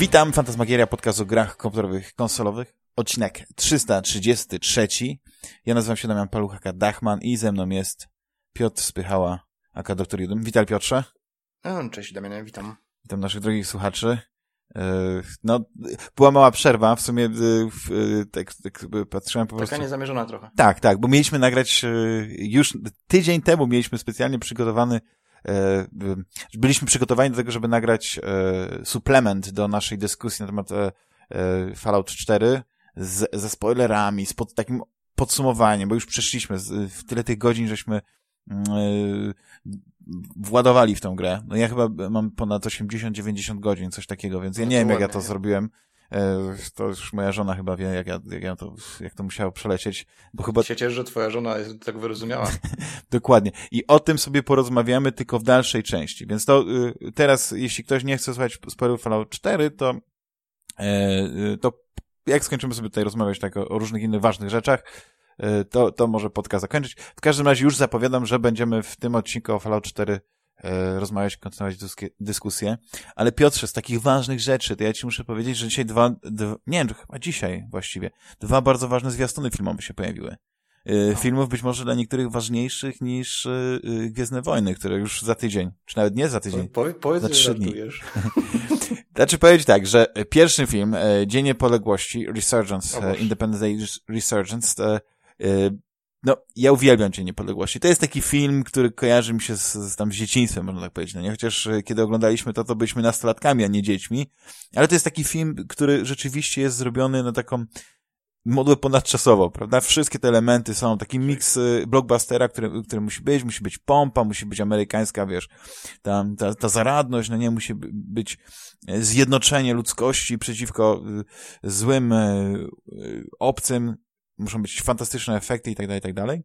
Witam, Fantasmagieria, podcast o grach komputerowych, konsolowych, odcinek 333. Ja nazywam się Damian Paluch, aka Dachman i ze mną jest Piotr Spychała, aka Doktor Judym. Witaj Piotrze. Cześć Damian, witam. Witam naszych drogich słuchaczy. No, była mała przerwa, w sumie tak, tak patrzyłem po prostu... Taka niezamierzona trochę. Tak, tak, bo mieliśmy nagrać już tydzień temu mieliśmy specjalnie przygotowany byliśmy przygotowani do tego, żeby nagrać suplement do naszej dyskusji na temat Fallout 4 z, ze spoilerami, z pod, takim podsumowaniem, bo już przeszliśmy w tyle tych godzin, żeśmy władowali w tą grę. No ja chyba mam ponad 80-90 godzin, coś takiego, więc ja nie wiem, jak ja to zrobiłem. To już moja żona chyba wie, jak, ja, jak, ja to, jak to musiało przelecieć. Bo chyba... Się cieszę, że twoja żona jest tak wyrozumiała. Dokładnie. I o tym sobie porozmawiamy tylko w dalszej części. Więc to y, teraz, jeśli ktoś nie chce słuchać spoilerów Fallout 4, to, e, to jak skończymy sobie tutaj rozmawiać tak o, o różnych innych ważnych rzeczach, e, to, to może podcast zakończyć. W każdym razie już zapowiadam, że będziemy w tym odcinku o Fallout 4 e, rozmawiać, kontynuować dyskusję. Ale Piotrze, z takich ważnych rzeczy, to ja ci muszę powiedzieć, że dzisiaj dwa, dwa nie, chyba dzisiaj właściwie, dwa bardzo ważne zwiastuny filmowe się pojawiły. No. Filmów być może dla niektórych ważniejszych niż Gwiezdne Wojny, które już za tydzień, czy nawet nie za tydzień, po, powiedz, za trzy dni. znaczy powiedzieć tak, że pierwszy film, Dzień Niepodległości, Resurgence, Independence Day Resurgence, no, ja uwielbiam Dzień Niepodległości. To jest taki film, który kojarzy mi się z, z tam z dzieciństwem, można tak powiedzieć. No nie? Chociaż kiedy oglądaliśmy to, to byliśmy nastolatkami, a nie dziećmi. Ale to jest taki film, który rzeczywiście jest zrobiony na taką modłę ponadczasową, prawda? Wszystkie te elementy są taki miks blockbustera, który, który musi być, musi być pompa, musi być amerykańska, wiesz, tam ta, ta zaradność, no nie, musi być zjednoczenie ludzkości przeciwko złym, obcym, muszą być fantastyczne efekty i tak dalej, i tak dalej.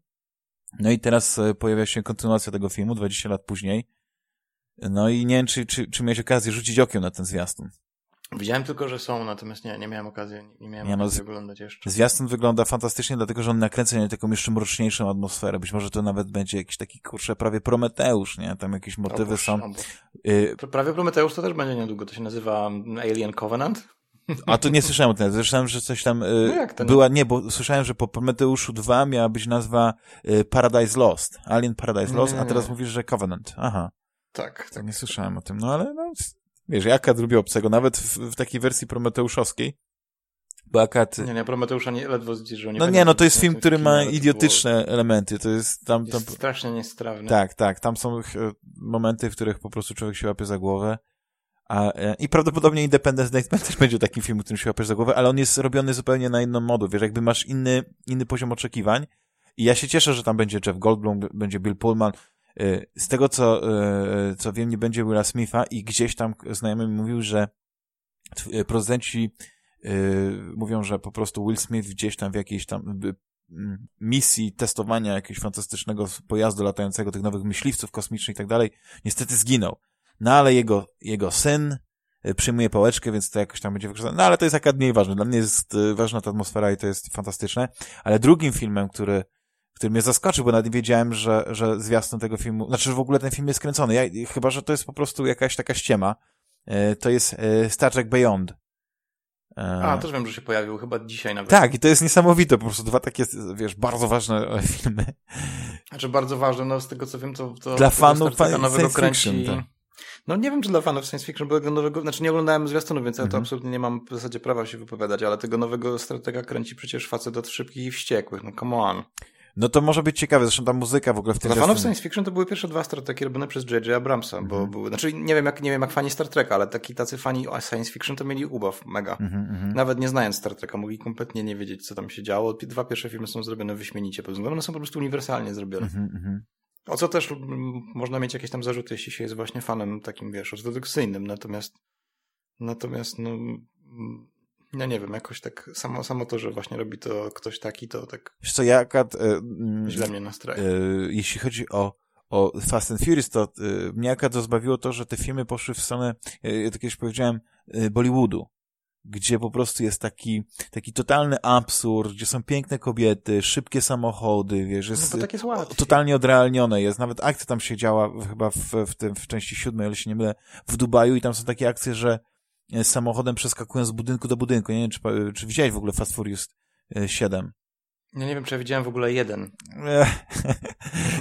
No i teraz pojawia się kontynuacja tego filmu, 20 lat później. No i nie wiem, czy, czy, czy miałeś okazję rzucić okiem na ten zwiastun. Widziałem tylko, że są, natomiast nie, nie miałem okazji, nie miałem nie, no, okazji oglądać jeszcze. Zwiastun wygląda fantastycznie, dlatego że on nakręca nie taką jeszcze mroczniejszą atmosferę. Być może to nawet będzie jakiś taki, kurczę, prawie Prometeusz, nie? Tam jakieś motywy są. Y prawie Prometeusz to też będzie niedługo, to się nazywa Alien Covenant. A to nie słyszałem o tym, słyszałem, że coś tam y no jak ten? była, nie, bo słyszałem, że po Prometeuszu 2 miała być nazwa y Paradise Lost, Alien Paradise Lost, nie. a teraz mówisz, że Covenant. Aha. Tak, tak. Nie słyszałem o tym, no ale no, Wiesz, Akad lubi obcego, nawet w, w takiej wersji prometeuszowskiej. Bo Akad... Nie, nie, Prometeusza nie, ledwo że nie No nie, no to jest film, który ma idiotyczne było... elementy, to jest tam... tam... Jest strasznie niestrawny. Tak, tak, tam są momenty, w których po prostu człowiek się łapie za głowę. A, e, I prawdopodobnie Independence Day też będzie takim filmem, którym się łapiesz za głowę, ale on jest robiony zupełnie na inną modu, wiesz, jakby masz inny, inny poziom oczekiwań. I ja się cieszę, że tam będzie Jeff Goldblum, będzie Bill Pullman, Y, z tego, co, y, co wiem, nie będzie Willa Smitha i gdzieś tam znajomy mi mówił, że producenci mówią, że po prostu Will Smith gdzieś tam w jakiejś tam misji testowania jakiegoś fantastycznego pojazdu latającego, tych nowych myśliwców kosmicznych i tak dalej, niestety zginął. No ale jego, jego syn przyjmuje pałeczkę, więc to jakoś tam będzie wykorzystane. No ale to jest akurat mniej ważne. Dla mnie jest ważna ta atmosfera i to jest fantastyczne. Ale drugim filmem, który który mnie zaskoczył, bo nawet nie wiedziałem, że, że zwiastun tego filmu, znaczy, że w ogóle ten film jest kręcony. Ja, chyba, że to jest po prostu jakaś taka ściema. E, to jest e, Star Trek Beyond. E, A, też wiem, że się pojawił chyba dzisiaj nawet. Tak, i to jest niesamowite, po prostu dwa takie, wiesz, bardzo ważne filmy. Znaczy bardzo ważne, no z tego co wiem, to, to dla fanów nowego kręci... Fiction, tak. No nie wiem, czy dla fanów science fiction, bo tego nowego, znaczy nie oglądałem zwiastunu, więc ja to mhm. absolutnie nie mam w zasadzie prawa się wypowiadać, ale tego nowego stratega kręci przecież facet od szybkich i wściekłych, no come on. No to może być ciekawe, zresztą ta muzyka w ogóle w tym Dla fanów science fiction to były pierwsze dwa Star Treki robione przez J.J. Abramsa, mm -hmm. bo mhm. były, znaczy nie wiem, jak, nie wiem jak fani Star Treka, ale taki tacy fani science fiction to mieli ubaw mega. Mm -hmm. Nawet nie znając Star Treka, mogli kompletnie nie wiedzieć, co tam się działo. Dwa pierwsze filmy są zrobione wyśmienicie, pod względem, one są po prostu uniwersalnie zrobione. Mm -hmm. O co też można mieć jakieś tam zarzuty, jeśli się jest właśnie fanem takim, wiesz, ortodoksyjnym, natomiast natomiast no no nie wiem, jakoś tak samo, samo to, że właśnie robi to ktoś taki, to tak Wiesz co, ja akurat, e, źle mnie nastraja. E, jeśli chodzi o, o Fast and Furious, to e, mnie akurat rozbawiło to, że te filmy poszły w stronę, ja tak kiedyś powiedziałem, Bollywoodu gdzie po prostu jest taki, taki totalny absurd, gdzie są piękne kobiety, szybkie samochody, wiesz, jest, no tak jest totalnie odrealnione jest. Nawet akcja tam się działa chyba w, w, tym, w części siódmej, ale się nie mylę, w Dubaju i tam są takie akcje, że samochodem przeskakując z budynku do budynku. Nie wiem, czy, czy widziałeś w ogóle Fast Furious 7. Ja nie wiem, czy ja widziałem w ogóle jeden.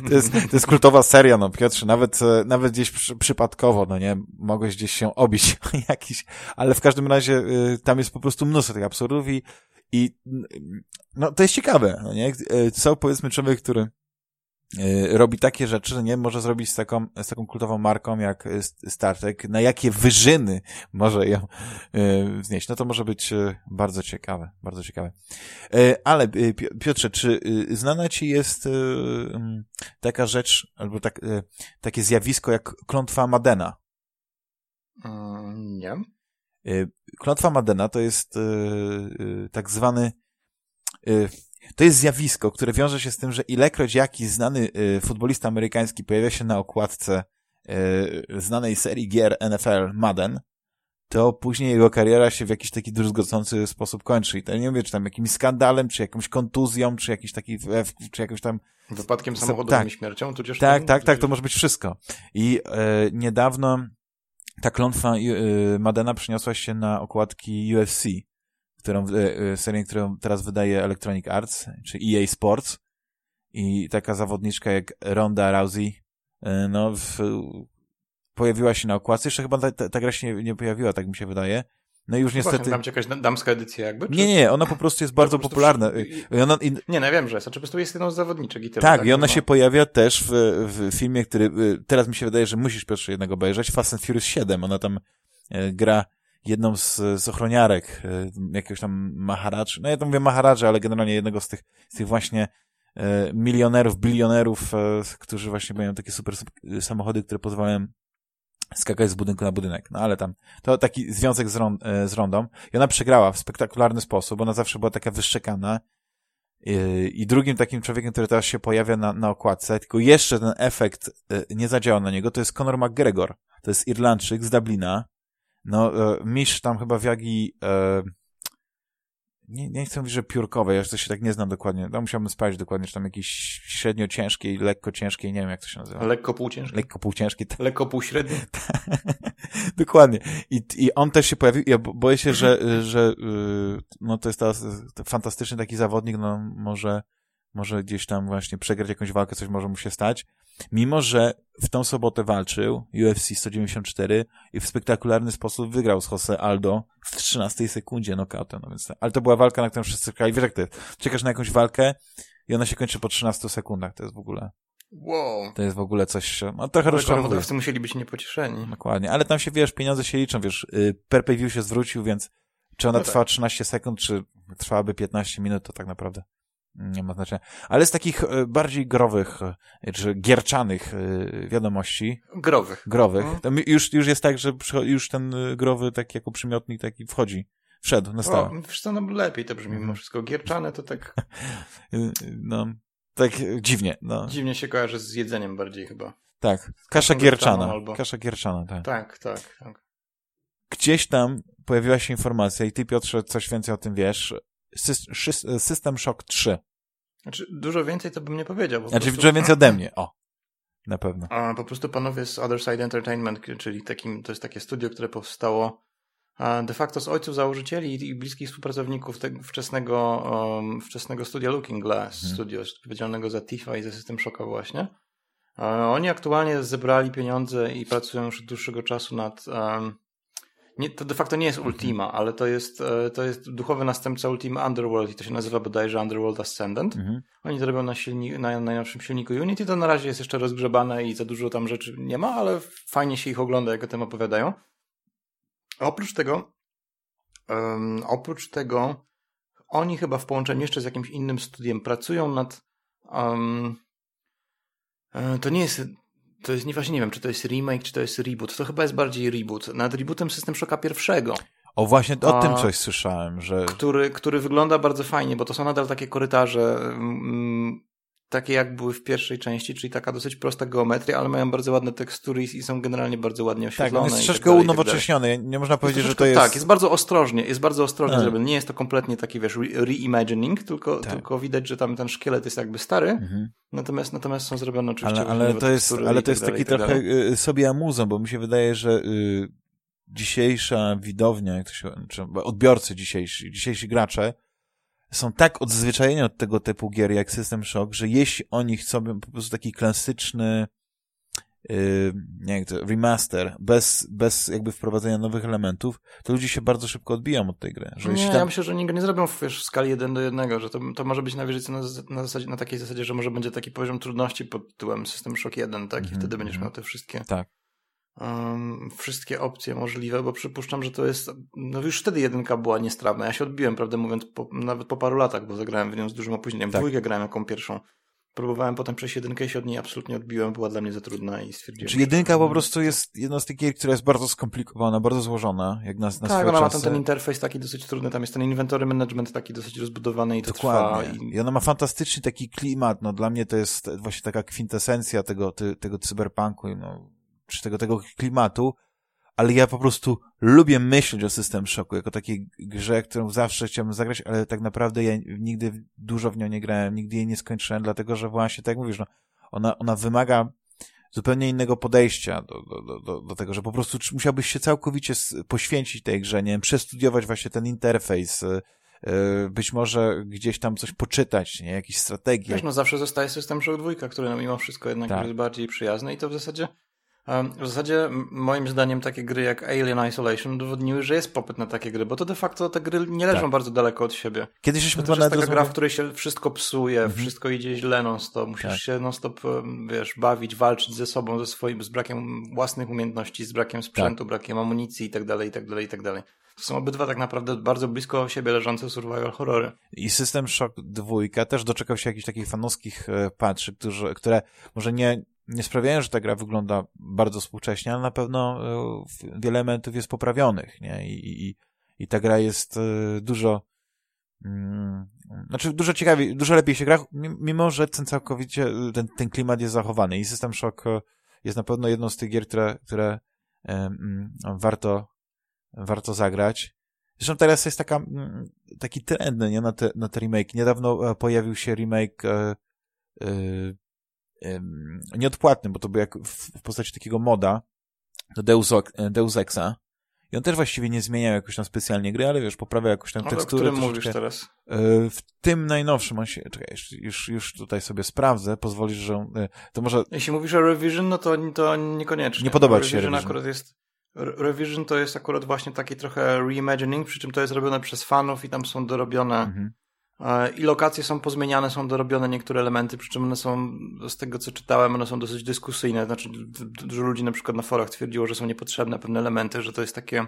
to, jest, to jest kultowa seria, no Piotrze, nawet, e, nawet gdzieś przy, przypadkowo, no nie, mogłeś gdzieś się obić jakiś, ale w każdym razie y, tam jest po prostu mnóstwo tych absurdów i, i no to jest ciekawe, no nie, e, co powiedzmy człowiek, który robi takie rzeczy, nie może zrobić z taką, z taką kultową marką jak Star Trek, na jakie wyżyny może ją y, wznieść. No to może być y, bardzo ciekawe, bardzo ciekawe. Ale Piotrze, czy znana ci jest mm, taka rzecz, albo tak, takie zjawisko jak klątwa Madena? Mm, nie. Klątwa Madena to jest tak zwany to jest zjawisko, które wiąże się z tym, że ilekroć jakiś znany y, futbolista amerykański pojawia się na okładce y, znanej serii gier NFL Madden, to później jego kariera się w jakiś taki druzgocący sposób kończy. I to nie mówię, czy tam jakimś skandalem, czy jakąś kontuzją, czy jakiś taki, czy jakimś tam... Wypadkiem samochodowym tak, śmiercią, tudzież... Tak, tam, tak, tudzież... tak, to może być wszystko. I e, niedawno ta klątwa y, Madena przyniosła się na okładki UFC którą, e, e, serię, którą teraz wydaje Electronic Arts, czy EA Sports i taka zawodniczka jak Ronda Rousey, e, no, w, pojawiła się na okładce. Jeszcze chyba ta, ta, ta gra się nie, nie pojawiła, tak mi się wydaje. No i już niestety... Właśnie, tam jakaś damska edycja jakby? Czy... Nie, nie, ona po prostu jest bardzo popularna. I ona... Nie, no ja wiem, że jest, a czy po prostu jest jedną z zawodniczek i tyle. Tak, tak i ona się pojawia też w, w filmie, który teraz mi się wydaje, że musisz pierwszy jednego obejrzeć, Fast and Furious 7. Ona tam gra jedną z, z ochroniarek, e, jakiegoś tam Maharadż, no ja to mówię Maharadża, ale generalnie jednego z tych, z tych właśnie e, milionerów, bilionerów, e, którzy właśnie mają takie super samochody, które pozwalają skakać z budynku na budynek. No ale tam, to taki związek z, rą, z Rondą i ona przegrała w spektakularny sposób, ona zawsze była taka wyszczekana i drugim takim człowiekiem, który teraz się pojawia na, na okładce, tylko jeszcze ten efekt nie zadziałał na niego, to jest Conor McGregor. To jest Irlandczyk z Dublina, no, e, mistrz tam chyba wiagi e, nie, nie chcę mówić, że piórkowej, ja to się tak nie znam dokładnie. No, musiałbym sprawdzić dokładnie, czy tam jakieś średnio ciężkie i lekko ciężkie, nie wiem jak to się nazywa. Lekko półciężkie. Lekko półciężkie. Tak. Lekko półśrednie. dokładnie. I, I on też się pojawił. Ja boję się, że, że y, no to jest teraz fantastyczny taki zawodnik, no może, może gdzieś tam właśnie przegrać jakąś walkę, coś może mu się stać. Mimo, że w tą sobotę walczył UFC 194 i w spektakularny sposób wygrał z Jose Aldo w 13 sekundzie knockoutem. No więc, ale to była walka, na którą wszyscy czekali. Wiesz jak to jest? Czekasz na jakąś walkę i ona się kończy po 13 sekundach. To jest w ogóle... Wow. To jest w ogóle coś, no trochę rozczarowuje. musieli być niepocieszeni. Dokładnie, ale tam się, wiesz, pieniądze się liczą, wiesz, y, per pay view się zwrócił, więc czy ona no trwa tak. 13 sekund, czy trwałaby 15 minut, to tak naprawdę nie ma znaczenia. Ale z takich e, bardziej growych, e, czy gierczanych e, wiadomości. Growych. Growych. No. Już, już jest tak, że już ten growy tak jako przymiotnik taki wchodzi. Wszedł na stałe. O, wiesz co, no lepiej to brzmi mimo mhm. wszystko. Gierczane to tak... no, tak dziwnie. No. Dziwnie się kojarzy z jedzeniem bardziej chyba. Tak. Kasza gierczana. Albo... Kasza gierczana, tak. Tak, tak, tak. Gdzieś tam pojawiła się informacja i ty Piotrze coś więcej o tym wiesz, System Shock 3. Znaczy, dużo więcej to bym nie powiedział. Znaczy, prostu... dużo więcej ode mnie, o. Na pewno. A, po prostu panowie z Other Side Entertainment, czyli takim, to jest takie studio, które powstało de facto z ojców założycieli i bliskich współpracowników tego wczesnego, um, wczesnego studia Looking Glass, hmm. studio odpowiedzialnego za Tifa i za System Shocka właśnie. oni aktualnie zebrali pieniądze i pracują już od dłuższego czasu nad um, nie, to de facto nie jest mhm. Ultima, ale to jest, e, to jest duchowy następca Ultima Underworld i to się nazywa bodajże Underworld Ascendant. Mhm. Oni to robią na, silni, na najnowszym silniku Unity, to na razie jest jeszcze rozgrzebane i za dużo tam rzeczy nie ma, ale fajnie się ich ogląda, jak o tym opowiadają. A oprócz tego, um, oprócz tego, oni chyba w połączeniu jeszcze z jakimś innym studiem pracują nad um, to nie jest to jest, nie, właśnie nie wiem, czy to jest remake, czy to jest reboot. To chyba jest bardziej reboot. Nad rebootem System Shocka pierwszego. O właśnie, o a, tym coś słyszałem, że... Który, który wygląda bardzo fajnie, bo to są nadal takie korytarze, mm, takie jak były w pierwszej części, czyli taka dosyć prosta geometria, ale mają bardzo ładne tekstury i są generalnie bardzo ładnie oświetlone. Tak, on jest tak troszeczkę tak unowocześniony. Nie można powiedzieć, że to jest... Tak, jest bardzo ostrożnie, jest bardzo ostrożnie tak. zrobiony. Nie jest to kompletnie taki, wiesz, reimagining, tylko, tak. tylko widać, że tam ten szkielet jest jakby stary, mhm. natomiast, natomiast są zrobione oczywiście... Ale, ale to jest, ale to jest tak taki trochę dalej. Y, sobie amuzą, bo mi się wydaje, że y, dzisiejsza widownia, jak to się, czy odbiorcy dzisiejsi, dzisiejsi gracze są tak odzwyczajeni od tego typu gier jak System Shock, że jeśli oni chcą po prostu taki klasyczny yy, nie jak to, remaster, bez, bez jakby wprowadzenia nowych elementów, to ludzie się bardzo szybko odbiją od tej gry. Że nie, tam... ja myślę, że nigdy nie zrobią wiesz, w skali 1 do 1, że to, to może być najwyżej na, na, zasadzie, na takiej zasadzie, że może będzie taki poziom trudności pod tytułem System Shock 1, tak? I mm -hmm. wtedy będziesz mhm. miał te wszystkie tak um, wszystkie opcje możliwe, bo przypuszczam, że to jest, no już wtedy jedynka była niestrawna. Ja się odbiłem, prawdę mówiąc, po, nawet po paru latach, bo zagrałem w nią z dużym opóźnieniem. Tak. Dwójkę grałem jaką pierwszą. Próbowałem potem przejść jedynkę i się od niej absolutnie odbiłem, była dla mnie za trudna i stwierdziłem... Czy jedynka po prostu jest jedną z tych gier, która jest bardzo skomplikowana, bardzo złożona, jak na, na Tak, ona ma tam ten interfejs taki dosyć trudny, tam jest ten inventory management taki dosyć rozbudowany i to Dokładnie. trwa. I... I ona ma fantastyczny taki klimat, no dla mnie to jest właśnie taka kwintesencja tego, tego cyberpunku, no, czy tego, tego klimatu, ale ja po prostu lubię myśleć o System Shocku jako takiej grze, którą zawsze chciałbym zagrać, ale tak naprawdę ja nigdy dużo w nią nie grałem, nigdy jej nie skończyłem, dlatego że właśnie, tak jak mówisz, no, ona, ona wymaga zupełnie innego podejścia do, do, do, do tego, że po prostu musiałbyś się całkowicie poświęcić tej grze, nie wiem, przestudiować właśnie ten interfejs, y, y, być może gdzieś tam coś poczytać, nie, jakieś strategie. Wiesz, no zawsze zostaje System Shock 2, który no mimo wszystko jednak tak. jest bardziej przyjazny i to w zasadzie w zasadzie moim zdaniem takie gry jak Alien Isolation udowodniły, że jest popyt na takie gry, bo to de facto te gry nie leżą tak. bardzo daleko od siebie. Kiedyś żeśmy to jest taka gra, w której się wszystko psuje, mhm. wszystko idzie źle non-stop, musisz tak. się non-stop, wiesz, bawić, walczyć ze sobą, ze swoim, z brakiem własnych umiejętności, z brakiem sprzętu, tak. brakiem amunicji i tak dalej, i tak dalej, i tak dalej. To są obydwa tak naprawdę bardzo blisko siebie leżące survival horrory. I System Shock 2 też doczekał się jakichś takich fanowskich e, patrzy, którzy, które może nie, nie sprawiają, że ta gra wygląda bardzo współcześnie, ale na pewno e, wiele elementów jest poprawionych, nie? I, i, i ta gra jest e, dużo mm, znaczy dużo ciekawiej, dużo lepiej się gra, mimo że ten całkowicie, ten, ten klimat jest zachowany i System Shock jest na pewno jedną z tych gier, które, które um, warto, warto zagrać. Zresztą teraz jest taka, mm, taki trend nie, na, te, na te remake. Niedawno e, pojawił się remake e, e, nieodpłatny, bo to był jak w, postaci takiego moda do Deus, Deus Exa. I on też właściwie nie zmieniał jakoś tam specjalnie gry, ale wiesz, poprawia jakoś tam teksturę. O którym mówisz teraz? E, w tym najnowszym, on się, czekaj, już, już tutaj sobie sprawdzę, pozwolisz, że to może... Jeśli mówisz o Revision, no to, to niekoniecznie. Nie podoba ci się Revision. akurat jest... Revision to jest akurat właśnie taki trochę reimagining, przy czym to jest robione przez fanów i tam są dorobione mhm. E, I lokacje są pozmieniane, są dorobione niektóre elementy, przy czym one są, z tego co czytałem, one są dosyć dyskusyjne. Znaczy, dużo ludzi na przykład na forach twierdziło, że są niepotrzebne pewne elementy, że to jest takie,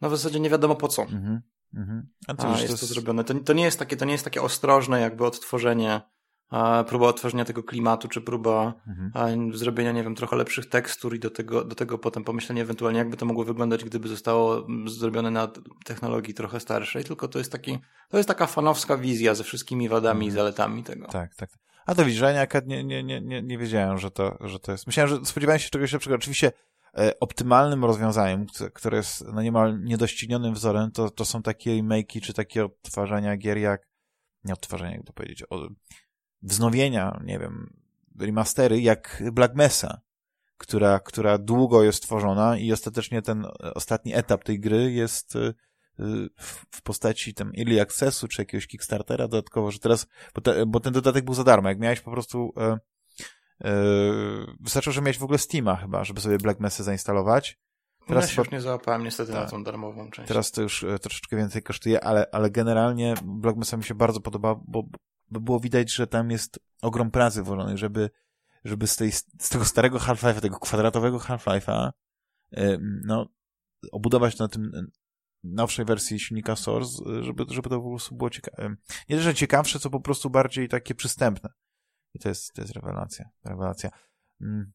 no w zasadzie nie wiadomo po co. Mhm. Mhm. A, to, A jest to, jest... to zrobione. To, to, nie jest takie, to nie jest takie ostrożne jakby odtworzenie próba odtworzenia tego klimatu, czy próba mhm. zrobienia, nie wiem, trochę lepszych tekstur i do tego, do tego potem pomyślenie ewentualnie, jakby to mogło wyglądać, gdyby zostało zrobione na technologii trochę starszej, tylko to jest taki, to jest taka fanowska wizja ze wszystkimi wadami mhm. i zaletami tego. Tak, tak. A to widzisz, ja nie, nie, nie, nie, nie wiedziałem, że to, że to jest. Myślałem, że spodziewałem się czegoś lepszego. Oczywiście e, optymalnym rozwiązaniem, które jest no niemal niedoścignionym wzorem, to, to są takie remake'i, czy takie odtwarzania gier jak, nie odtwarzania, jak to powiedzieć, o, wznowienia, nie wiem, remastery jak Black Mesa, która, która długo jest tworzona i ostatecznie ten ostatni etap tej gry jest y, w postaci tam early accessu czy jakiegoś Kickstartera dodatkowo, że teraz, bo, te, bo ten dodatek był za darmo, jak miałeś po prostu e, e, wystarczyło, że miałeś w ogóle Steama chyba, żeby sobie Black Mesa zainstalować. Teraz ja się już nie załapałem niestety tak. na tą darmową część. Teraz to już e, troszeczkę więcej kosztuje, ale, ale generalnie Black Mesa mi się bardzo podoba, bo, bo było widać, że tam jest ogrom pracy włożonej, żeby, żeby z, tej, z tego starego Half-Life'a, tego kwadratowego Half-Life'a, no, obudować na tym nowszej wersji silnika Source, żeby, żeby to po prostu było ciekawe. Nie tyle, ciekawsze, co po prostu bardziej takie przystępne. I to jest, to jest rewelacja. rewelacja. Mm.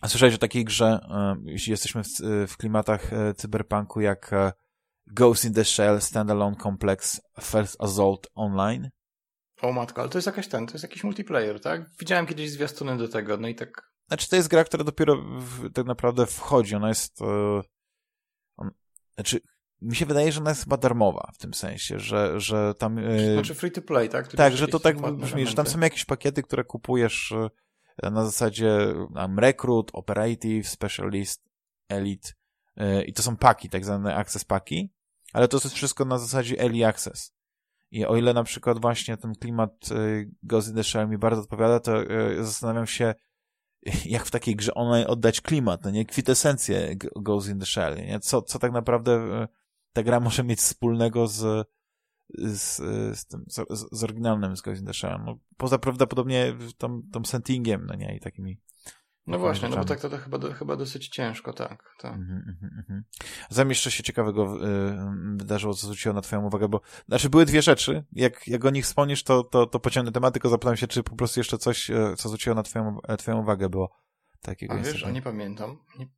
A słyszałeś o takiej grze, jeśli jesteśmy w, w klimatach e, cyberpunku, jak e, Ghost in the Shell Standalone Complex First Assault Online? O matko, ale to jest jakaś ten, to jest jakiś multiplayer, tak? Widziałem kiedyś zwiastuny do tego, no i tak... Znaczy to jest gra, która dopiero w, tak naprawdę wchodzi, ona jest... E, on, znaczy, mi się wydaje, że ona jest chyba darmowa w tym sensie, że, że tam... E, znaczy free to play, tak? Tu tak, że to tak brzmi, że tam są jakieś pakiety, które kupujesz e, na zasadzie um, Recruit, Operative, Specialist, Elite, i to są paki, tak zwane access paki, ale to jest wszystko na zasadzie early access. I o ile na przykład właśnie ten klimat Ghost in the Shell mi bardzo odpowiada, to zastanawiam się, jak w takiej grze online oddać klimat, no nie? Kwitesencję Ghost in the Shell, nie? Co, co tak naprawdę ta gra może mieć wspólnego z, z, z, tym, z, z oryginalnym z Ghost in the Shell. No, poza prawdopodobnie tą, tą settingiem, no nie? I takimi no właśnie, no bo tak to, to chyba, chyba dosyć ciężko, tak. tak. Mm -hmm, Zatem jeszcze się ciekawego y, wydarzyło, co zwróciło na twoją uwagę, bo znaczy były dwie rzeczy. Jak, jak o nich wspomnisz, to, to, to pociągnę temat, tylko zapytam się, czy po prostu jeszcze coś, y, co zwróciło na twoją, e, twoją uwagę było takiego. A wiesz, a nie pamiętam. Nie...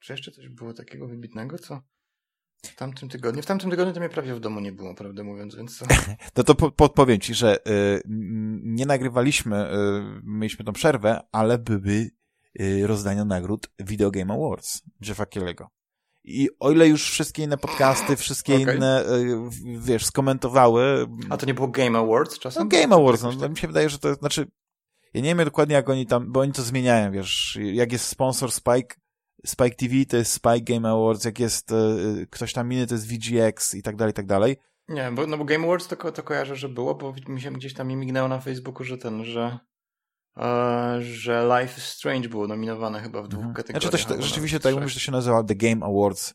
Czy jeszcze coś było takiego wybitnego, co... W tamtym tygodniu. W tamtym tygodniu to mnie prawie w domu nie było, prawdę mówiąc, więc. To, to po, podpowiem ci, że y, nie nagrywaliśmy, y, mieliśmy tą przerwę, ale były rozdania nagród Video Game Awards Jeffa Kielego. I o ile już wszystkie inne podcasty, wszystkie okay. inne, y, wiesz, skomentowały. A to nie było Game Awards czasem? No Game Awards, no, no mi się wydaje, że to znaczy. Ja nie wiem dokładnie, jak oni tam, bo oni to zmieniają, wiesz, jak jest sponsor Spike, Spike TV to jest Spike Game Awards, jak jest y, ktoś tam inny to jest VGX i tak dalej, i tak dalej. Nie, bo, no bo Game Awards to, to kojarzę, że było, bo mi się gdzieś tam mi mignęło na Facebooku, że ten, że że Life is Strange było nominowane chyba w dwóch mhm. kategoriach. Znaczy to się, rzeczywiście tak mówisz, to się nazywa The Game Awards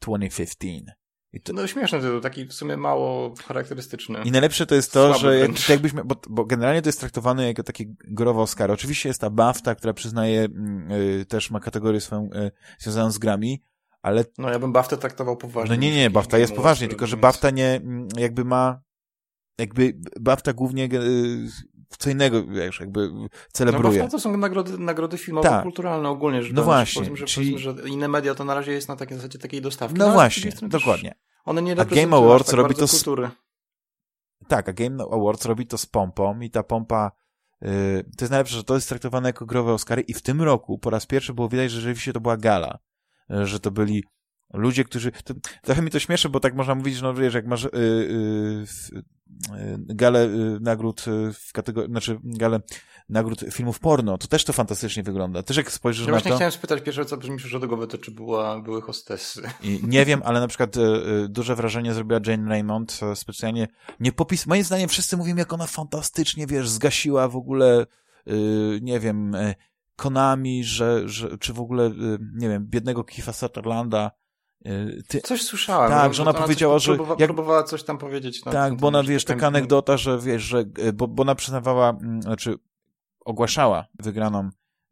2015. To... No śmieszny tytuł, taki w sumie mało charakterystyczny. I najlepsze to jest to, że jak, jakbyśmy, bo, bo, generalnie to jest traktowane jako takie growe Oscar. Oczywiście jest ta BAFTA, która przyznaje, y, też ma kategorię swoją y, związaną z grami, ale... No ja bym BAFTA traktował poważnie. No nie, nie, BAFTA jest poważnie, tylko że BAFTA nie, mm, jakby ma, jakby BAFTA głównie y, co innego, wiesz, jakby celebruje. No to są nagrody, nagrody filmowe, tak. kulturalne ogólnie rzecz No właśnie. Powiedzmy, że, czyli... że inne media to na razie jest na takiej zasadzie takiej dostawki. No, no właśnie, dokładnie. One nie a Game Awards tak robi to z... kultury. Tak, a Game Awards robi to z pompą i ta pompa yy, to jest najlepsze, że to jest traktowane jako growe Oscary i w tym roku po raz pierwszy było widać, że rzeczywiście to była gala. Yy, że to byli ludzie, którzy... To, trochę mi to śmieszy, bo tak można mówić, no wiesz, jak masz yy, yy, galę y, nagród y, w kategorii, znaczy galę nagród filmów porno, to też to fantastycznie wygląda. Też jak spojrzysz ja na to... właśnie chciałem spytać pierwsze, co brzmi przyszło do głowy, to czy była, były hostessy. I nie wiem, ale na przykład y, duże wrażenie zrobiła Jane Raymond specjalnie, nie popis, moim zdaniem wszyscy mówią, jak ona fantastycznie, wiesz, zgasiła w ogóle, nie wiem, Konami, że, że, czy w ogóle, nie wiem, biednego Keitha Sutherlanda, ty... Coś słyszałem. Tak, że ona, ona powiedziała, że... Próbowa, jak... Próbowała coś tam powiedzieć. No, tak, bo ona, wiesz, taka anegdota, że wiesz, że... Y, bo, bo ona przyznawała, mm, znaczy ogłaszała wygraną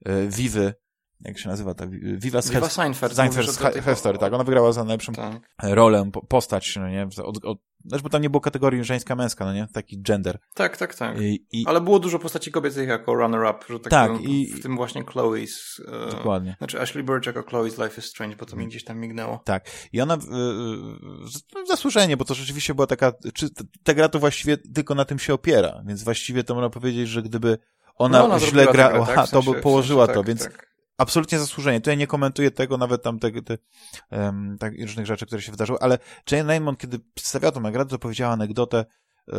y, Vivy jak się nazywa ta Viva, Viva Seinfeld. Seinfeld Hefster, tak. Ona wygrała za najlepszą tak. rolę, postać, no nie? Od, od, znaczy, bo tam nie było kategorii żeńska-męska, no nie? Taki gender. Tak, tak, tak. I, i... Ale było dużo postaci kobiecych jako runner-up, że tak, tak powiem, i... w tym właśnie Chloe's. E, Dokładnie. Znaczy Ashley Burch jako Chloe's Life is Strange, bo to mi gdzieś tam mignęło. Tak. I ona, y, zasłużenie, bo to rzeczywiście była taka, czy ta gra to właściwie tylko na tym się opiera, więc właściwie to można powiedzieć, że gdyby ona, no ona źle grała, tak? w sensie, to by położyła w sensie, to, tak, więc tak absolutnie zasłużenie. Tutaj nie komentuję tego, nawet tam te, te um, tak, różnych rzeczy, które się wydarzyły, ale Jane Raymond, kiedy przedstawiała tą nagrodę, to powiedziała anegdotę yy,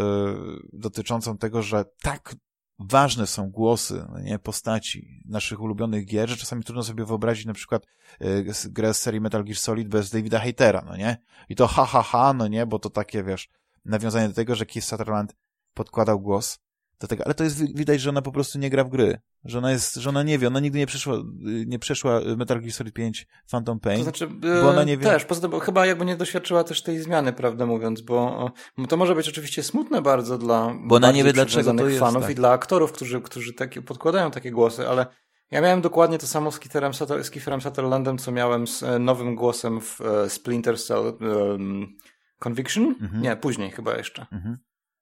dotyczącą tego, że tak ważne są głosy, nie, postaci naszych ulubionych gier, że czasami trudno sobie wyobrazić na przykład yy, grę z serii Metal Gear Solid bez Davida Hatera, no nie? I to ha, ha, ha, no nie, bo to takie, wiesz, nawiązanie do tego, że Keith Sutherland podkładał głos do tego, ale to jest widać, że ona po prostu nie gra w gry. Że ona jest, że ona nie wie, ona nigdy nie przeszła, nie przeszła Metal Gear Solid 5 Phantom Pain. To znaczy, bo ona nie wie... też, poza tym, bo chyba jakby nie doświadczyła też tej zmiany, prawdę mówiąc, bo to może być oczywiście smutne bardzo dla bo ona nie wie dlaczego to jest, fanów tak. i dla aktorów, którzy, którzy takie, podkładają takie głosy, ale ja miałem dokładnie to samo z Kieferem, z Kieferem Sutherlandem, co miałem z e, nowym głosem w e, Splinter Cell um, Conviction? Mhm. Nie, później chyba jeszcze. Mhm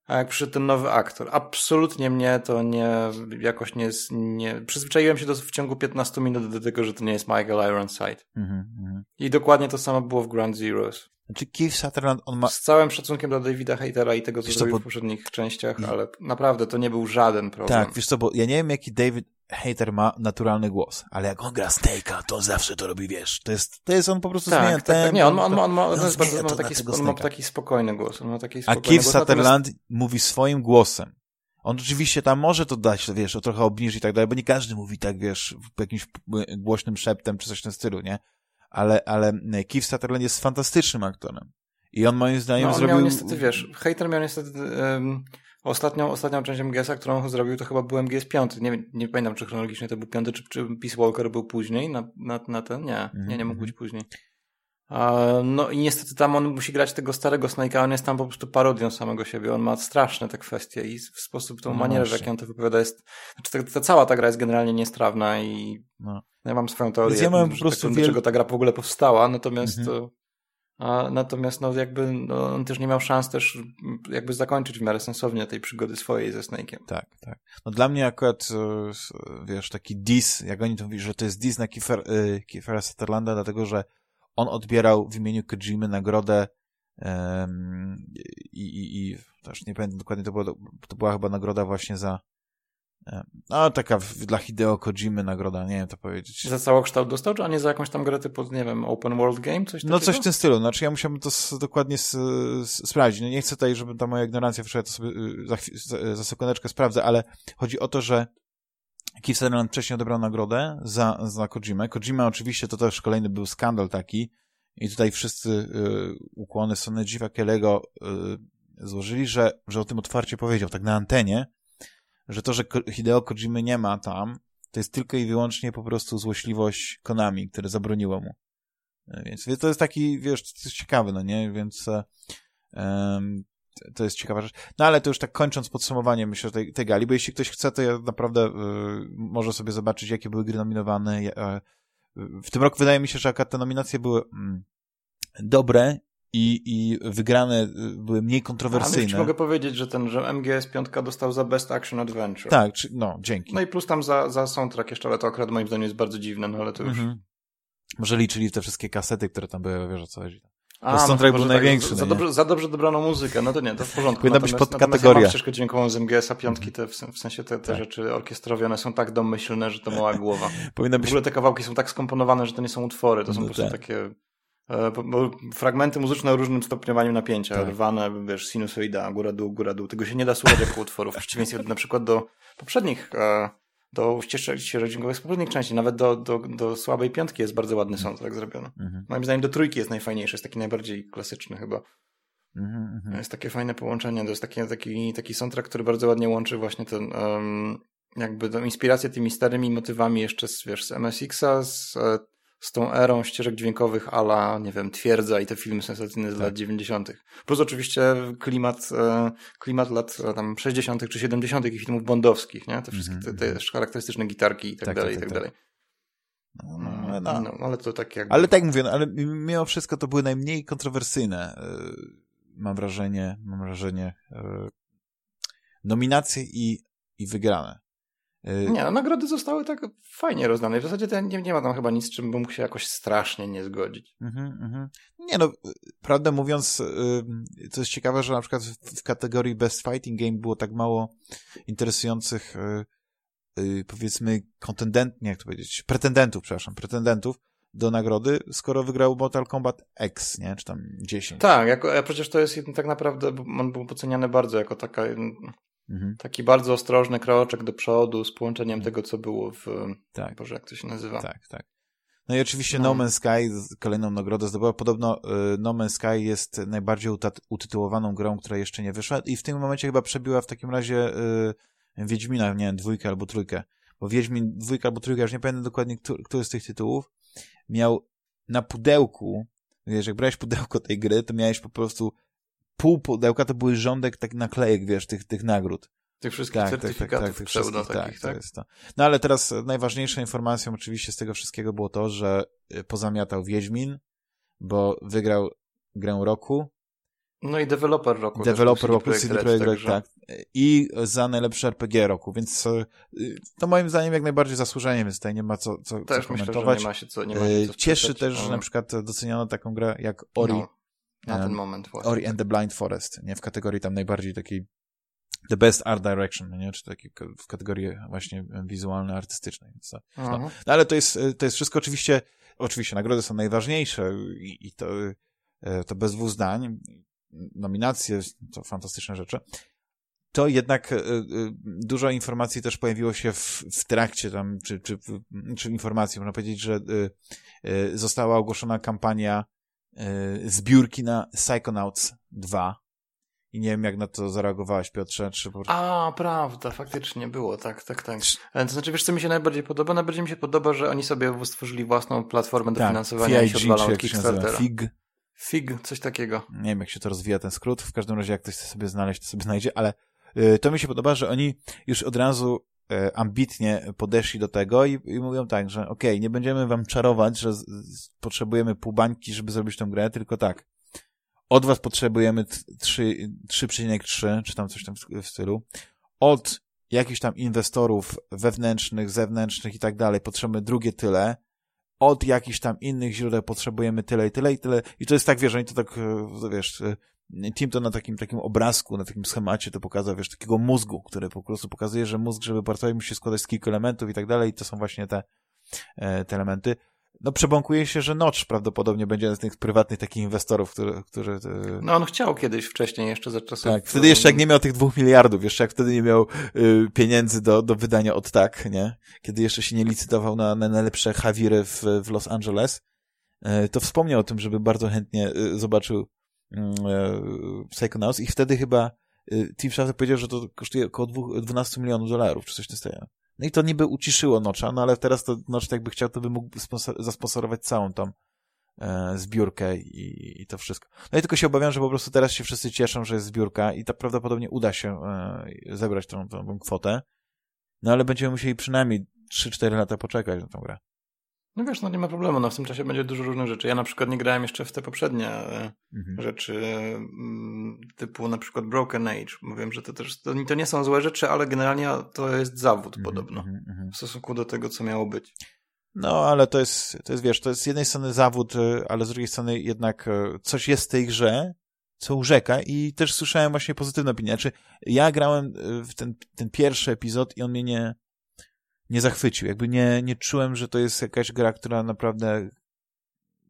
a jak przyszedł ten nowy aktor. Absolutnie mnie to nie, jakoś nie, nie przyzwyczaiłem się do, w ciągu 15 minut do tego, że to nie jest Michael Ironside. Mm -hmm. I dokładnie to samo było w Ground Zeroes. Znaczy Keith Sutherland, on ma... Z całym szacunkiem dla Davida Hatera i tego, co wiesz zrobił co, bo... w poprzednich częściach, ale naprawdę to nie był żaden problem. Tak, wiesz co, bo ja nie wiem, jaki David Hater ma naturalny głos, ale jak on gra Snake'a, to zawsze to robi, wiesz, to jest, to jest on po prostu tak, zmienia tak, tak, Nie, on, ma, on, ma, on, ma, on, bardzo, on, ma taki, on ma taki spokojny głos. On ma taki A Keith Sutherland natomiast... mówi swoim głosem. On oczywiście tam może to dać, wiesz, o trochę obniżyć i tak dalej, bo nie każdy mówi tak, wiesz, jakimś głośnym szeptem czy coś w tym stylu, nie? ale, ale Keith Sutherland jest fantastycznym aktorem. I on moim zdaniem no, on zrobił... miał niestety, wiesz, hater miał niestety um, ostatnią, ostatnią część MGS-a, którą zrobił, to chyba był MGS 5. Nie, nie pamiętam, czy chronologicznie to był piąty, czy, czy Peace Walker był później na, na, na ten? Nie, nie, nie mógł być mhm. później. No i niestety tam on musi grać tego starego Snake'a, on jest tam po prostu parodią samego siebie, on ma straszne te kwestie i w sposób, tą no manierę, w jaki on to wypowiada jest, znaczy ta, ta, cała ta gra jest generalnie niestrawna i no. ja mam swoją teorię, ja mam po prostu tak, wiel... dlaczego ta gra w ogóle powstała, natomiast mhm. to, a, natomiast no jakby no, on też nie miał szans też jakby zakończyć w miarę sensownie tej przygody swojej ze Snake'iem. Tak, tak. No dla mnie akurat e, wiesz, taki dis, jak oni to mówią, że to jest dis na Kiefer, e, Kiefera Sutherlanda, dlatego, że on odbierał w imieniu Kojimy nagrodę i, i, i też nie pamiętam dokładnie, to, było, to była chyba nagroda właśnie za no, taka dla Hideo Kojimy nagroda, nie wiem to powiedzieć. Za całokształt dostał, czy a nie za jakąś tam grę typu, nie wiem, open world game, coś No coś w tym stylu, znaczy ja musiałbym to dokładnie sprawdzić. No nie chcę tutaj, żeby ta moja ignorancja wszedła, to sobie y, za, za, za sekundeczkę sprawdzę, ale chodzi o to, że Keith Sutherland wcześniej odebrał nagrodę za, za Kojimę. Kojima oczywiście to też kolejny był skandal taki i tutaj wszyscy y, ukłony Sony Jiva Kelego y, złożyli, że, że o tym otwarcie powiedział, tak na antenie, że to, że Hideo Kojimy nie ma tam, to jest tylko i wyłącznie po prostu złośliwość Konami, które zabroniło mu. Y, więc to jest taki, wiesz, to jest ciekawe, no nie? Więc um, to jest ciekawa rzecz. No ale to już tak kończąc podsumowanie, myślę, tej, tej gali, bo jeśli ktoś chce, to ja naprawdę y, może sobie zobaczyć, jakie były gry nominowane. Ja, y, w tym roku wydaje mi się, że te nominacje były mm, dobre i, i wygrane y, były mniej kontrowersyjne. Ale mogę powiedzieć, że ten, że MGS 5 dostał za Best Action Adventure. Tak, czy, no, dzięki. No i plus tam za, za soundtrack jeszcze, ale to akurat moim zdaniem jest bardzo dziwne, no ale to już... Mhm. Może liczyli te wszystkie kasety, które tam były, wiesz o co chodzi. A, no soundtrack był tak, największy. Za, no dobrze, za dobrze dobraną muzykę, no to nie, to w porządku. Powinna być pod kategoria. Ja ścieżkę dźwiękową z MGS-a piątki, te, w sensie te, te tak. rzeczy orkiestrowe, one są tak domyślne, że to mała głowa. Powinna być... W ogóle te kawałki są tak skomponowane, że to nie są utwory, to są no po prostu tak. takie bo fragmenty muzyczne o różnym stopniowaniu napięcia, tak. rwane, wiesz, sinusoida, góra-dół, góra-dół. Tego się nie da słuchać jako utworów. W przeciwieństwie na przykład do poprzednich e, do ścieżek dźwiękowych z poprzednich części, nawet do, do, do słabej piątki jest bardzo ładny soundtrack zrobiony. Mhm. Moim zdaniem do trójki jest najfajniejszy, jest taki najbardziej klasyczny chyba. Mhm, mhm. Jest takie fajne połączenie, to jest taki, taki, taki soundtrack, który bardzo ładnie łączy właśnie ten um, jakby tą inspirację tymi starymi motywami jeszcze z, wiesz, z MSX-a, z e, z tą erą ścieżek dźwiękowych ala, nie wiem, Twierdza i te filmy sensacyjne z tak. lat 90. Plus oczywiście klimat, e, klimat lat e, tam 60. czy 70. i filmów bondowskich, nie? Te wszystkie, te, te mhm. charakterystyczne gitarki i tak, tak, tak dalej, i tak, tak, dalej. No, no, no, no, ale to tak jakby... Ale tak mówię, no, ale mimo wszystko to były najmniej kontrowersyjne, e, mam wrażenie, mam wrażenie, nominacje i, i wygrane. Y, nie, no, nagrody zostały tak fajnie rozdane. W zasadzie to nie, nie ma tam chyba nic, z czym bym mógł się jakoś strasznie nie zgodzić. Mm -hmm. Nie no, prawdę mówiąc, to jest ciekawe, że na przykład w, kategorii Best Fighting Game było tak mało interesujących y, y, powiedzmy kontendent, nie jak to powiedzieć, pretendentów, przepraszam, pretendentów do nagrody, skoro wygrał Mortal Kombat X, nie? Czy tam 10. Tak, jako, a przecież to jest tak naprawdę, on był oceniany bardzo jako taka Mhm. Taki bardzo ostrożny kroczek do przodu z połączeniem tego, co było w... Tak. Boże, jak to się nazywa? Tak, tak. No i oczywiście no, no Man's Sky kolejną nagrodę zdobyła. Podobno y, No Man's Sky jest najbardziej utytułowaną grą, która jeszcze nie wyszła i w tym momencie chyba przebiła w takim razie y, Wiedźmina, nie wiem, dwójkę albo trójkę. Bo Wiedźmin dwójka albo trójka, już nie pamiętam dokładnie, który, który z tych tytułów, miał na pudełku, wiesz, jak brałeś pudełko tej gry, to miałeś po prostu pół pudełka to były rządek tak naklejek, wiesz, tych, tych nagród. Tych wszystkich tak, certyfikatów tak, tak, tak, pseudo takich, tak? tak? To jest to. No ale teraz najważniejszą informacją oczywiście z tego wszystkiego było to, że y, pozamiatał Wiedźmin, bo wygrał grę roku. No i deweloper roku. Deweloper roku, CD Projekt Red, tak. I za najlepszy RPG roku, więc y, to moim zdaniem jak najbardziej zasłużenie, więc tutaj nie ma co, co, też co komentować. Myślę, nie ma się co, nie ma się co Cieszy też, że na przykład doceniono taką grę jak Ori. No na ten moment właśnie. Ori and the Blind Forest, nie? W kategorii tam najbardziej takiej The Best Art Direction, nie? Czy takiej w kategorii właśnie wizualno-artystycznej. Więc to, no. no. Ale to jest, to jest wszystko oczywiście, oczywiście nagrody są najważniejsze i, i to, e, to bez dwóch zdań. Nominacje to fantastyczne rzeczy. to jednak y, dużo informacji też pojawiło się w, w trakcie tam, czy, czy, czy informacji, można powiedzieć, że została ogłoszona kampania zbiórki na Psychonauts 2 i nie wiem, jak na to zareagowałeś, Piotrze, czy po prostu... A, prawda, faktycznie było, tak, tak, tak. To znaczy, wiesz, co mi się najbardziej podoba? Najbardziej mi się podoba, że oni sobie stworzyli własną platformę do tak, finansowania FIG, i się od Kickstartera. FIG. FIG, coś takiego. Nie wiem, jak się to rozwija, ten skrót. W każdym razie, jak ktoś chce sobie znaleźć, to sobie znajdzie, ale y, to mi się podoba, że oni już od razu ambitnie podeszli do tego i, i mówią tak, że okej, okay, nie będziemy wam czarować, że z, z, potrzebujemy pół bańki, żeby zrobić tę grę, tylko tak, od was potrzebujemy 3,3 czy tam coś tam w stylu. Od jakichś tam inwestorów wewnętrznych, zewnętrznych i tak dalej potrzebujemy drugie tyle. Od jakichś tam innych źródeł potrzebujemy tyle i tyle i tyle. I to jest tak, wiesz, oni to tak, e, wiesz, e, Tim to na takim, takim obrazku, na takim schemacie to pokazał, wiesz, takiego mózgu, który po prostu pokazuje, że mózg, żeby pracować, musi się składać z kilku elementów i tak dalej. I to są właśnie te, e, te elementy. No przebąkuje się, że Notch prawdopodobnie będzie z tych prywatnych takich inwestorów, którzy... którzy e, no on chciał kiedyś wcześniej jeszcze za czasów... Tak, wtedy jeszcze jak nie miał tych dwóch miliardów, jeszcze jak wtedy nie miał y, pieniędzy do, do wydania od tak, nie? Kiedy jeszcze się nie licytował na, na najlepsze Javiry w, w Los Angeles, y, to wspomniał o tym, żeby bardzo chętnie y, zobaczył Psychonauts i wtedy chyba y, Tim Schafer powiedział, że to kosztuje około 12 milionów dolarów, czy coś w tym. No i to niby uciszyło Nocza, no ale teraz to Nocz jakby chciał, to by mógł zasponsorować całą tą e, zbiórkę i, i to wszystko. No i tylko się obawiam, że po prostu teraz się wszyscy cieszą, że jest zbiórka i tak prawdopodobnie uda się e, zebrać tą, tą, tą kwotę. No ale będziemy musieli przynajmniej 3-4 lata poczekać na tą grę. No wiesz, no nie ma problemu, no w tym czasie będzie dużo różnych rzeczy. Ja na przykład nie grałem jeszcze w te poprzednie e, mhm. rzeczy, mm, typu na przykład Broken Age. Mówię, że to też, to, to, nie są złe rzeczy, ale generalnie to jest zawód mhm, podobno, mhm, mhm. w stosunku do tego, co miało być. No, ale to jest, to jest, wiesz, to jest z jednej strony zawód, e, ale z drugiej strony jednak e, coś jest w tej grze, co urzeka i też słyszałem właśnie pozytywne opinie. Znaczy, ja grałem w ten, ten pierwszy epizod i on mnie nie, nie zachwycił. Jakby nie, nie czułem, że to jest jakaś gra, która naprawdę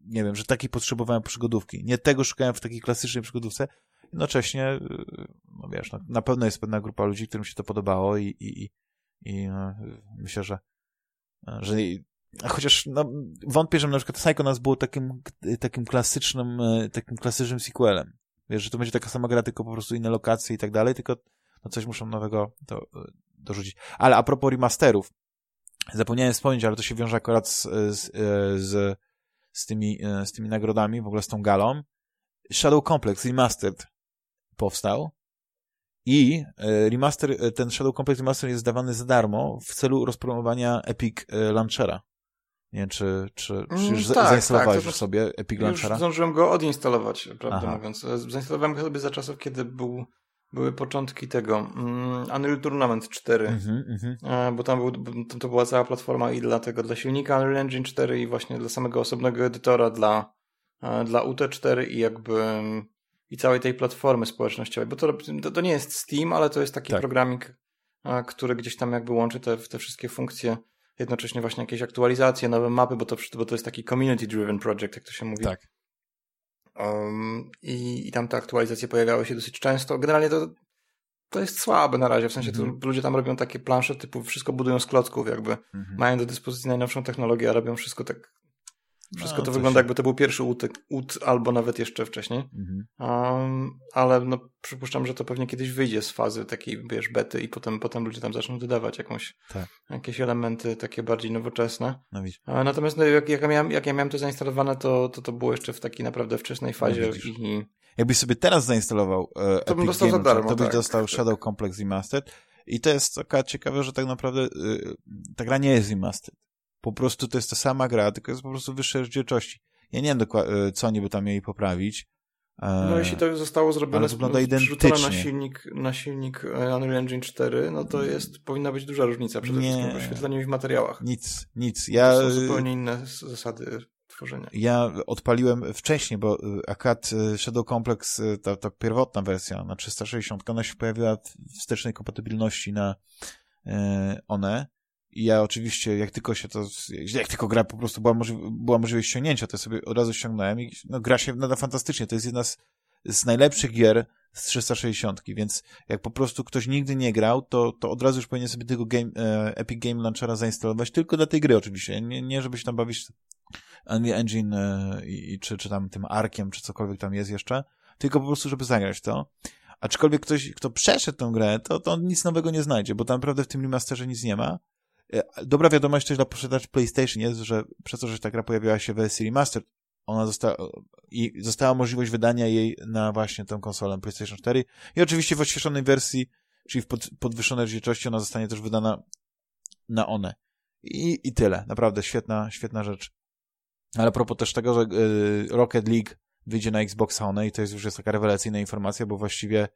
nie wiem, że takiej potrzebowałem przygodówki. Nie tego szukałem w takiej klasycznej przygodówce. Jednocześnie, y, no wiesz, no, na pewno jest pewna grupa ludzi, którym się to podobało i, i, i, no, myślę, że, że chociaż no, wątpię, że na przykład Psychonauts było takim, takim klasycznym, y, takim klasycznym sequelem. Wiesz, że to będzie taka sama gra, tylko po prostu inne lokacje i tak dalej, tylko no, coś muszą nowego to, y, dorzucić. Ale a propos remasterów, Zapomniałem wspomnieć, ale to się wiąże akurat z, z, z, z, tymi, z tymi nagrodami, w ogóle z tą galą. Shadow Complex Remastered powstał i e, remaster, e, ten Shadow Complex Remaster jest zdawany za darmo w celu rozpromowania Epic e, Launchera. Nie wiem, czy, czy, czy już mm, tak, zainstalowałeś tak, już sobie Epic Launchera? Już zdążyłem go odinstalować, prawdę Aha. mówiąc. Zainstalowałem go sobie za czasów, kiedy był były początki tego um, Unreal Tournament 4, mm -hmm, bo tam był, to, to była cała platforma i dla tego, dla silnika Unreal Engine 4 i właśnie dla samego osobnego edytora dla, e, dla UT4 i jakby i całej tej platformy społecznościowej, bo to, to, to nie jest Steam, ale to jest taki tak. programik, e, który gdzieś tam jakby łączy te, te wszystkie funkcje, jednocześnie właśnie jakieś aktualizacje, nowe mapy, bo to, bo to jest taki community driven project, jak to się mówi. Tak. Um, i, I tam te aktualizacje pojawiały się dosyć często. Generalnie to, to jest słabe na razie, w sensie mm -hmm. ludzie tam robią takie plansze typu wszystko budują z klocków, jakby mm -hmm. mają do dyspozycji najnowszą technologię, a robią wszystko tak wszystko no, to wygląda się... jakby to był pierwszy ut, ut albo nawet jeszcze wcześniej. Mhm. Um, ale no, przypuszczam, że to pewnie kiedyś wyjdzie z fazy takiej, wiesz, bety i potem, potem ludzie tam zaczną dodawać jakąś, tak. jakieś elementy takie bardziej nowoczesne. No, natomiast no, jak, jak, ja miałem, jak ja miałem to zainstalowane, to, to to było jeszcze w takiej naprawdę wczesnej no, fazie. No, i... Jakbyś sobie teraz zainstalował e, to Epic Game, darmo, to byś tak, dostał tak. Shadow Complex Remastered i to jest taka ciekawe, że tak naprawdę y, ta gra nie jest remastered. Po prostu to jest ta sama gra, tylko jest po prostu wyższej rozdzielczości. Ja nie wiem, e, co oni by tam mieli poprawić. E, no jeśli to zostało zrobione wygląda identycznie. na silnik, na silnik e, Unreal Engine 4, no to jest, powinna być duża różnica przede nie. wszystkim w oświetleniu i w materiałach. Nic, nic. Ja, to są zupełnie inne zasady tworzenia. Ja odpaliłem wcześniej, bo akurat Shadow Complex, ta, ta pierwotna wersja na 360, ona się pojawiła w wstecznej kompatybilności na one i ja oczywiście, jak tylko się to, jak tylko gra po prostu była, możli była możliwość ściągnięcia, to sobie od razu ściągnąłem i no, gra się nada fantastycznie. To jest jedna z, z najlepszych gier z 360, więc jak po prostu ktoś nigdy nie grał, to, to od razu już powinien sobie tego game, e, Epic Game Launchera zainstalować, tylko dla tej gry oczywiście, nie, nie żeby się tam bawić Unreal Engine e, i, czy, czy tam tym Arkiem, czy cokolwiek tam jest jeszcze, tylko po prostu, żeby zagrać to. Aczkolwiek ktoś, kto przeszedł tę grę, to, to on nic nowego nie znajdzie, bo tam naprawdę w tym remasterze nic nie ma. E, dobra wiadomość też dla posiadaczy PlayStation jest, że przez to, że ta gra pojawiła się w wersji remastered, ona została, i została możliwość wydania jej na właśnie tę konsolę PlayStation 4 i oczywiście w odświeżonej wersji, czyli w pod, podwyższonej rozdzielczości ona zostanie też wydana na one. I, I tyle. Naprawdę świetna, świetna rzecz. Ale a propos też tego, że y, Rocket League wyjdzie na Xbox One i to jest już jest taka rewelacyjna informacja, bo właściwie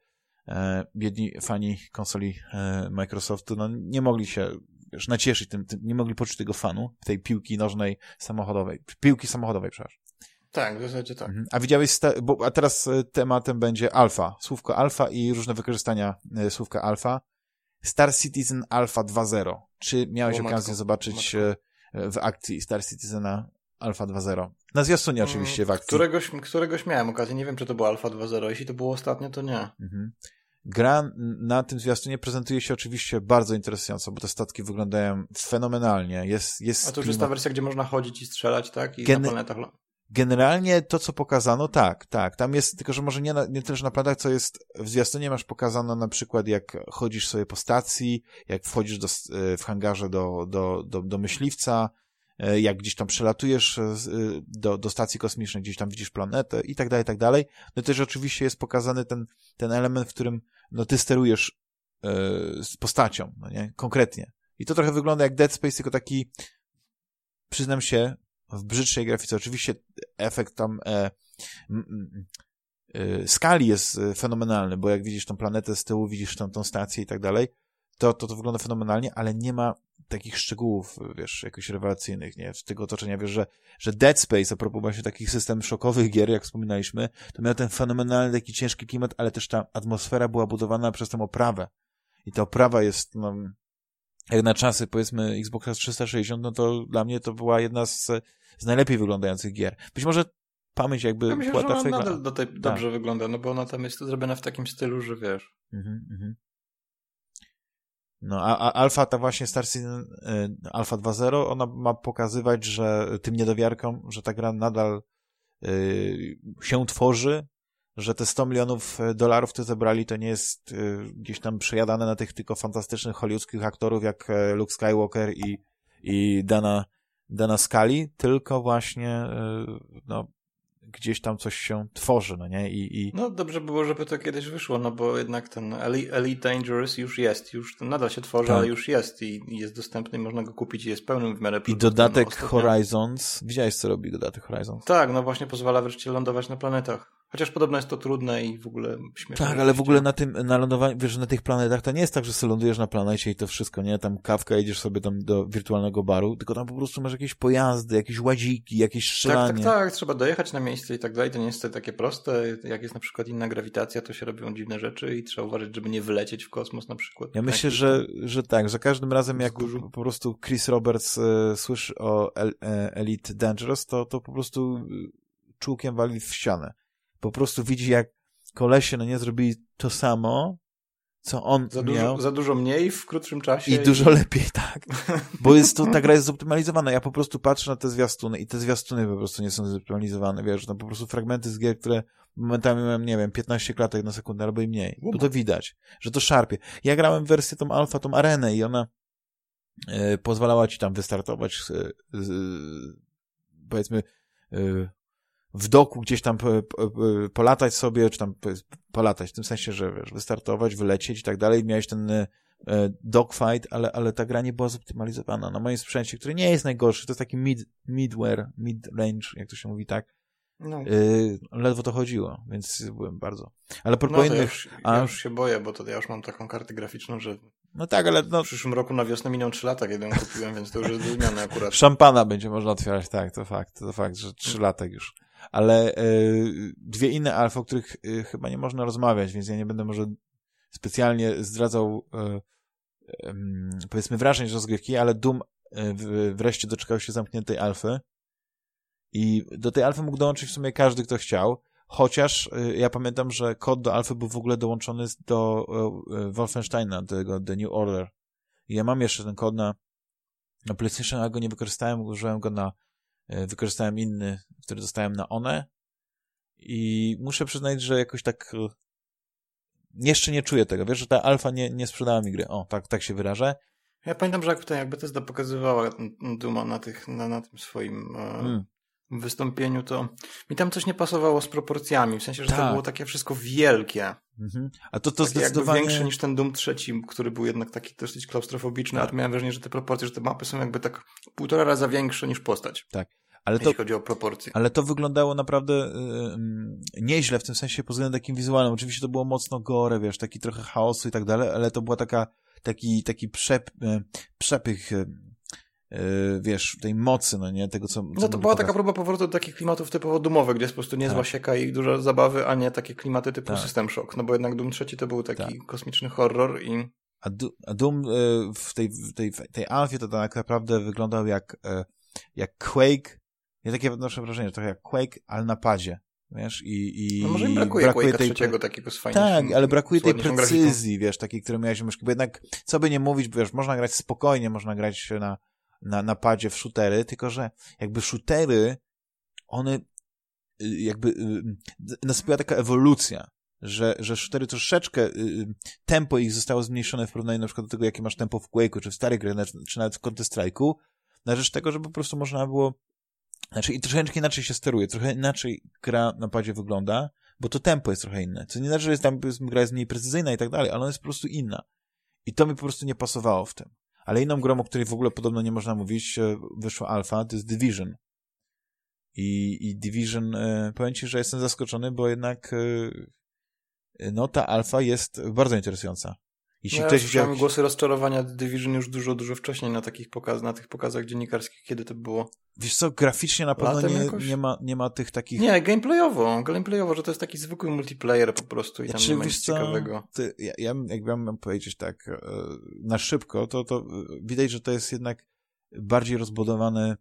e, biedni fani konsoli e, Microsoftu no, nie mogli się wiesz, nacieszyć tym, tym, nie mogli poczuć tego fanu tej piłki nożnej samochodowej, piłki samochodowej, przepraszam. Tak, w zasadzie tak. Mhm. A widziałeś, bo, a teraz e, tematem będzie alfa, słówko alfa i różne wykorzystania e, słówka alfa. Star Citizen Alpha 2.0. Czy miałeś o, okazję matko, zobaczyć matko. E, w akcji Star Citizena Alpha 2.0? Na zwiastunie mm, oczywiście w akcji. Któregoś, któregoś miałem okazję, nie wiem czy to było Alpha 2.0, jeśli to było ostatnio, to nie. Mhm. Gra na tym zwiastunie prezentuje się oczywiście bardzo interesująco, bo te statki wyglądają fenomenalnie. Jest, jest A to już jest ta wersja, gdzie można chodzić i strzelać, tak? I Gen... na planetach Generalnie to, co pokazano, tak, tak. Tam jest, tylko że może nie, na, nie też na planetach, co jest w zwiastunie masz pokazano na przykład, jak chodzisz sobie po stacji, jak wchodzisz do, e, w hangarze do, do, do, do myśliwca, jak gdzieś tam przelatujesz e, do, do stacji kosmicznej, gdzieś tam widzisz planetę i tak dalej, i tak dalej. No też oczywiście jest pokazany ten, ten element, w którym no ty sterujesz z postacią, no nie? Konkretnie. I to trochę wygląda jak Dead Space, tylko taki, przyznam się, w brzydszej grafice. Oczywiście efekt tam e, e, skali jest e, fenomenalny, bo jak widzisz tą planetę z tyłu, widzisz tą, tą stację i tak dalej, to, to to wygląda fenomenalnie, ale nie ma takich szczegółów, wiesz, jakoś rewelacyjnych, nie, z tego otoczenia, wiesz, że, że Dead Space, a propos właśnie takich systemów szokowych gier, jak wspominaliśmy, to miał ten fenomenalny, taki ciężki klimat, ale też ta atmosfera była budowana przez tę oprawę. I ta oprawa jest, no, jak na czasy, powiedzmy, Xbox 360, no to dla mnie to była jedna z, z najlepiej wyglądających gier. Być może pamięć jakby ja myślę, że ona nadal do tej tak. dobrze wygląda, no bo ona tam jest zrobiona w takim stylu, że wiesz. Mhm, mhm. No, a, a Alpha, ta właśnie Star Citizen y, Alpha 2.0, ona ma pokazywać, że tym niedowiarkom, że ta gra nadal y, się tworzy, że te 100 milionów e, dolarów, które zebrali, to nie jest y, gdzieś tam przejadane na tych tylko fantastycznych hollywoodzkich aktorów jak Luke Skywalker i, i Dana, Dana Scully, tylko właśnie no, gdzieś tam coś się tworzy, no nie? I, i... No dobrze było, żeby to kiedyś wyszło, no bo jednak ten Elite Dangerous już jest, już nadal się tworzy, tak. ale już jest i, jest dostępny i można go kupić i jest pełnym w miarę I dodatek no, Horizons, widziałeś co robi dodatek Horizons? Tak, no właśnie pozwala wreszcie lądować na planetach. Chociaż podobno jest to trudne i w ogóle śmieszne. Tak, ale w ogóle na tym, na lądowaniu, wiesz, na tych planetach to nie jest tak, że sobie lądujesz na planecie i to wszystko, nie? Tam kawka, jedziesz sobie tam do wirtualnego baru, tylko tam po prostu masz jakieś pojazdy, jakieś ładziki, jakieś strzelanie. Tak, tak, tak, trzeba dojechać na miejsce i tak dalej, to nie jest takie proste. Jak jest na przykład inna grawitacja, to się robią dziwne rzeczy i trzeba uważać, żeby nie wylecieć w kosmos na przykład. Ja myślę, że, że tak, że każdym razem jak po prostu Chris Roberts e, słyszy o El, e, Elite Dangerous, to, to po prostu e, czułkiem wali w ścianę po prostu widzi, jak kolesie, no nie, zrobili to samo, co on za miał. Dużo, za dużo mniej w krótszym czasie. I, i... dużo lepiej, tak. Bo jest to, ta gra jest zoptymalizowana. Ja po prostu patrzę na te zwiastuny i te zwiastuny po prostu nie są zoptymalizowane, wiesz, no po prostu fragmenty z gier, które momentami mają, nie wiem, 15 klatek na sekundę albo i mniej. Bo to widać, że to szarpie. Ja grałem w wersję tą alfa, tą arenę i ona e, pozwalała ci tam wystartować e, powiedzmy e, w doku gdzieś tam polatać sobie, czy tam polatać, w tym sensie, że wiesz, wystartować, wylecieć i tak dalej. Miałeś ten e, dogfight, ale, ale ta gra nie była zoptymalizowana. Na moim sprzęcie, który nie jest najgorszy, to jest taki mid, midware, mid-range, jak to się mówi tak, no. Yy, ledwo to chodziło, więc byłem bardzo. Ale propos no, innych... Ja już, a... ja już się boję, bo to ja już mam taką kartę graficzną, że no tak, ale no... W przyszłym roku na wiosnę miną 3 lata, kiedy ją kupiłem, więc to już jest zmiany akurat. Szampana będzie można otwierać, tak, to fakt, to fakt, że 3 lata już ale y, dwie inne alfa, o których y, chyba nie można rozmawiać, więc ja nie będę może specjalnie zdradzał y, powiedzmy wrażeń z rozgrywki, ale Doom wreszcie doczekał się zamkniętej alfy i do tej alfy mógł dołączyć w sumie każdy, kto chciał, Chociaż ja pamiętam, że kod do alfy był w ogóle dołączony do Wolfensteina, tego The New Order. I ja mam jeszcze ten kod na, na PlayStation, ale go nie wykorzystałem, użyłem go na, wykorzystałem inny, który dostałem na One i muszę przyznać, że jakoś tak jeszcze nie czuję tego. Wiesz, że ta alfa nie, nie sprzedała mi gry. O, tak, tak się wyrażę. Ja pamiętam, że jak, jakby Tesla pokazywała Duma na, tych, na, na tym swoim e, hmm. Wystąpieniu, to mi tam coś nie pasowało z proporcjami. W sensie, że tak. to było takie wszystko wielkie. Mhm. A to, to zdecydowanie... większe niż ten Doom trzeci, który był jednak taki dosyć klaustrofobiczny, tak. ale miałem wrażenie, że te proporcje, że te mapy są jakby tak półtora raza większe niż postać. Tak. Ale jeśli to, chodzi o proporcje. Ale to wyglądało naprawdę yy, nieźle, w tym sensie pod względem takim wizualnym. Oczywiście to było mocno gore, wiesz, taki trochę chaosu i tak dalej, ale to była taka, taki, taki przep, yy, przepych yy, wiesz, tej mocy, no nie, tego, co... co no to była taka próba powrotu do takich klimatów typowo dumowych, gdzie jest po prostu niezła tak. sieka i dużo zabawy, a nie takie klimaty typu tak. System Shock, no bo jednak Doom trzeci to był taki tak. kosmiczny horror i... A, a Doom w tej, w tej, w tej Alfie to tak naprawdę wyglądał jak, jak Quake ja takie odnoszę wrażenie, że trochę jak Quake, ale na padzie. Wiesz, i, i no może im brakuje, brakuje tej trzeciego takiego z Tak, ale brakuje tej precyzji, wiesz, takiej, którą miałeś w myszki, bo jednak, co by nie mówić, wiesz, można grać spokojnie, można grać na, na, na padzie w shootery, tylko że jakby shootery, one y, jakby y, nastąpiła taka ewolucja, że, że shootery troszeczkę, y, tempo ich zostało zmniejszone w porównaniu na przykład do tego, jakie masz tempo w Quake'u, czy w starych grach, czy nawet w Counter-Strike'u, na rzecz tego, żeby po prostu można było znaczy i troszeczkę inaczej się steruje, trochę inaczej gra na padzie wygląda, bo to tempo jest trochę inne. Co nie znaczy, że jest tam, gra jest mniej precyzyjna i tak dalej, ale ona jest po prostu inna. I to mi po prostu nie pasowało w tym. Ale inną grą, o której w ogóle podobno nie można mówić, e, wyszła alfa, to jest Division. I, i Division, e, powiem ci, że jestem zaskoczony, bo jednak e, no ta alfa jest bardzo interesująca. Jeśli no, ktoś ja głosy rozczarowania Division już dużo, dużo wcześniej na takich pokaz, na tych pokazach dziennikarskich, kiedy to było. Wiesz co, graficznie na pewno nie, nie, ma, nie ma tych takich... Nie, gameplayowo, gameplayowo, że to jest taki zwykły multiplayer po prostu i tam znaczy, nie ma nic ciekawego. Ty, ja, ja, jakbym miał powiedzieć tak e, na szybko, to, to widać, że to jest jednak bardziej rozbudowany,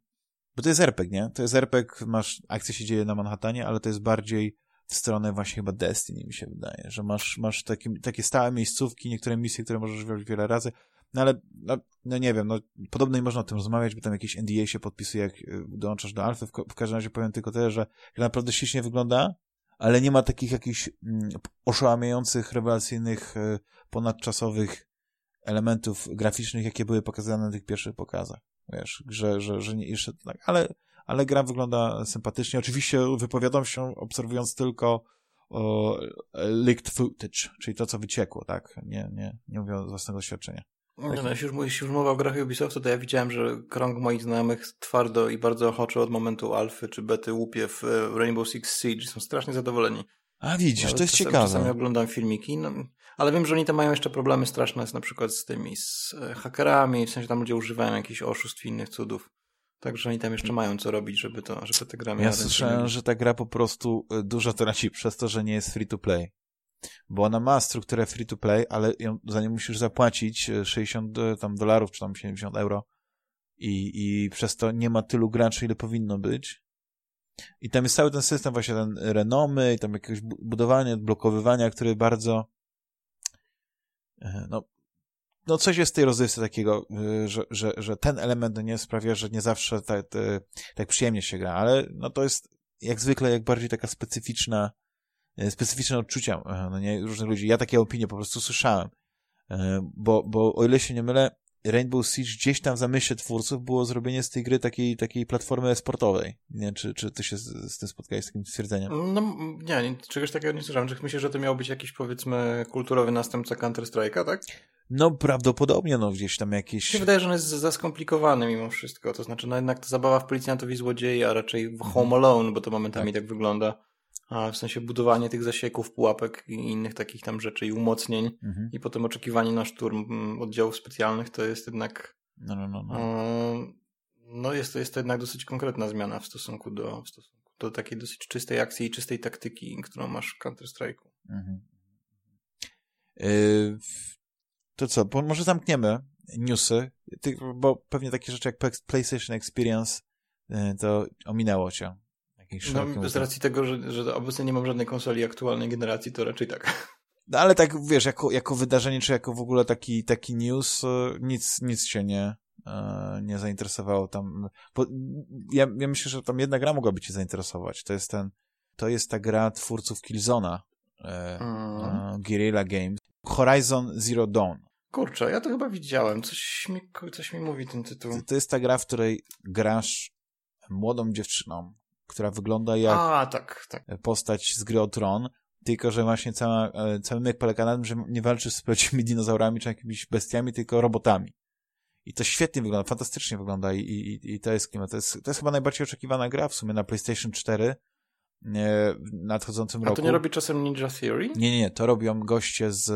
bo to jest RPG, nie? To jest RPG, masz, akcja się dzieje na Manhattanie, ale to jest bardziej w stronę właśnie chyba Destiny, mi się wydaje, że masz, masz takie, takie stałe miejscówki, niektóre misje, które możesz wziąć wiele razy, no ale, no, no nie wiem, no podobno nie można o tym rozmawiać, bo tam jakieś NDA się podpisuje, jak y, dołączasz do Alfy, w, w każdym razie powiem tylko tyle, że naprawdę ślicznie wygląda, ale nie ma takich jakichś mm, oszałamiających, rewelacyjnych, y, ponadczasowych elementów graficznych, jakie były pokazane na tych pierwszych pokazach. Wiesz, że, że, że nie jeszcze tak, ale ale gra wygląda sympatycznie. Oczywiście wypowiadam się obserwując tylko o, leaked footage, czyli to, co wyciekło, tak? Nie, nie, nie mówię o własnego doświadczenia. No, no, jeśli, już, jeśli już mowa o grach Ubisoftu, to ja widziałem, że krąg moich znajomych twardo i bardzo ochoczo od momentu alfy czy bety łupie w Rainbow Six Siege. Są strasznie zadowoleni. A widzisz, Nawet to jest ciekawe. Czasami oglądam filmiki, no, ale wiem, że oni tam mają jeszcze problemy straszne, na przykład z tymi z e, hakerami, w sensie tam ludzie używają jakichś oszustw i innych cudów. Także oni tam jeszcze mają co robić, żeby to, żeby te gra Ja słyszałem, że ta gra po prostu y, dużo traci przez to, że nie jest free to play. Bo ona ma strukturę free to play, ale ją, za nią musisz zapłacić 60 y, tam dolarów, czy tam 70 euro. I, I przez to nie ma tylu graczy, ile powinno być. I tam jest cały ten system, właśnie ten renomy, i tam jakieś budowanie, odblokowywania, który bardzo e, no, no coś jest w tej rozrywce takiego, y, że, że, że ten element nie sprawia, że nie zawsze tak, tak przyjemnie się gra, ale no to jest jak zwykle jak bardziej taka specyficzna, y, specyficzne odczucia, y, no nie, różnych ludzi. Ja takie opinie po prostu słyszałem, bo, bo o ile się nie mylę, Rainbow Siege gdzieś tam w zamyśle twórców było zrobienie z tej gry takiej, takiej platformy sportowej. Nie wiem, czy, czy ty się z, z tym spotkałeś, z takim stwierdzeniem? No, nie, nie, czegoś takiego nie słyszałem. Czy myślę, że to miał być jakiś, powiedzmy, kulturowy następca Counter-Strike'a, tak? No prawdopodobnie, no gdzieś tam jakieś... Mi wydaje, że on jest za skomplikowany mimo wszystko. To znaczy, no jednak to zabawa w policjantów i złodziei, a raczej w mhm. Home Alone, bo to momentami tak, tak wygląda. A w sensie budowanie tych zasieków, pułapek i innych takich tam rzeczy i umocnień mhm. i potem oczekiwanie na szturm mm, oddziałów specjalnych to jest jednak... No, no, no. No, no jest, to, jest to jednak dosyć konkretna zmiana w stosunku do, w stosunku do takiej dosyć czystej akcji i czystej taktyki, którą masz w Counter-Strike'u. Mhm. Yy, to co, może zamkniemy newsy, bo pewnie takie rzeczy jak PlayStation Experience y, to ominęło cię. No, z racji tego, że, że obecnie nie mam żadnej konsoli aktualnej generacji, to raczej tak. No ale tak, wiesz, jako, jako wydarzenie, czy jako w ogóle taki, taki news, nic, nic się nie, nie zainteresowało tam. Bo ja, ja myślę, że tam jedna gra mogłaby cię zainteresować. To jest ten, to jest ta gra twórców Killzona, e, mm. Guerrilla Games. Horizon Zero Dawn. Kurczę, ja to chyba widziałem. Coś mi, coś mi mówi ten tytuł. To, to jest ta gra, w której grasz młodą dziewczyną, która wygląda jak A, tak, tak. postać z gry o Tron, tylko że właśnie cała, e, cały myk polega na tym, że nie walczysz z prawdziwymi dinozaurami czy jakimiś bestiami, tylko robotami. I to świetnie wygląda, fantastycznie wygląda i, i, i to jest klimat. To jest, to jest chyba najbardziej oczekiwana gra w sumie na PlayStation 4 w nadchodzącym A roku. A to nie robi czasem Ninja Theory? Nie, nie, nie. To robią goście z,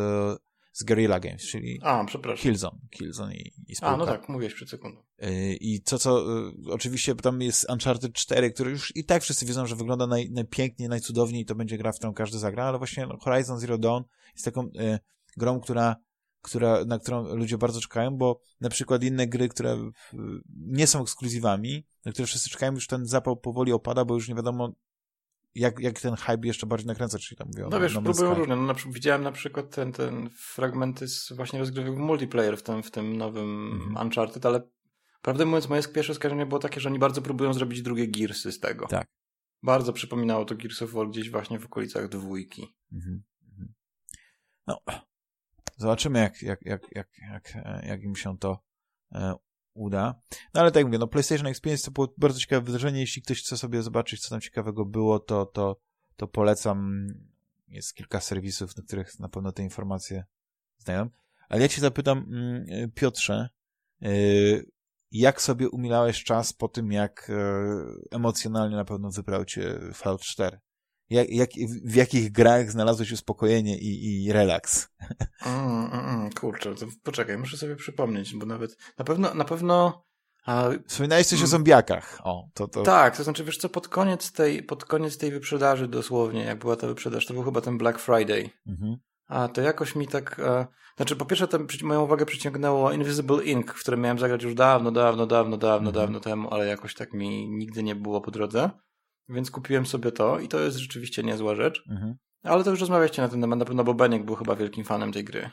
z Guerrilla Games, czyli A, przepraszam. Killzone, Killzone i, i spółka. A, no tak, mówiłeś przed sekundą. Y, I to, co y, oczywiście tam jest Uncharted 4, który już i tak wszyscy wiedzą, że wygląda naj, najpiękniej, najcudowniej i to będzie gra, w którą każdy zagra, ale właśnie Horizon Zero Dawn jest taką y, grą, która która, na którą ludzie bardzo czekają, bo na przykład inne gry, które nie są ekskluzywami, na które wszyscy czekają, już ten zapał powoli opada, bo już nie wiadomo, jak, jak ten hype jeszcze bardziej nakręca, czyli tam mówią. No wiesz, próbują różne. No, na widziałem na przykład ten, ten fragmenty z właśnie rozgrywek multiplayer w tym, w tym nowym mhm. Uncharted, ale prawdę mówiąc, moje pierwsze skojarzenie było takie, że oni bardzo próbują zrobić drugie Gearsy z tego. Tak. Bardzo przypominało to Gears of War gdzieś właśnie w okolicach dwójki. Mhm. mhm. No, zobaczymy jak, jak, jak, jak, jak, jak im się to e, uda. No ale tak jak mówię, no PlayStation Experience to było bardzo ciekawe wydarzenie. Jeśli ktoś chce sobie zobaczyć, co tam ciekawego było, to, to, to polecam. Jest kilka serwisów, na których na pewno te informacje znają. Ale ja cię zapytam, mm, Piotrze, y, jak sobie umilałeś czas po tym, jak e, emocjonalnie na pewno wybrał cię Fallout 4? Jak, jak, w jakich grach znalazłeś uspokojenie i, i relaks? Mm, mm, mm, kurczę, to poczekaj, muszę sobie przypomnieć, bo nawet na pewno, na pewno a... Wspominałeś coś o zombiakach. O, to, to... Tak, to znaczy, wiesz co, pod koniec tej, pod koniec tej wyprzedaży dosłownie, jak była ta wyprzedaż, to był chyba ten Black Friday. Mhm. A to jakoś mi tak. E, znaczy, po pierwsze, to moją uwagę przyciągnęło Invisible Ink, w którym miałem zagrać już dawno, dawno, dawno, dawno, mhm. dawno temu, ale jakoś tak mi nigdy nie było po drodze. Więc kupiłem sobie to i to jest rzeczywiście niezła rzecz. Mhm. Ale to już rozmawialiście na ten temat, na pewno bo Beniek był chyba wielkim fanem tej gry.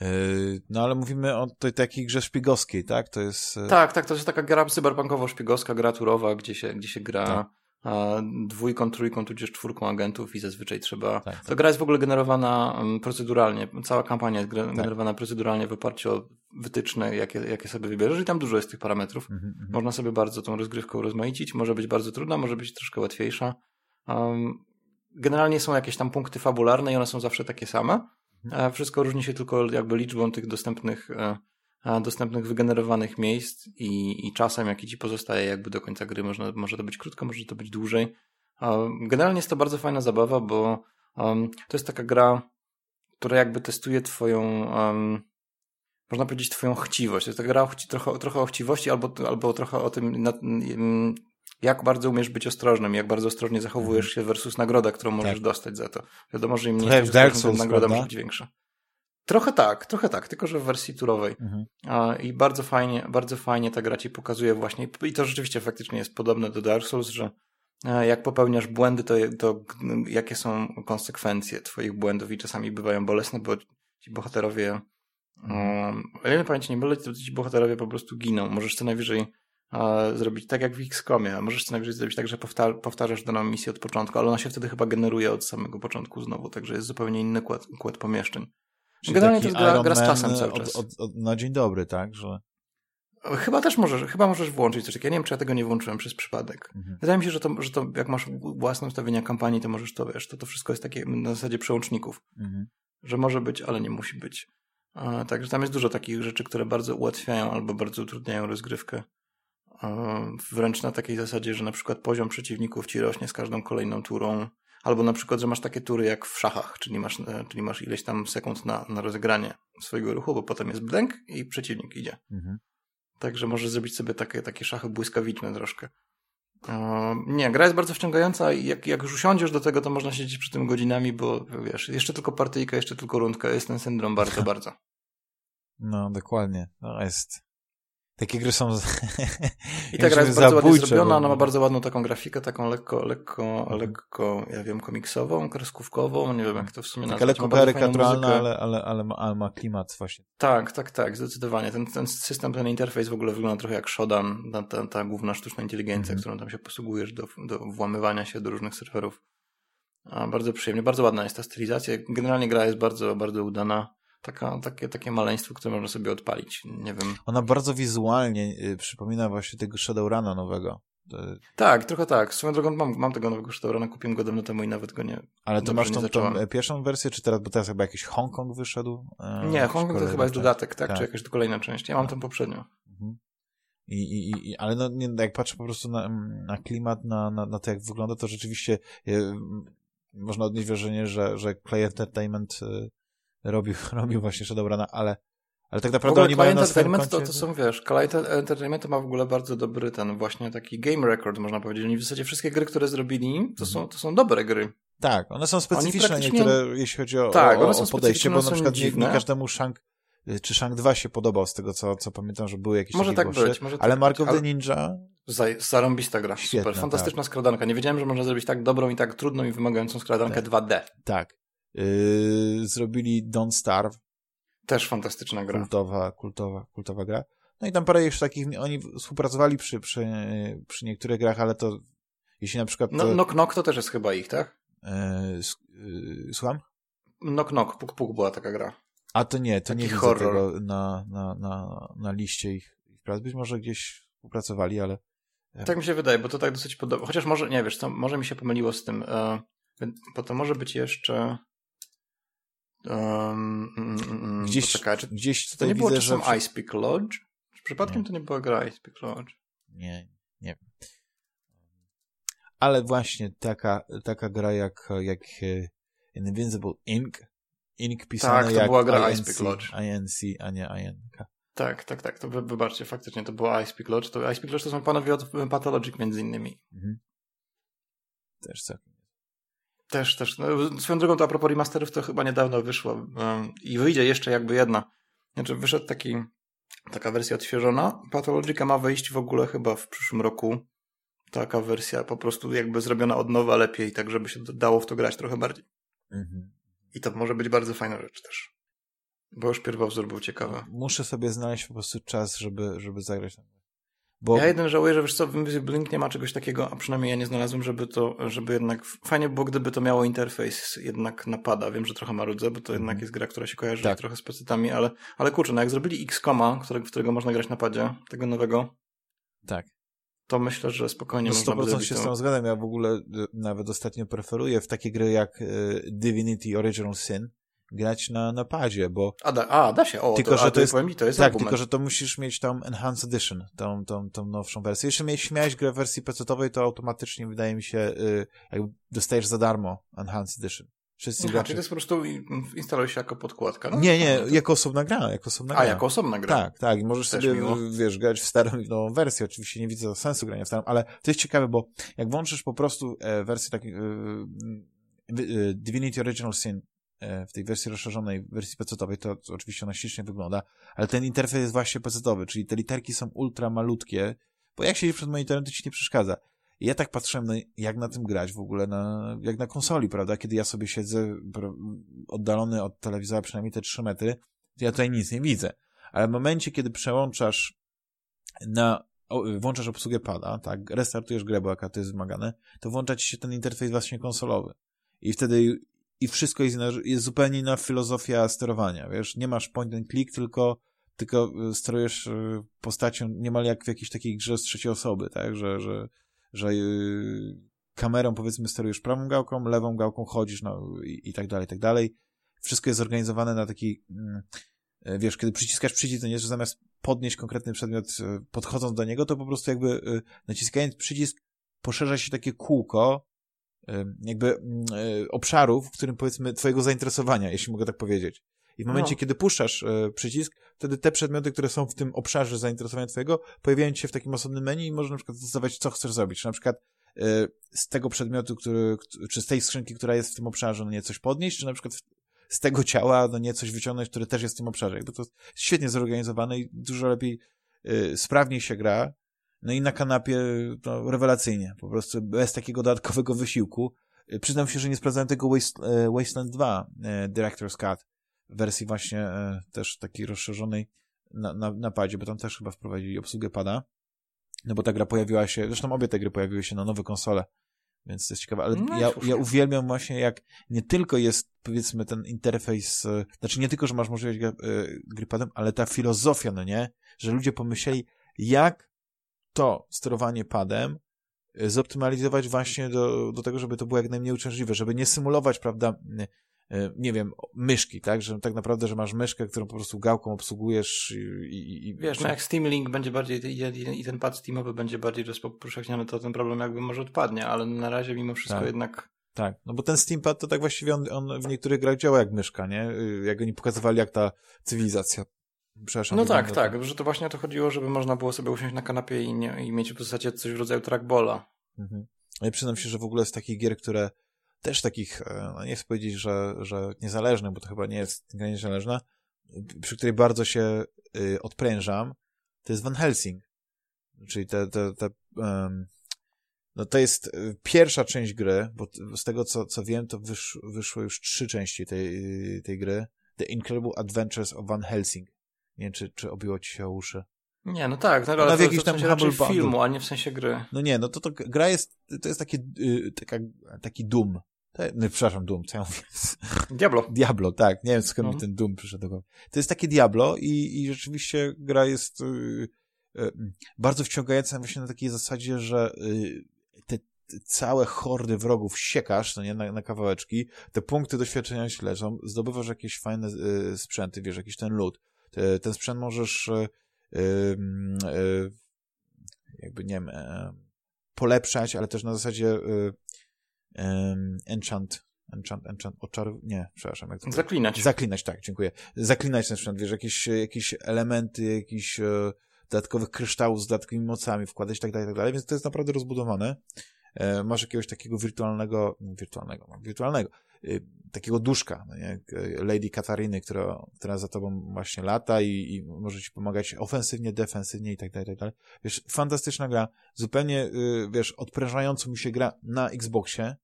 Yy, no ale mówimy o tej takiej grze szpiegowskiej, tak? To jest... Yy, tak, tak, to jest taka gra cyberpunkowo-szpiegowska, gra turowa, gdzie się, gdzie się gra tak dwójką, trójką, tudzież czwórką agentów i zazwyczaj trzeba... Tak, tak. To gra jest w ogóle generowana mm, proceduralnie, cała kampania jest tak. generowana proceduralnie w oparciu o wytyczne, jakie, jakie sobie wybierzesz i tam dużo jest tych parametrów. Mm -hmm. Można sobie bardzo tą rozgrywkę urozmaicić, może być bardzo trudna, może być troszkę łatwiejsza. Um, generalnie są jakieś tam punkty fabularne i one są zawsze takie same. Mhm. Wszystko różni się tylko jakby liczbą tych dostępnych e, dostępnych wygenerowanych miejsc i, i czasem, jaki ci pozostaje jakby do końca gry. Można, może to być krótko, może to być dłużej. Generalnie jest to bardzo fajna zabawa, bo um, to jest taka gra, która jakby testuje twoją um, można powiedzieć twoją chciwość. To jest taka gra trochę, trochę o chciwości albo, albo trochę o tym na, jak bardzo umiesz być ostrożnym, jak bardzo ostrożnie zachowujesz mhm. się versus nagroda, którą możesz tak. dostać za to. Wiadomo, że im mniej nagroda może być większa. Trochę tak, trochę tak, tylko że w wersji turowej. Mhm. I bardzo fajnie, bardzo fajnie ta gra ci pokazuje właśnie, i to rzeczywiście faktycznie jest podobne do Dark Souls, że e, jak popełniasz błędy, to, to jakie są konsekwencje twoich błędów i czasami bywają bolesne, bo ci bohaterowie um, o ile pamięć nie boleć, to ci bohaterowie po prostu giną. Możesz co najwyżej a, zrobić tak jak w XCOMie, a możesz co najwyżej zrobić tak, że powtar powtarzasz daną misję od początku, ale ona się wtedy chyba generuje od samego początku znowu, także jest zupełnie inny układ, układ pomieszczeń. Czyli Generalnie to jest gra, gra z czasem cały czas. Od, od, od, na dzień dobry, tak? Że... Chyba też możesz, chyba możesz włączyć coś takiego. Ja nie wiem, czy ja tego nie włączyłem przez przypadek. Mhm. Wydaje mi się, że to, że to jak masz własne ustawienia kampanii, to możesz to, wiesz, to, to wszystko jest takie na zasadzie przełączników. Mhm. Że może być, ale nie musi być. A, także tam jest dużo takich rzeczy, które bardzo ułatwiają albo bardzo utrudniają rozgrywkę. A, wręcz na takiej zasadzie, że na przykład poziom przeciwników ci rośnie z każdą kolejną turą. Albo na przykład, że masz takie tury jak w szachach, czyli masz, e, czyli masz ileś tam sekund na, na rozegranie swojego ruchu, bo potem jest blank i przeciwnik idzie. Mhm. Także możesz zrobić sobie takie, takie szachy błyskawiczne troszkę. nie, gra jest bardzo wciągająca i jak, jak już usiądziesz do tego, to można siedzieć przy tym godzinami, bo wiesz, jeszcze tylko partyjka, jeszcze tylko rundka, jest ten syndrom bardzo, bardzo. No, dokładnie. No, jest Takie gry są. I ta gra jest bardzo ładnie zrobiona, ona ma bardzo ładną taką grafikę, taką lekko, lekko, mhm. lekko, ja wiem, komiksową, kreskówkową, nie wiem jak to w sumie nazwać. Lekko karykaturalna, ale, ale, ale, ma, ale ma klimat właśnie. Tak, tak, tak, zdecydowanie. Ten, ten system, ten interfejs w ogóle wygląda trochę jak Shodan, ta, ta, ta główna sztuczna inteligencja, mm. którą tam się posługujesz do, do włamywania się do różnych serwerów. A, bardzo przyjemnie, bardzo ładna jest ta stylizacja. Generalnie gra jest bardzo, bardzo udana taka, takie, takie maleństwo, które można sobie odpalić. Nie wiem. Ona bardzo wizualnie y, przypomina właśnie tego Shadowruna nowego. Tak, trochę tak. Swoją drogą mam, mam tego nowego Shadowruna, kupiłem go dawno temu i nawet go nie Ale to masz tą, tą, pierwszą wersję, czy teraz, bo teraz chyba jakiś Hongkong wyszedł? E, nie, Hongkong to chyba jest dodatek, tak? tak? Czy jakaś kolejna część? Ja mam tak. tą poprzednią. Mhm. I, i, i, ale no, nie, jak patrzę po prostu na, na klimat, na, na, na to, jak wygląda, to rzeczywiście je, można odnieść wrażenie, że, że Clay Entertainment y, robił, robił właśnie Shadowruna, ale, ale tak naprawdę oni mają na Entertainment to, to są, wiesz, Client Entertainment ma w ogóle bardzo dobry ten właśnie taki game record, można powiedzieć. Oni w zasadzie wszystkie gry, które zrobili, to, są, to są dobre gry. Tak, one są specyficzne praktycznie... niektóre, jeśli chodzi o, tak, o, o podejście, bo na przykład nie, nie, każdemu Shank czy Shank 2 się podobał z tego, co, co pamiętam, że były jakieś może takie tak głosy, być, może ale tak Mark of the Ninja Zarąbista gra, Świetna, super, fantastyczna tak. skradanka. Nie wiedziałem, że można zrobić tak dobrą i tak trudną i wymagającą skradankę tak. 2D. Tak. Yy, zrobili Don't Starve. Też fantastyczna gra. Kultowa, kultowa, kultowa gra. No i tam parę jeszcze takich, oni współpracowali przy, przy, przy niektórych grach, ale to jeśli na przykład... No, knock Knock to też jest chyba ich, tak? Yy, słucham? Knock Knock, Puk Puk była taka gra. A to nie, to Taki nie horror. widzę tego na, na, na, na liście ich, ich prac. Być może gdzieś współpracowali, ale... Tak mi się wydaje, bo to tak dosyć podoba. Chociaż może, nie wiesz, to może mi się pomyliło z tym, e, bo to może być jeszcze... Um, gdzieś, poczekaj, czy, gdzieś to nie było widzę, czasem że... Ice Peak Lodge? Czy przypadkiem nie. to nie była gra Ice Peak Lodge? Nie, nie wiem. Ale właśnie taka, taka gra jak, jak e, Invincible Ink, Ink pisane tak, to jak była gra INC, Ice Peak Lodge. INC, a nie INK. Tak, tak, tak. To wy, wybaczcie, faktycznie to była Ice Peak Lodge. To Ice Peak Lodge to są panowie od Pathologic między innymi. Mhm. Też całkiem też, też. No, swoją drogą to a propos remasterów to chyba niedawno wyszło um, i wyjdzie jeszcze jakby jedna. Znaczy wyszedł taki, taka wersja odświeżona. Pathologica ma wyjść w ogóle chyba w przyszłym roku. Taka wersja po prostu jakby zrobiona od nowa lepiej, tak żeby się dało w to grać trochę bardziej. Mhm. I to może być bardzo fajna rzecz też. Bo już pierwowzór był ciekawy. Muszę sobie znaleźć po prostu czas, żeby, żeby zagrać bo... Ja jeden żałuję, że wiesz co, w Invisible Link nie ma czegoś takiego, a przynajmniej ja nie znalazłem, żeby to, żeby jednak, fajnie było, gdyby to miało interfejs jednak napada. Wiem, że trochę marudzę, bo to jednak mhm. jest gra, która się kojarzy tak. trochę z pecetami, ale, ale kurczę, no jak zrobili X-Koma, którego, w którego można grać napadzie, tego nowego. Tak. To myślę, że spokojnie no można by się to. z tym zgadzam. Ja w ogóle y, nawet ostatnio preferuję w takie gry jak y, Divinity Original Sin, grać na napadzie, bo... A da, a, da się, o, tylko, to, że to jest, mi, to jest Tak, argument. tylko, że to musisz mieć tą Enhanced Edition, tą, tą, tą nowszą wersję. Jeśli miałeś, miałeś grę w wersji PC-owej, to automatycznie, wydaje mi się, y, jakby dostajesz za darmo Enhanced Edition. Wszyscy Aha, gracze... to jest po prostu instaluje się jako podkładka, no? Nie, nie, jako osobna gra, jako osobna gra. A, jako osobna gra. Tak, tak, i możesz Też sobie, miło. wiesz, grać w starą i nową wersję, oczywiście nie widzę sensu grania w starą, ale to jest ciekawe, bo jak włączysz po prostu e, wersję takiej e, e, Divinity Original Sin w tej wersji rozszerzonej, wersji pecetowej, to, to oczywiście ona ślicznie wygląda, ale ten interfejs jest właśnie pecetowy, czyli te literki są ultra malutkie, bo jak siedzisz przed monitorem, to ci nie przeszkadza. I ja tak patrzyłem, no, jak na tym grać w ogóle, na, jak na konsoli, prawda? Kiedy ja sobie siedzę oddalony od telewizora przynajmniej te 3 metry, to ja tutaj nic nie widzę. Ale w momencie, kiedy przełączasz na, włączasz obsługę pada, tak, restartujesz grę, bo jaka to jest wymagane, to włącza ci się ten interfejs właśnie konsolowy. I wtedy i wszystko jest, jest zupełnie inna filozofia sterowania, wiesz, nie masz point and click, tylko, tylko y, sterujesz y, postacią niemal jak w jakiejś takiej grze z trzeciej osoby, tak, że, że, że yy, kamerą powiedzmy sterujesz prawą gałką, lewą gałką chodzisz, no i, i tak dalej, i tak dalej. Wszystko jest zorganizowane na taki, yy, wiesz, kiedy przyciskasz przycisk, to nie, że zamiast podnieść konkretny przedmiot, podchodząc do niego, to po prostu jakby y, naciskając przycisk poszerza się takie kółko, jakby mm, e, obszarów, w którym powiedzmy twojego zainteresowania, jeśli mogę tak powiedzieć. I w momencie, no. kiedy puszczasz e, przycisk, wtedy te przedmioty, które są w tym obszarze zainteresowania twojego, pojawiają się w takim osobnym menu i możesz na przykład zdecydować, co chcesz zrobić. Czy na przykład e, z tego przedmiotu, który, czy z tej skrzynki, która jest w tym obszarze, no nie coś podnieść, czy na przykład z tego ciała, no nie coś wyciągnąć, które też jest w tym obszarze. Jakby to jest świetnie zorganizowane i dużo lepiej sprawniej się gra, no i na kanapie to rewelacyjnie, po prostu bez takiego dodatkowego wysiłku. Y, przyznam się, że nie sprawdzałem tego Waste, y, Wasteland 2 y, Director's Cut w wersji właśnie też takiej rozszerzonej na, na, na padzie, bo tam też chyba wprowadzili obsługę pada. No bo ta gra pojawiła się, zresztą obie te gry pojawiły się na nowe konsole, więc to jest ciekawe, ale no, ja, ja uwielbiam właśnie jak nie tylko jest powiedzmy ten interfejs, znaczy nie tylko, że masz możliwość gry padem, ale ta filozofia, no nie, że ludzie pomyśleli, jak to sterowanie padem y, zoptymalizować właśnie do, do tego, żeby to było jak najmniej uciążliwe, żeby nie symulować, prawda, y, y, nie wiem, myszki, tak, że tak naprawdę, że masz myszkę, którą po prostu gałką obsługujesz i... i, i... Wiesz, no jak Steam Link będzie bardziej, i, i ten pad Steamowy będzie bardziej rozpowszechniony, to ten problem jakby może odpadnie, ale na razie mimo wszystko tak. jednak... Tak, no bo ten Steampad to tak właściwie on, on w niektórych grach działa jak myszka, nie? Jak oni pokazywali, jak ta cywilizacja Przepraszam. No tak, tak, że to właśnie o to chodziło, żeby można było sobie usiąść na kanapie i, nie, i mieć w zasadzie coś w rodzaju trackbola. Mhm. Ja przyznam się, że w ogóle z takich gier, które też takich, e, no nie chcę powiedzieć, że, że niezależne, bo to chyba nie jest gra niezależna, przy której bardzo się y, odprężam, to jest Van Helsing. Czyli te, te, te um, no to jest y, pierwsza część gry, bo z tego co, co wiem, to wysz, wyszło już trzy części tej, tej gry. The Incredible Adventures of Van Helsing. Nie wiem, czy, czy obiło ci się o uszy. Nie, no tak, no, ale w jakiś tam raczej filmu, a nie w sensie gry. No nie, no to, to gra jest, to jest taki, yy, taka, taki Doom. No, przepraszam, Doom, co ja mówię? Diablo. Diablo, tak, nie wiem skąd mi mhm. ten Doom przyszedł. To jest takie Diablo i, i rzeczywiście gra jest yy, yy, bardzo wciągająca właśnie na takiej zasadzie, że y, te, te całe hordy wrogów siekasz, no nie, na, na kawałeczki, te punkty doświadczenia się leżą, zdobywasz jakieś fajne y, sprzęty, wiesz, jakiś ten loot, ten sprzęt możesz e, e, jakby, nie wiem, e, polepszać, ale też na zasadzie enchant, enchant, enchant, oczar, nie, przepraszam. Jak to Zaklinać. Zaklinać, tak, dziękuję. Zaklinać ten sprzęt, wiesz, jakieś, jakieś elementy, jakieś dodatkowych kryształów z dodatkowymi mocami wkładać i tak dalej, tak dalej, więc to jest naprawdę rozbudowane. Masz jakiegoś takiego wirtualnego, wirtualnego, wirtualnego, Y, takiego duszka, no nie? Lady Katariny, która, która za tobą właśnie lata i, i może ci pomagać ofensywnie, defensywnie i tak dalej, tak dalej. Wiesz, fantastyczna gra, zupełnie, y, wiesz, odprężająco mi się gra na Xboxie,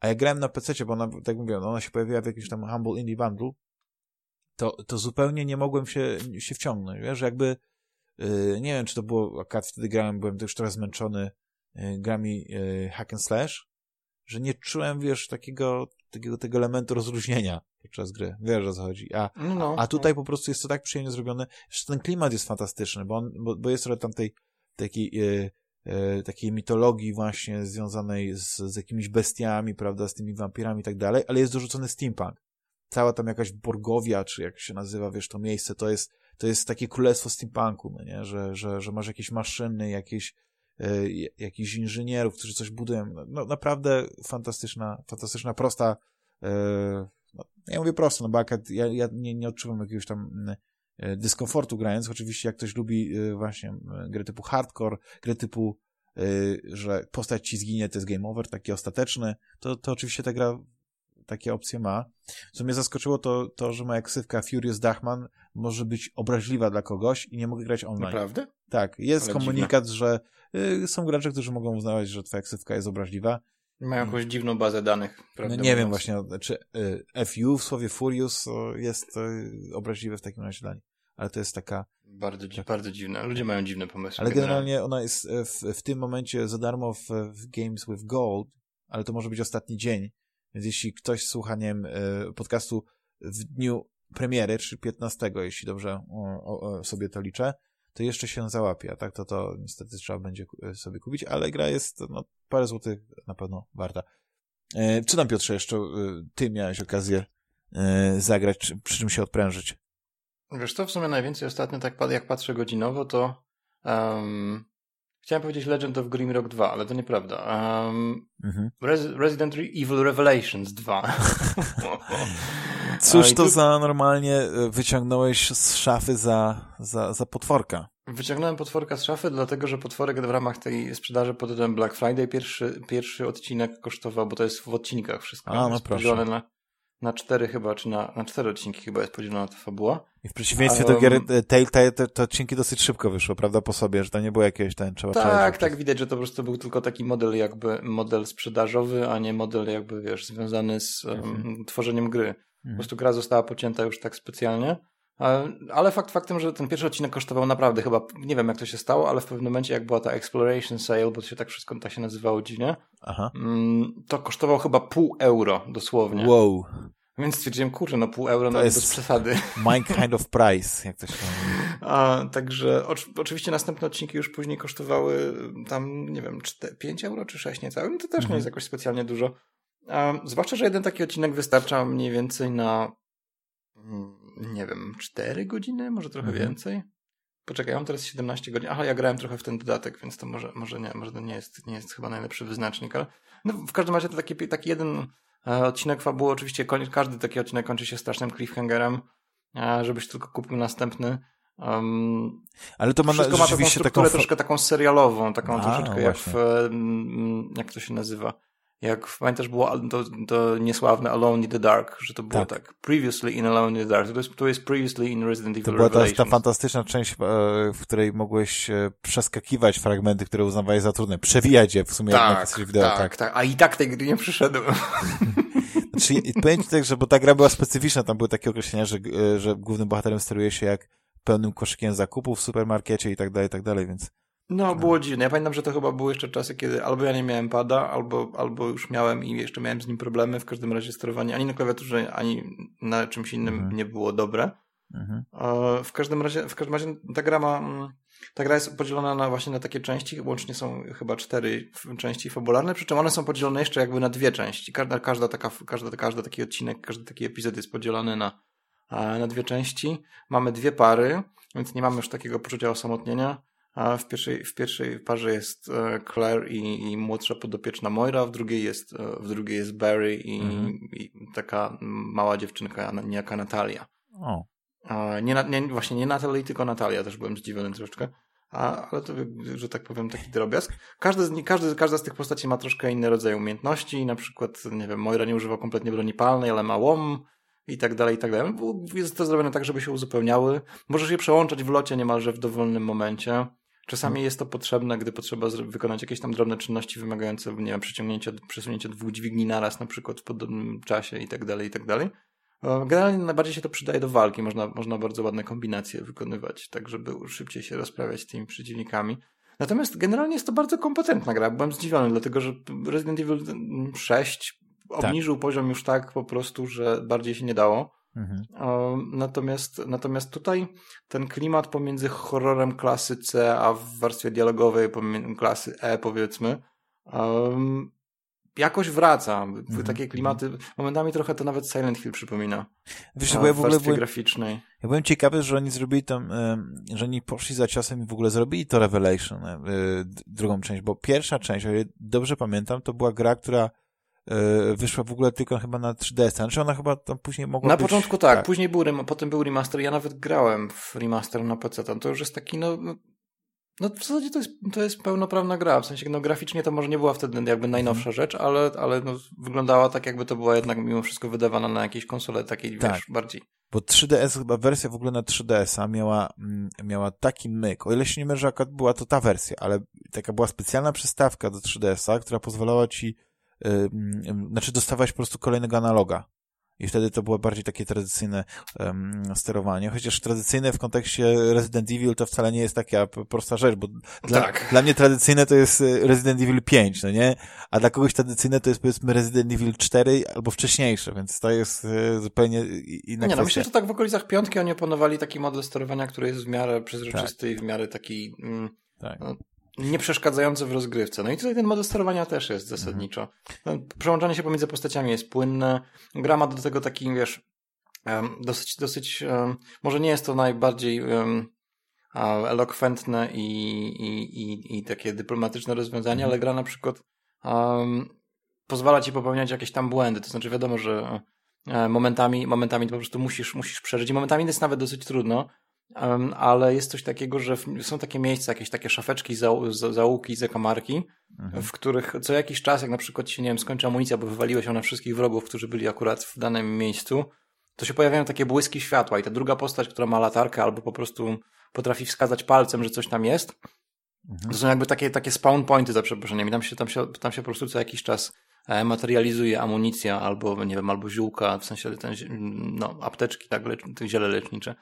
a ja grałem na PC, bo ona, tak mówię, ona się pojawiła w jakimś tam Humble Indie Bundle, to, to zupełnie nie mogłem się, się wciągnąć, wiesz, jakby, yy, nie wiem, czy to było, akurat wtedy grałem, byłem już trochę zmęczony grami yy, hack and slash, że nie czułem, wiesz, takiego, takiego tego elementu rozluźnienia podczas gry. Wiesz, o co chodzi. A, no, a tutaj no. po prostu jest to tak przyjemnie zrobione, że ten klimat jest fantastyczny, bo, on, bo, bo jest trochę tam tej takiej, e, e, takiej mitologii właśnie związanej z, z jakimiś bestiami, prawda, z tymi wampirami i tak dalej, ale jest dorzucony steampunk. Cała tam jakaś Borgowia, czy jak się nazywa, wiesz, to miejsce, to jest, to jest takie królestwo steampunku, no nie? Że, że, że masz jakieś maszyny, jakieś E, jakichś inżynierów, którzy coś budują. No, no, naprawdę fantastyczna, fantastyczna, prosta, e, no, ja mówię prosto, no bo ja, ja nie, nie odczuwam jakiegoś tam mm, e, dyskomfortu grając. Oczywiście jak ktoś lubi właśnie gry typu hardcore, gry typu, że postać ci zginie, to jest game over, taki ostateczny, to, to oczywiście ta gra takie opcje ma. Co mnie zaskoczyło, to, to że moja ksywka Furious Dachman może być obraźliwa dla kogoś i nie mogę grać online. Naprawdę? Tak, jest Ale komunikat, dziwne. że y, są gracze, którzy mogą uznawać, że twoja ksywka jest obraźliwa. Mają jakąś hmm. dziwną bazę danych? No nie wiem właśnie, czy y, FU w słowie Furious jest y, obraźliwe w takim razie dla nich. Ale to jest taka... Bardzo, tak. bardzo dziwne. Ludzie mają dziwne pomysły. Ale generalnie, generalnie ona jest w, w tym momencie za darmo w, w Games with Gold, ale to może być ostatni dzień, więc jeśli ktoś słucha, nie wiem, e, podcastu w dniu premiery, czyli 15, jeśli dobrze sobie to liczę, to jeszcze się załapie, a tak to to niestety trzeba będzie e, sobie kupić, ale gra jest no, parę złotych na pewno warta. E, czy tam, Piotrze, jeszcze ty miałeś okazję zagrać, przy czym się odprężyć? Wiesz to w sumie najwięcej ostatnio, tak jak patrzę godzinowo, to um, Chciałem powiedzieć Legend of Grimrock 2, ale to nieprawda. Um, mhm. Resident Evil Revelations 2. Cóż to tu... za normalnie e, wyciągnąłeś z szafy za, za, za potworka? Wyciągnąłem potworka z szafy, dlatego że potworek w ramach tej sprzedaży pod tytułem Black Friday pierwszy, pierwszy odcinek kosztował, bo to jest w odcinkach wszystko. A, no proszę. Na, na cztery chyba, czy na, na cztery odcinki chyba jest podzielona ta fabuła. I w przeciwieństwie do gier Telltale te, te odcinki dosyć szybko wyszło, prawda, po sobie, że to nie było jakieś ten, trzeba Tak, tak, widać, że to po prostu był tylko taki model jakby, model sprzedażowy, a nie model jakby, wiesz, związany z um, tworzeniem gry. Mhm. Po prostu gra została pocięta już tak specjalnie. Ale fakt faktem, że ten pierwszy odcinek kosztował naprawdę chyba, nie wiem jak to się stało, ale w pewnym momencie jak była ta Exploration Sale, bo to się tak wszystko tak się nazywało dziwnie, Aha. Mm, to kosztował chyba pół euro dosłownie. Wow. Więc stwierdziłem, kurczę, no pół euro to no jest bez przesady. My kind of price, jak to się mówi. A, także oczywiście następne odcinki już później kosztowały tam, nie wiem, 4, 5 euro czy 6 niecałe. No to też mhm. nie jest jakoś specjalnie dużo. A, zwłaszcza, że jeden taki odcinek wystarcza mniej więcej na mm, nie wiem, 4 godziny, może trochę mhm. więcej. Poczekaj, mam teraz 17 godzin. Aha, ja grałem trochę w ten dodatek, więc to może, może nie, może to nie jest, nie jest chyba najlepszy wyznacznik, ale no, w każdym razie to taki, taki jeden e, odcinek fabuły, oczywiście każdy taki odcinek kończy się strasznym cliffhangerem, e, żebyś tylko kupił następny. Um, ale to ma, na, ma taką strukturę taką... troszkę taką serialową, taką A, troszeczkę jak w, jak to się nazywa? Jak pamiętasz było to, to niesławne Alone in the Dark, że to było tak, tak previously in Alone in the Dark, to jest, to jest previously in Resident Evil To była ta, ta fantastyczna część, e, w której mogłeś e, przeskakiwać fragmenty, które uznawałeś za trudne, przewijać je w sumie tak, jak na wideo. Tak, tak, tak, a i tak tej gry nie przyszedłem. Znaczy, powiem ci tak, że bo ta gra była specyficzna, tam były takie określenia, że, e, że głównym bohaterem steruje się jak pełnym koszykiem zakupów w supermarkecie i tak dalej, i tak dalej, więc no, było dziwne. Ja pamiętam, że to chyba były jeszcze czasy, kiedy albo ja nie miałem pada, albo, albo już miałem i jeszcze miałem z nim problemy. W każdym razie sterowanie ani na klawiaturze, ani na czymś innym mhm. nie było dobre. Mhm. W każdym razie, w każdym razie ta gra ma, mm, ta gra jest podzielona na właśnie na takie części, łącznie są chyba cztery części fabularne, przy czym one są podzielone jeszcze jakby na dwie części. Każda, każda taka, każda, każdy taki odcinek, każdy taki epizod jest podzielony na, na dwie części. Mamy dwie pary, więc nie mamy już takiego poczucia osamotnienia. A w pierwszej, w pierwszej parze jest e, Claire i, i młodsza podopieczna Moira, w drugiej jest, e, w drugiej jest Barry i, mhm. i taka mała dziewczynka, niejaka Natalia. O. Nie, nie, właśnie nie Natalia, tylko Natalia, też byłem zdziwiony troszeczkę. A, ale to, że tak powiem, taki drobiazg. Każdy z, każdy, każda z tych postaci ma troszkę inny rodzaj umiejętności. Na przykład, nie wiem, Moira nie używa kompletnie broni palnej, ale ma łom i tak dalej, i tak dalej. Jest to zrobione tak, żeby się uzupełniały. Możesz je przełączać w locie niemalże w dowolnym momencie. Czasami jest to potrzebne, gdy potrzeba wykonać jakieś tam drobne czynności wymagające, nie wiem, przeciągnięcia, przesunięcia dwóch dźwigni naraz na przykład w podobnym czasie i tak dalej, i tak dalej. Generalnie najbardziej się to przydaje do walki. Można, można bardzo ładne kombinacje wykonywać, tak żeby szybciej się rozprawiać z tymi przeciwnikami. Natomiast generalnie jest to bardzo kompetentna gra. Byłem zdziwiony, dlatego że Resident Evil 6 obniżył tak. poziom już tak po prostu, że bardziej się nie dało. Mhm. Natomiast, natomiast tutaj ten klimat pomiędzy horrorem klasy C, a w warstwie dialogowej klasy E powiedzmy, um, jakoś wraca. Mhm. Takie klimaty, momentami trochę to nawet Silent Hill przypomina. Wiesz, bo ja w ogóle byłem, graficznej. Ja byłem ciekawy, że oni zrobili tam, że oni poszli za czasem i w ogóle zrobili to Revelation, e, drugą część, bo pierwsza część, o ile dobrze pamiętam, to była gra, która E, wyszła w ogóle tylko chyba na 3DS. Znaczy ona chyba tam później mogła Na być... początku tak, tak, później był, potem był remaster. Ja nawet grałem w remaster na PC. Tam to już jest taki, no, no, no w zasadzie to jest, to jest pełnoprawna gra. W sensie, no graficznie to może nie była wtedy jakby najnowsza mhm. rzecz, ale, ale no, wyglądała tak, jakby to była jednak mimo wszystko wydawana na jakiejś konsole takiej, tak. wiesz, bardziej. Bo 3DS, chyba wersja w ogóle na 3DS-a miała, mm, miała taki myk. O ile się nie mylę, że akurat była to ta wersja, ale taka była specjalna przystawka do 3DS-a, która pozwalała ci znaczy dostawałeś po prostu kolejnego analoga. I wtedy to było bardziej takie tradycyjne um, sterowanie. Chociaż tradycyjne w kontekście Resident Evil to wcale nie jest taka prosta rzecz, bo dla, tak. dla mnie tradycyjne to jest e, Resident Evil 5, no nie? A dla kogoś tradycyjne to jest powiedzmy Resident Evil 4 albo wcześniejsze, więc to jest e, zupełnie inna Nie, no myślę, że tak w okolicach piątki oni opanowali taki model sterowania, który jest w miarę przezroczysty tak. i w miarę taki... Mm, tak. No, nie przeszkadzający w rozgrywce. No i tutaj ten model sterowania też jest zasadniczo. No, przełączanie się pomiędzy postaciami jest płynne. Gra ma do tego taki, wiesz, dosyć, dosyć, może nie jest to najbardziej elokwentne i, i, i, i takie dyplomatyczne rozwiązanie, mhm. ale gra na przykład pozwala ci popełniać jakieś tam błędy. To znaczy wiadomo, że e, momentami, momentami po prostu musisz, musisz przeżyć i momentami jest nawet dosyć trudno, ale jest coś takiego, że są takie miejsca, jakieś takie szafeczki, zaułki, zakamarki, mhm. w których co jakiś czas, jak na przykład się, nie wiem, skończy amunicja, bo wywaliłeś ją na wszystkich wrogów, którzy byli akurat w danym miejscu, to się pojawiają takie błyski światła i ta druga postać, która ma latarkę albo po prostu potrafi wskazać palcem, że coś tam jest, mhm. to są jakby takie, takie spawn pointy za przeproszeniem i tam się, tam, się, tam się po prostu co jakiś czas e, materializuje amunicja albo, nie wiem, albo ziółka, w sensie ten, no, apteczki, tak, lecz, ziele lecznicze.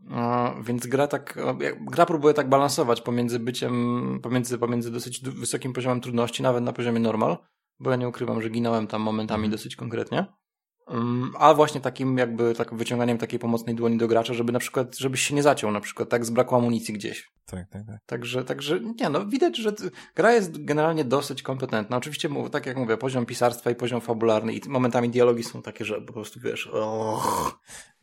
No, więc gra tak, gra próbuje tak balansować pomiędzy byciem, pomiędzy, pomiędzy dosyć wysokim poziomem trudności, nawet na poziomie normal, bo ja nie ukrywam, że ginąłem tam momentami mhm. dosyć konkretnie. A właśnie takim jakby tak wyciąganiem takiej pomocnej dłoni do gracza, żeby na przykład, żebyś się nie zaciął na przykład, tak zbrakło amunicji gdzieś. Tak, tak, tak. Także, także nie no, widać, że gra jest generalnie dosyć kompetentna. Oczywiście, tak jak mówię, poziom pisarstwa i poziom fabularny i momentami dialogi są takie, że po prostu wiesz, oh,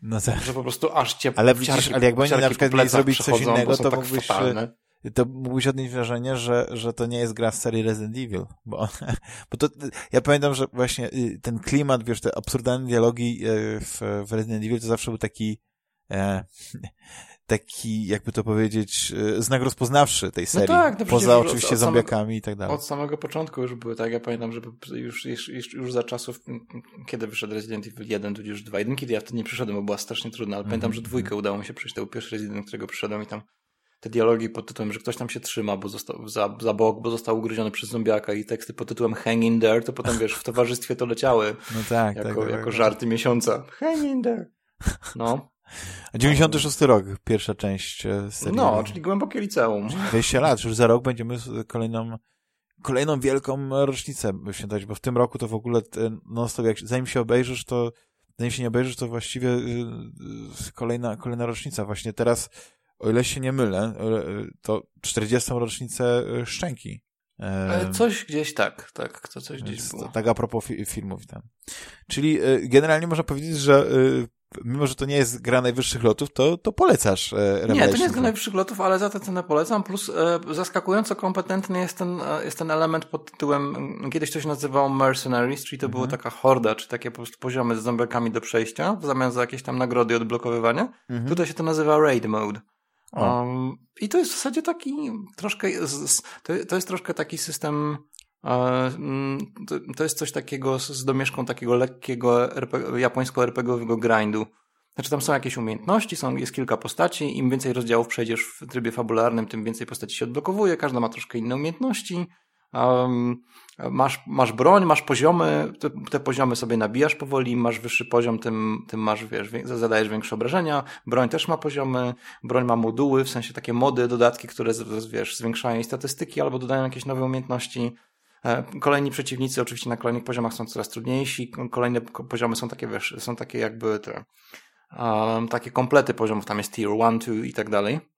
no tak. że po prostu aż cię Ale widzisz, ale jakby oni na przykład mieli zrobić coś innego, to tak mógłbyś, fatalne to mógłbyś odnieść wrażenie, że, że to nie jest gra z serii Resident Evil, bo, bo to, ja pamiętam, że właśnie y, ten klimat, wiesz, te absurdalne dialogi y, w, w Resident Evil to zawsze był taki e, taki, jakby to powiedzieć, e, znak rozpoznawczy tej no serii. No tak, no poza oczywiście zombiakami i tak dalej. Od samego początku już były, tak? Ja pamiętam, że już, już, już, za czasów, kiedy wyszedł Resident Evil 1, tudzież 2, jeden, kiedy ja wtedy nie przyszedłem, bo była strasznie trudna, ale mm -hmm. pamiętam, że mhm, dwójkę mhm. udało mi się przejść, ten pierwszy Resident, którego przyszedłem i tam te dialogi pod tytułem, że ktoś tam się trzyma, bo został za, za bok, bo został ugryziony przez zombiaka i teksty pod tytułem Hang in there, to potem wiesz, w towarzystwie to leciały. No tak, jako, tak, jako tak, żarty miesiąca. Hang in there. No. A 96 rok, pierwsza część e, serii. No, czyli głębokie liceum. 20 lat, już za rok będziemy kolejną kolejną wielką rocznicę świętować, bo w tym roku to w ogóle non stop, jak, zanim się obejrzysz, to zanim się nie obejrzysz, to właściwie y, kolejna, kolejna rocznica. Właśnie teraz o ile się nie mylę, to 40. rocznicę e, Szczęki. E, coś gdzieś tak, tak, to coś gdzieś było. Tak a propos fi filmów tam. Czyli e, generalnie można powiedzieć, że mimo, że to nie jest gra najwyższych lotów, to, to polecasz Revelation. Nie, to nie jest gra najwyższych lotów, ale za tę cenę polecam, plus e, zaskakująco kompetentny jest ten, jest ten element pod tytułem, kiedyś to się nazywało Mercenaries, czyli to mhm. była taka horda, czy takie po prostu poziomy z zombiakami do przejścia, w zamian za jakieś tam nagrody i odblokowywania. Mhm. Tutaj się to nazywa Raid Mode. Um, I to jest w zasadzie taki troszkę, to jest troszkę taki system, mm, to jest coś takiego z domieszką takiego lekkiego RPG, japońsko-RPGowego grindu. Znaczy tam są jakieś umiejętności, są, jest kilka postaci, im więcej rozdziałów przejdziesz w trybie fabularnym, tym więcej postaci się odblokowuje, każda ma troszkę inne umiejętności. Um, masz, masz broń, masz poziomy, te, te, poziomy sobie nabijasz powoli, masz wyższy poziom, tym, tym masz, wiesz, zadajesz większe obrażenia. Broń też ma poziomy, broń ma moduły, w sensie takie mody, dodatki, które, wiesz, zwiększają jej statystyki albo dodają jakieś nowe umiejętności. E, kolejni przeciwnicy oczywiście na kolejnych poziomach są coraz trudniejsi, kolejne poziomy są takie, wiesz, są takie jakby te, um, takie komplety poziomów, tam jest tier 1, 2 i tak dalej.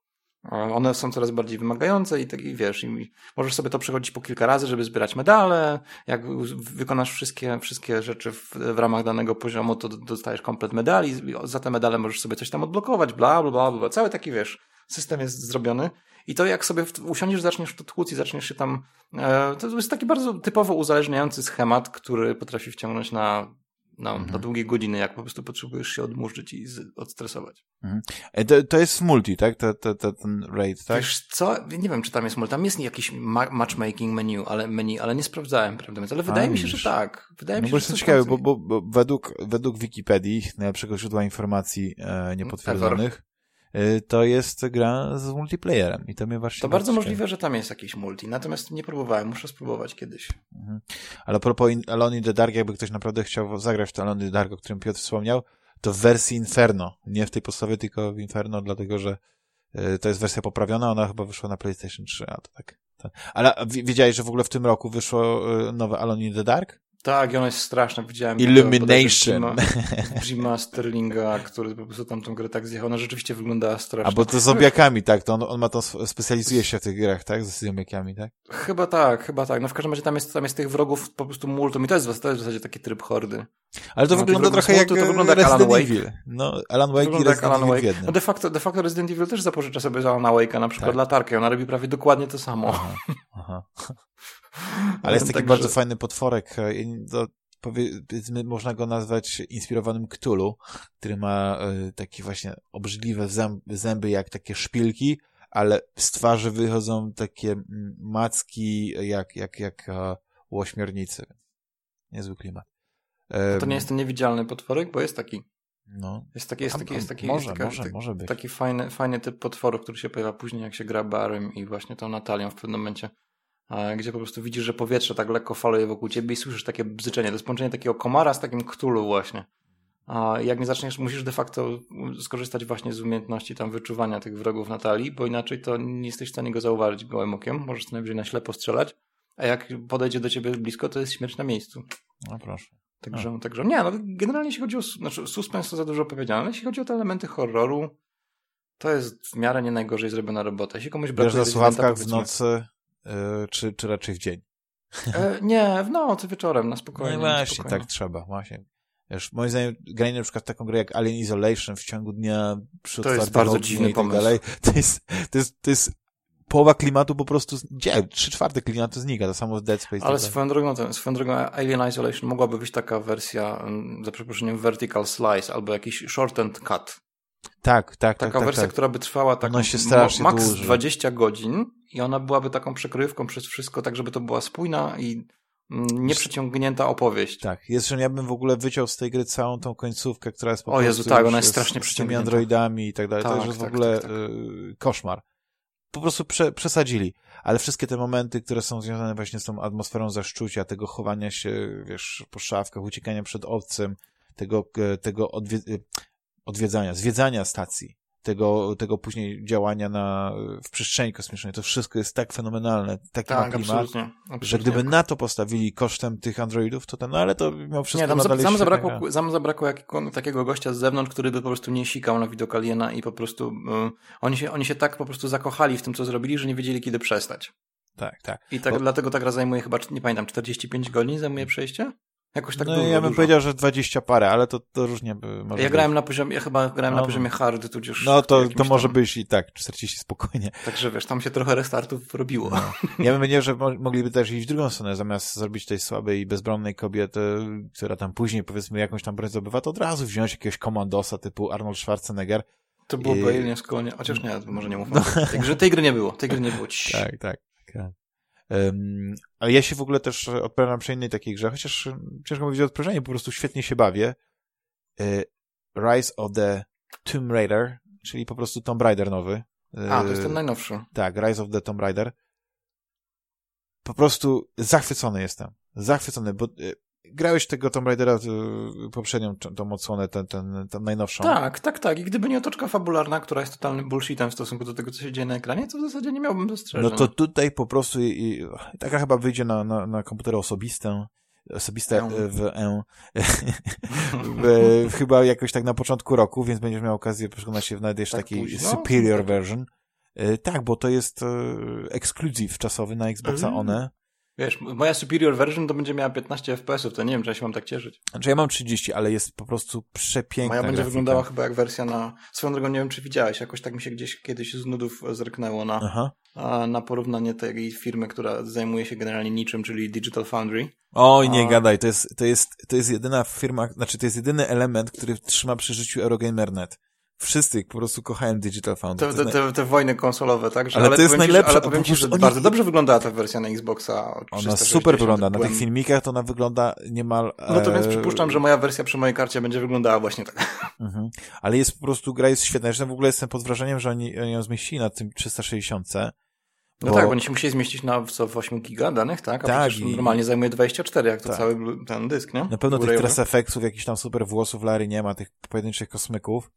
One są coraz bardziej wymagające i tak, i wiesz, i możesz sobie to przechodzić po kilka razy, żeby zbierać medale. Jak wykonasz wszystkie, wszystkie rzeczy w, w ramach danego poziomu, to dostajesz komplet medali. Za te medale możesz sobie coś tam odblokować, bla, bla, bla, bla. Cały taki, wiesz, system jest zrobiony. I to jak sobie usiądziesz, zaczniesz w to tłuc i zaczniesz się tam... E, to jest taki bardzo typowo uzależniający schemat, który potrafi wciągnąć na no, mhm. na długie godziny, jak po prostu potrzebujesz się odmurzyć i odstresować. Mhm. E, to, to jest multi, tak? To, to, to, ten raid, tak? Wiesz co? Nie wiem, czy tam jest multi. Tam jest jakiś ma matchmaking menu, ale, menu, ale nie sprawdzałem, mówiąc. Ale wydaje A, mi się, że tak. Wydaje no mi się, że ciekawe, bo, bo, bo według, według Wikipedii, najlepszego źródła informacji e, niepotwierdzonych, to jest gra z multiplayerem i to mnie właśnie... To bardzo możliwe, że tam jest jakiś multi, natomiast nie próbowałem, muszę spróbować kiedyś. Mhm. Ale a propos Alone in the Dark, jakby ktoś naprawdę chciał zagrać w to Alone in the Dark, o którym Piotr wspomniał, to w wersji Inferno, nie w tej podstawie, tylko w Inferno, dlatego że y, to jest wersja poprawiona, ona chyba wyszła na PlayStation 3, a to tak. To... Ale wiedziałeś, że w ogóle w tym roku wyszło y, nowe Alone in the Dark? Tak, i ona jest straszna. Widziałem Illumination. Jima Sterlinga, który po prostu tam tą grę tak zjechał. Ona rzeczywiście wyglądała strasznie. A bo to z zombiakami, tak? To on, on ma to, specjalizuje się w tych grach, tak? Z zombiakami, tak? Chyba tak, chyba tak. No w każdym razie tam jest, tam jest tych wrogów po prostu multum i to jest, to jest w zasadzie taki tryb hordy. Ale to no, wygląda trochę jak to wygląda jak Resident Alan Evil. No, Alan Wake i Resident Alan Wake. No de facto, de facto Resident Evil też zapożycza sobie z Alana Wake'a na przykład tak. latarkę. Ona robi prawie dokładnie to samo. Aha, aha. Ale jest taki bardzo fajny potworek. To powiedzmy, można go nazwać inspirowanym Cthulhu, który ma y, takie właśnie obrzydliwe zęby, jak takie szpilki, ale z twarzy wychodzą takie macki jak, jak, jak uh, u ośmiornicy. Niezły klimat. Um, to nie jest ten niewidzialny potworek, bo jest taki. No. Jest taki, jest taki, jest taki, może, jest taka, może, może być. taki fajny, fajny typ potworu, który się pojawia później, jak się gra Barym i właśnie tą Natalią w pewnym momencie, gdzie po prostu widzisz, że powietrze tak lekko faluje wokół ciebie i słyszysz takie bzyczenie. To jest połączenie takiego komara z takim ktulu właśnie. A jak nie zaczniesz, musisz de facto skorzystać właśnie z umiejętności tam wyczuwania tych wrogów Natalii, bo inaczej to nie jesteś w stanie go zauważyć gołym okiem. Możesz co najwyżej na ślepo strzelać, a jak podejdzie do ciebie blisko, to jest śmierć na miejscu. No proszę. Także, także nie, no generalnie jeśli chodzi o znaczy suspens, to za dużo powiedziane, ale jeśli chodzi o te elementy horroru, to jest w miarę nie najgorzej zrobiona robota. Jeśli komuś brakuje Wiesz na słuchawkach w nocy, czy, czy raczej w dzień? E, nie, w nocy, wieczorem, na spokojnie. No właśnie, spokojnie. tak trzeba, właśnie. Wiesz, moim zdaniem granie na przykład taką grę jak Alien Isolation w ciągu dnia przy To jest bardzo dziwny tak pomysł. Dalej, to, jest, to, jest, to jest połowa klimatu po prostu, gdzie? Trzy czwarte klimatu znika, to samo z Dead Space. Ale swoją drogą, ten, swoją drogą Alien Isolation mogłaby być taka wersja, mm, za przeproszeniem, vertical slice albo jakiś shortened cut. Tak, tak, Taka tak. wersja, tak, tak. która by trwała tak się strasznie maks dłuży. 20 godzin i ona byłaby taką przekrojówką przez wszystko, tak żeby to była spójna i mm, nieprzeciągnięta opowieść. Tak, jest, że ja bym w ogóle wyciął z tej gry całą tą końcówkę, która jest po O prostu Jezu, tak, ona jest strasznie z tymi przeciągnięta. androidami i tak dalej. to Tak, już jest w tak, ogóle tak, tak. y, koszmar. Po prostu prze, przesadzili. Ale wszystkie te momenty, które są związane właśnie z tą atmosferą zaszczucia, tego chowania się, wiesz, po szafkach, uciekania przed obcym, tego, e, tego odwie y, odwiedzania, zwiedzania stacji, tego, tego później działania na, w przestrzeni kosmicznej, to wszystko jest tak fenomenalne, taki Tak, klimat, absolutnie. absolutnie. że gdyby na to postawili kosztem tych androidów, to ten, no ale to mimo wszystko Nie, tam, za, tam zabrakło, tam zabrakło jakiego, takiego gościa z zewnątrz, który by po prostu nie sikał na widok aliena i po prostu y, oni, się, oni się tak po prostu zakochali w tym, co zrobili, że nie wiedzieli, kiedy przestać. Tak, tak. I tak, Bo- dlatego ta gra zajmuje chyba, nie pamiętam, 45 godzin zajmuje przejście? Jakoś tak no było ja bym dużo. powiedział, że 20 parę, ale to, to różnie by może Ja być. grałem na poziomie, ja chyba grałem No. na poziomie hard, tudzież... No to, to może tam. być i tak, 40 spokojnie. Także wiesz, tam się trochę restartów robiło. No. Ja bym powiedział, że mo- mogliby też iść w drugą stronę, zamiast zrobić tej słabej i bezbronnej kobiety, która tam później powiedzmy jakąś tam broń zdobywa, to od razu wziąć jakiegoś komandosa typu Arnold Schwarzenegger. To było I- kolonia, chociaż nie, może nie mówmy. Tej, gry, tej gry nie było, tej gry nie było. Ciii. Tak, tak. tak. Um, ale ja się w ogóle też odprawiam przy innej takiej grze, chociaż ciężko mówić o odprężeniu, po prostu świetnie się bawię. Y, Rise of the Tomb Raider, czyli po prostu Tomb Raider nowy. Y, A, to jest ten najnowszy. Tak, Rise of the Tomb Raider. Po prostu zachwycony jestem. Zachwycony, bo y, grałeś tego Tomb Raidera poprzednią tą- tą odsłonę, ten, ten, ten najnowszą. Tak, tak, tak. I gdyby nie otoczka fabularna, która jest totalnym bullshitem w stosunku do tego, co się dzieje na ekranie, to w zasadzie nie miałbym zastrzeżeń. No to tutaj po prostu i, i, taka chyba wyjdzie na, na, na komputery osobiste, osobiste w, w, chyba jakoś tak na początku roku, więc będziesz miał okazję przekonać się w nawet jeszcze Tak taki późno? superior Tak. version. E, Tak, bo to jest e, ekskluzyw czasowy na Xboxa Mm. One. Wiesz, moja superior version to będzie miała 15 FPS-ów, to nie wiem, czy ja się mam tak cieszyć. Znaczy ja mam 30, ale jest po prostu przepiękna Moja będzie grafika. wyglądała chyba jak wersja na... Swoją drogą nie wiem, czy widziałeś, jakoś tak mi się gdzieś kiedyś z nudów zerknęło na, a, na porównanie tej firmy, która zajmuje się generalnie niczym, czyli Digital Foundry. Oj, nie A- gadaj, to jest, to jest, to jest jedyna firma, znaczy to jest jedyny element, który trzyma przy życiu Eurogamer.net. Wszyscy po prostu kochają Digital Foundry. Te, te, te, te wojny konsolowe, tak? Że, Ale to jest ci, najlepsze, Że, ale powiem ci, że oni- bardzo dobrze wyglądała ta wersja na Xboxa. Ona 360. super wygląda. Na tych filmikach to ona wygląda niemal... No to więc e, przypuszczam, że moja wersja przy mojej karcie będzie wyglądała właśnie tak. Mhm. Ale jest po prostu, gra jest świetna. Zresztą w ogóle jestem pod wrażeniem, że oni, oni ją zmieścili na tym 360. No bo- tak, bo oni się musieli zmieścić na co, w 8 giga danych, tak? A Tak, i- normalnie zajmuje 24, jak to Tak. cały ten dysk, nie? Na pewno tych tres effectsów, jakichś tam super włosów Larry nie ma, tych pojedynczych kosmyków,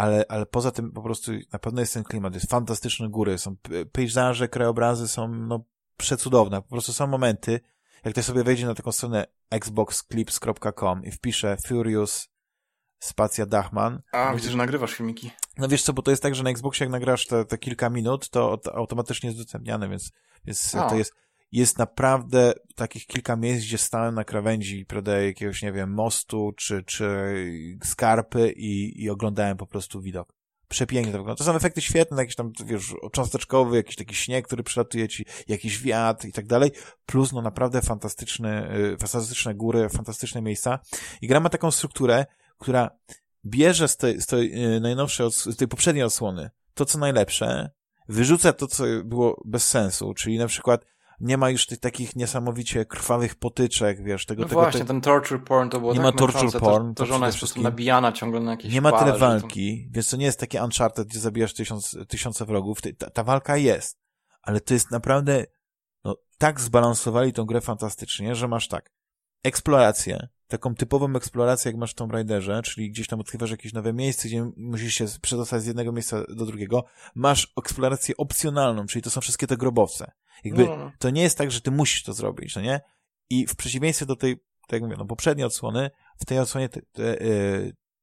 ale, ale poza tym po prostu na pewno jest ten klimat, jest fantastyczne góry, są pejzaże, krajobrazy są no przecudowne, po prostu są momenty, jak ktoś sobie wejdzie na taką stronę xboxclips.com i wpisze Furious spacja Dachman, A, widzę, że nagrywasz filmiki. no wiesz co, bo to jest tak, że na Xboxie jak nagrasz te, te kilka minut, to, to automatycznie jest udostępniane, więc, więc A. to jest, jest naprawdę takich kilka miejsc, gdzie stałem na krawędzi, prawda, jakiegoś, nie wiem, mostu, czy, czy skarpy i, i oglądałem po prostu widok. przepięknie to wygląda. To są efekty świetne, jakieś tam, wiesz, cząsteczkowy, jakiś taki śnieg, który przylatuje ci, jakiś wiatr i tak dalej, plus no naprawdę fantastyczne, y, fantastyczne góry, fantastyczne miejsca. I gra ma taką strukturę, która bierze z tej, z tej y, najnowszej, z tej poprzedniej odsłony to, co najlepsze, wyrzuca to, co było bez sensu, czyli na przykład nie ma już tych takich niesamowicie krwawych potyczek, wiesz, tego... No tego, właśnie, ten torture porn to było Nie tak ma torture męczące, porn. To, to że ona jest po prostu nabijana ciągle na jakieś Nie ma tyle walki, to... więc to nie jest takie Uncharted, gdzie zabijasz tysiąc, tysiące wrogów. Ta, ta walka jest, ale to jest naprawdę, no, tak zbalansowali tą grę fantastycznie, że masz tak, eksplorację, taką typową eksplorację, jak masz w Tomb Raiderze, czyli gdzieś tam odkrywasz jakieś nowe miejsce, gdzie musisz się przedostać z jednego miejsca do drugiego. Masz eksplorację opcjonalną, czyli to są wszystkie te grobowce. Jakby no, to nie jest tak, że ty musisz to zrobić, no nie? I w przeciwieństwie do tej, tak jak mówię, no poprzedniej odsłony, w tej odsłonie te, te, e,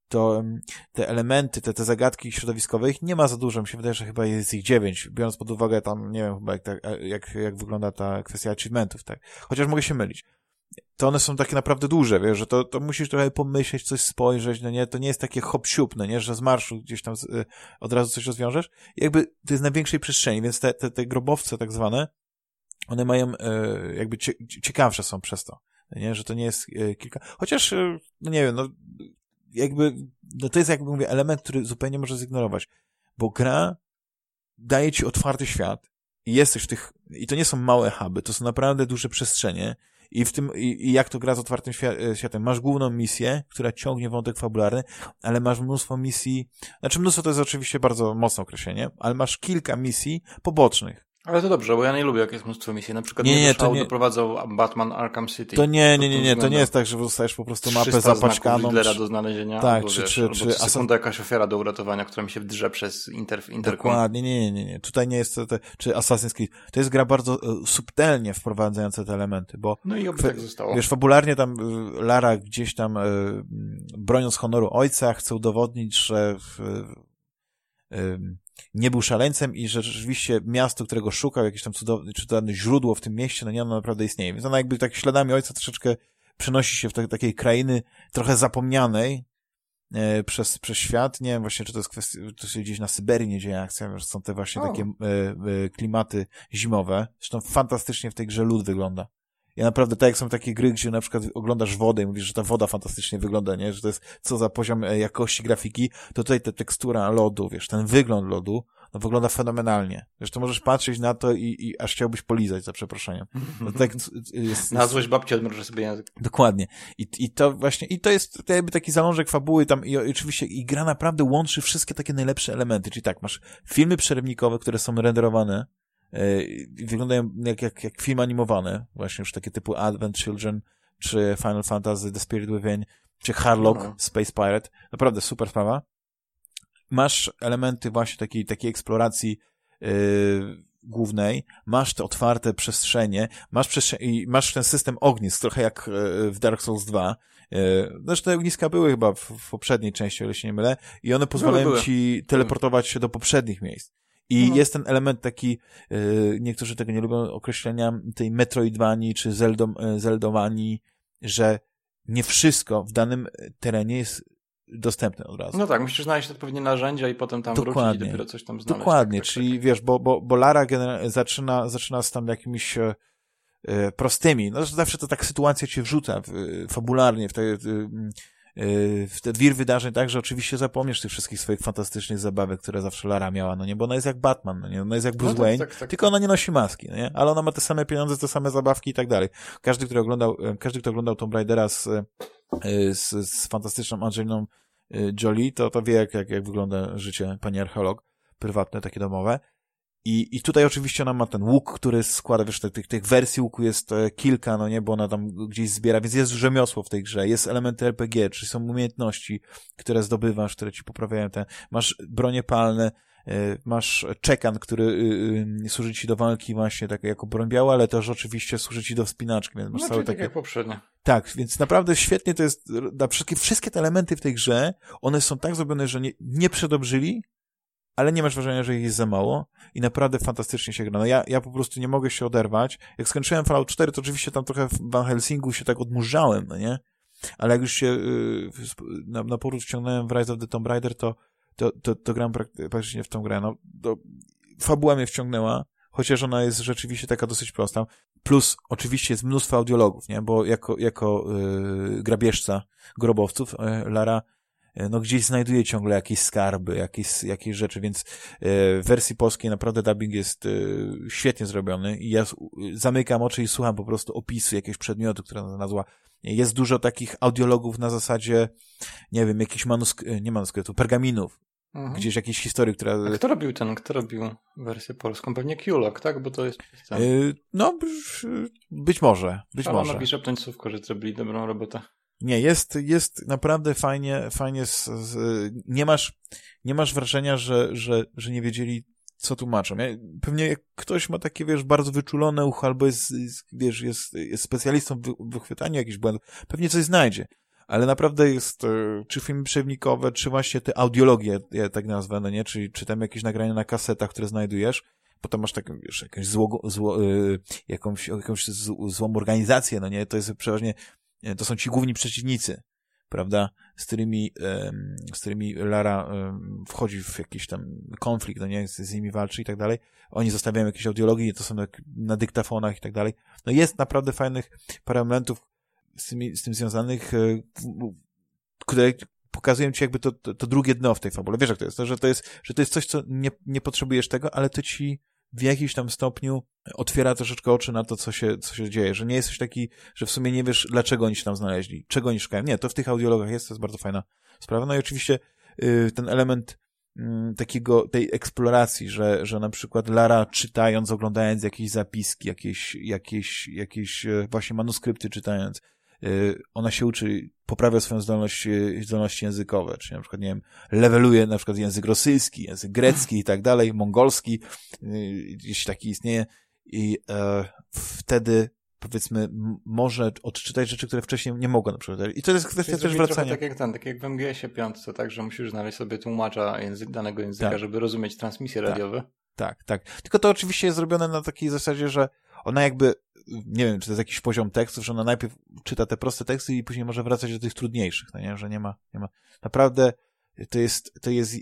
to te elementy, te, te zagadki środowiskowe, ich nie ma za dużo. Mi się wydaje, że chyba jest ich dziewięć, biorąc pod uwagę tam, nie wiem, chyba jak, jak, jak wygląda ta kwestia achievementów, tak. Chociaż mogę się mylić to one są takie naprawdę duże, wiesz, że to, to musisz trochę pomyśleć, coś spojrzeć, no nie, to nie jest takie hop no nie, że z marszu gdzieś tam z, y, od razu coś rozwiążesz. I jakby to jest na większej przestrzeni, więc te, te, te grobowce tak zwane, one mają, y, jakby cie, ciekawsze są przez to, nie, że to nie jest y, kilka, chociaż, y, no nie wiem, no jakby, no to jest jakby mówię, element, który zupełnie możesz zignorować, bo gra daje ci otwarty świat i jesteś w tych, i to nie są małe huby, to są naprawdę duże przestrzenie, i w tym, i, jak to gra z otwartym e, światem. Masz główną misję, która ciągnie wątek fabularny, ale masz mnóstwo misji, znaczy mnóstwo to jest oczywiście bardzo mocne określenie, ale masz kilka misji pobocznych. Ale to dobrze, bo ja nie lubię, jak jest mnóstwo misji. Na przykład nie, nie, to nie doprowadzał Batman Arkham City. To nie, nie, nie, nie, to nie jest tak, że dostajesz po prostu mapę zapaczkaną. Lidera do znalezienia. Tak, albo, czy, wiesz, czy, czy, czy sekunda jakaś ofiara do uratowania, która mi się wdrze przez inter, interkom. Dokładnie, nie, nie, nie, nie. Tutaj nie jest to, to, czy Assassin's Creed. To jest gra bardzo e, subtelnie wprowadzająca te elementy, bo... No i oby tak zostało. Wiesz, fabularnie tam e, Lara gdzieś tam, e, broniąc honoru ojca, chce udowodnić, że w, nie był szaleńcem i że rzeczywiście miasto, którego szukał, jakieś tam cudowne, cudowne źródło w tym mieście, no nie, ono naprawdę istnieje. Więc ona jakby tak śladami ojca troszeczkę przenosi się w te, takiej krainy trochę zapomnianej e, przez, przez świat. Nie wiem właśnie, czy to jest kwestia, to się gdzieś na Syberii nie dzieje akcja, że są te właśnie o. takie e, e, klimaty zimowe. Zresztą fantastycznie w tej grze lód wygląda. Ja naprawdę, tak jak są takie gry, gdzie na przykład oglądasz wodę i mówisz, że ta woda fantastycznie wygląda, nie? Że to jest co za poziom e, jakości grafiki, to tutaj ta tekstura lodu, wiesz, ten wygląd lodu, no wygląda fenomenalnie. Wiesz, to możesz patrzeć na to i, i aż chciałbyś polizać, za przeproszeniem. No tak jest, na złość babci odmrożę sobie język. Dokładnie. I, I to właśnie, i to jest to jakby taki zalążek fabuły tam i, i oczywiście i gra naprawdę łączy wszystkie takie najlepsze elementy, czyli tak, masz filmy przerywnikowe, które są renderowane wyglądają jak, jak, jak film animowany, właśnie już takie typu Advent Children, czy Final Fantasy The Spirit Within, czy Harlock no. Space Pirate. Naprawdę super sprawa. Masz elementy właśnie takiej, takiej eksploracji yy, głównej, masz te otwarte przestrzenie, masz, przestrze i masz ten system ognisk, trochę jak yy, w Dark Souls 2. Yy, zresztą te ogniska były chyba w, w poprzedniej części, o ile się nie mylę, i one pozwalają były, były. ci teleportować się do poprzednich miejsc. I no. jest ten element taki, yy, niektórzy tego nie lubią, określenia tej Metroidvanii czy Zeldom, e, Zeldowanii, że nie wszystko w danym terenie jest dostępne od razu. No tak, musisz znaleźć odpowiednie narzędzia i potem tam Dokładnie. wrócić i dopiero coś tam znaleźć. Dokładnie, tak, tak, czyli tak. wiesz, bo, bo, bo Lara zaczyna, zaczyna z tam jakimiś e, e, prostymi, no zawsze to tak sytuacja cię wrzuca w, fabularnie w te, Yy, w te wir wydarzeń tak, że oczywiście zapomniesz tych wszystkich swoich fantastycznych zabawek, które zawsze Lara miała, no nie, bo ona jest jak Batman, no nie, ona jest jak Bruce no tak, Wayne, tak, tak, tylko ona nie nosi maski, no nie, ale ona ma te same pieniądze, te same zabawki i tak dalej. Każdy, kto oglądał, e, każdy, kto oglądał Tomb Raidera z, e, z, z fantastyczną Angeliną e, Jolie, to, to wie, jak, jak, jak wygląda życie pani archeolog, prywatne, takie domowe. I, I tutaj oczywiście ona ma ten łuk, który składa, wiesz, tych, tych wersji łuku jest e, kilka, no nie, bo ona tam gdzieś zbiera, więc jest rzemiosło w tej grze, jest elementy RPG, czyli są umiejętności, które zdobywasz, które ci poprawiają te, masz bronie palne, e, masz czekan, który y, y, służy ci do walki właśnie tak jako broń biała, ale też oczywiście służy ci do wspinaczki, więc masz no, całe tak takie... jak poprzednio. Tak, więc naprawdę świetnie to jest, na wszystkie, wszystkie te elementy w tej grze, one są tak zrobione, że nie, nie przedobrzyli, ale nie masz wrażenia, że ich jest za mało i naprawdę fantastycznie się gra. No ja, ja po prostu nie mogę się oderwać. Jak skończyłem Fallout 4, to oczywiście tam trochę w Van Helsingu się tak odmurzałem, no nie? Ale jak już się yy, na, na powrót wciągnąłem w Rise of the Tomb Raider, to, to, to, to gram praktycznie w tą grę. No, to fabuła mnie wciągnęła, chociaż ona jest rzeczywiście taka dosyć prosta. Plus oczywiście jest mnóstwo audiologów, nie? Bo jako, jako yy, grabieżca grobowców yy, Lara no gdzieś znajduje ciągle jakieś skarby, jakieś, jakieś rzeczy, więc yy, w wersji polskiej naprawdę dubbing jest yy, świetnie zrobiony i ja zamykam oczy i słucham po prostu opisu jakiegoś przedmiotu, które znalazła. Jest dużo takich audiologów na zasadzie, nie wiem, jakichś manuskryptów, nie manuskryptów, pergaminów, Mhm. Gdzieś jakieś historii, która... A kto robił ten, kto robił wersję polską? Pewnie Kulok, tak? Bo to jest... Yy, no, być może, być Ale może. Słówko, że zrobili dobrą robotę. Nie, jest, jest naprawdę fajnie, fajnie z, z, nie masz, nie masz wrażenia, że, że, że nie wiedzieli, co tłumaczą. Pewnie jak ktoś ma takie, wiesz, bardzo wyczulone ucho, albo jest, wiesz, jest, jest specjalistą w wychwytaniu jakichś błędów, pewnie coś znajdzie. Ale naprawdę jest, e, czy filmy przewnikowe, czy właśnie te audiologie, ja tak nazwę, no nie, czy, czy tam jakieś nagrania na kasetach, które znajdujesz, potem masz taką, wiesz, jakąś zło, zło yy, jakąś, jakąś złą organizację, no nie, to jest przeważnie, e, to są ci główni przeciwnicy, prawda, z którymi, z którymi Lara wchodzi w jakiś tam konflikt, no nie, z, nimi walczy i tak dalej. Oni zostawiają jakieś audiologii, to są jak na dyktafonach i tak dalej. No jest naprawdę fajnych parę z, tymi, z tym związanych, e, które pokazują ci jakby to, to, to, drugie dno w tej fabule. Wiesz jak to jest, to, że to jest, że to jest coś, co nie, nie potrzebujesz tego, ale to ci w jakimś tam stopniu otwiera troszeczkę oczy na to, co się, co się dzieje, że nie jesteś taki, że w sumie nie wiesz, dlaczego oni się tam znaleźli, czego oni szukają. Nie, to w tych audiologach jest, to jest bardzo fajna sprawa. No i oczywiście yy, ten element yy, takiego, tej eksploracji, że, że na przykład Lara czytając, oglądając jakieś zapiski, jakieś, jakieś, jakieś yy, właśnie manuskrypty czytając, ona się uczy, poprawia swoją zdolność, y, zdolności językowe, czyli na przykład, nie wiem, leveluje na przykład język rosyjski, język grecki i tak dalej, mongolski, y, gdzieś taki istnieje i e, wtedy powiedzmy, może odczytać rzeczy, które wcześniej nie mogła na przykład. I to jest kwestia też wracania. Tak jak ten, tak jak w MGS-ie piątce, tak, że musisz znaleźć sobie tłumacza język, danego języka, tak. żeby rozumieć transmisje tak. radiowe. Tak, tak. Tylko to oczywiście jest zrobione na takiej zasadzie, że ona jakby, nie wiem, czy to jest jakiś poziom tekstów, że ona najpierw czyta te proste teksty i później może wracać do tych trudniejszych, no nie? że nie ma, nie ma. Naprawdę to jest, to jest,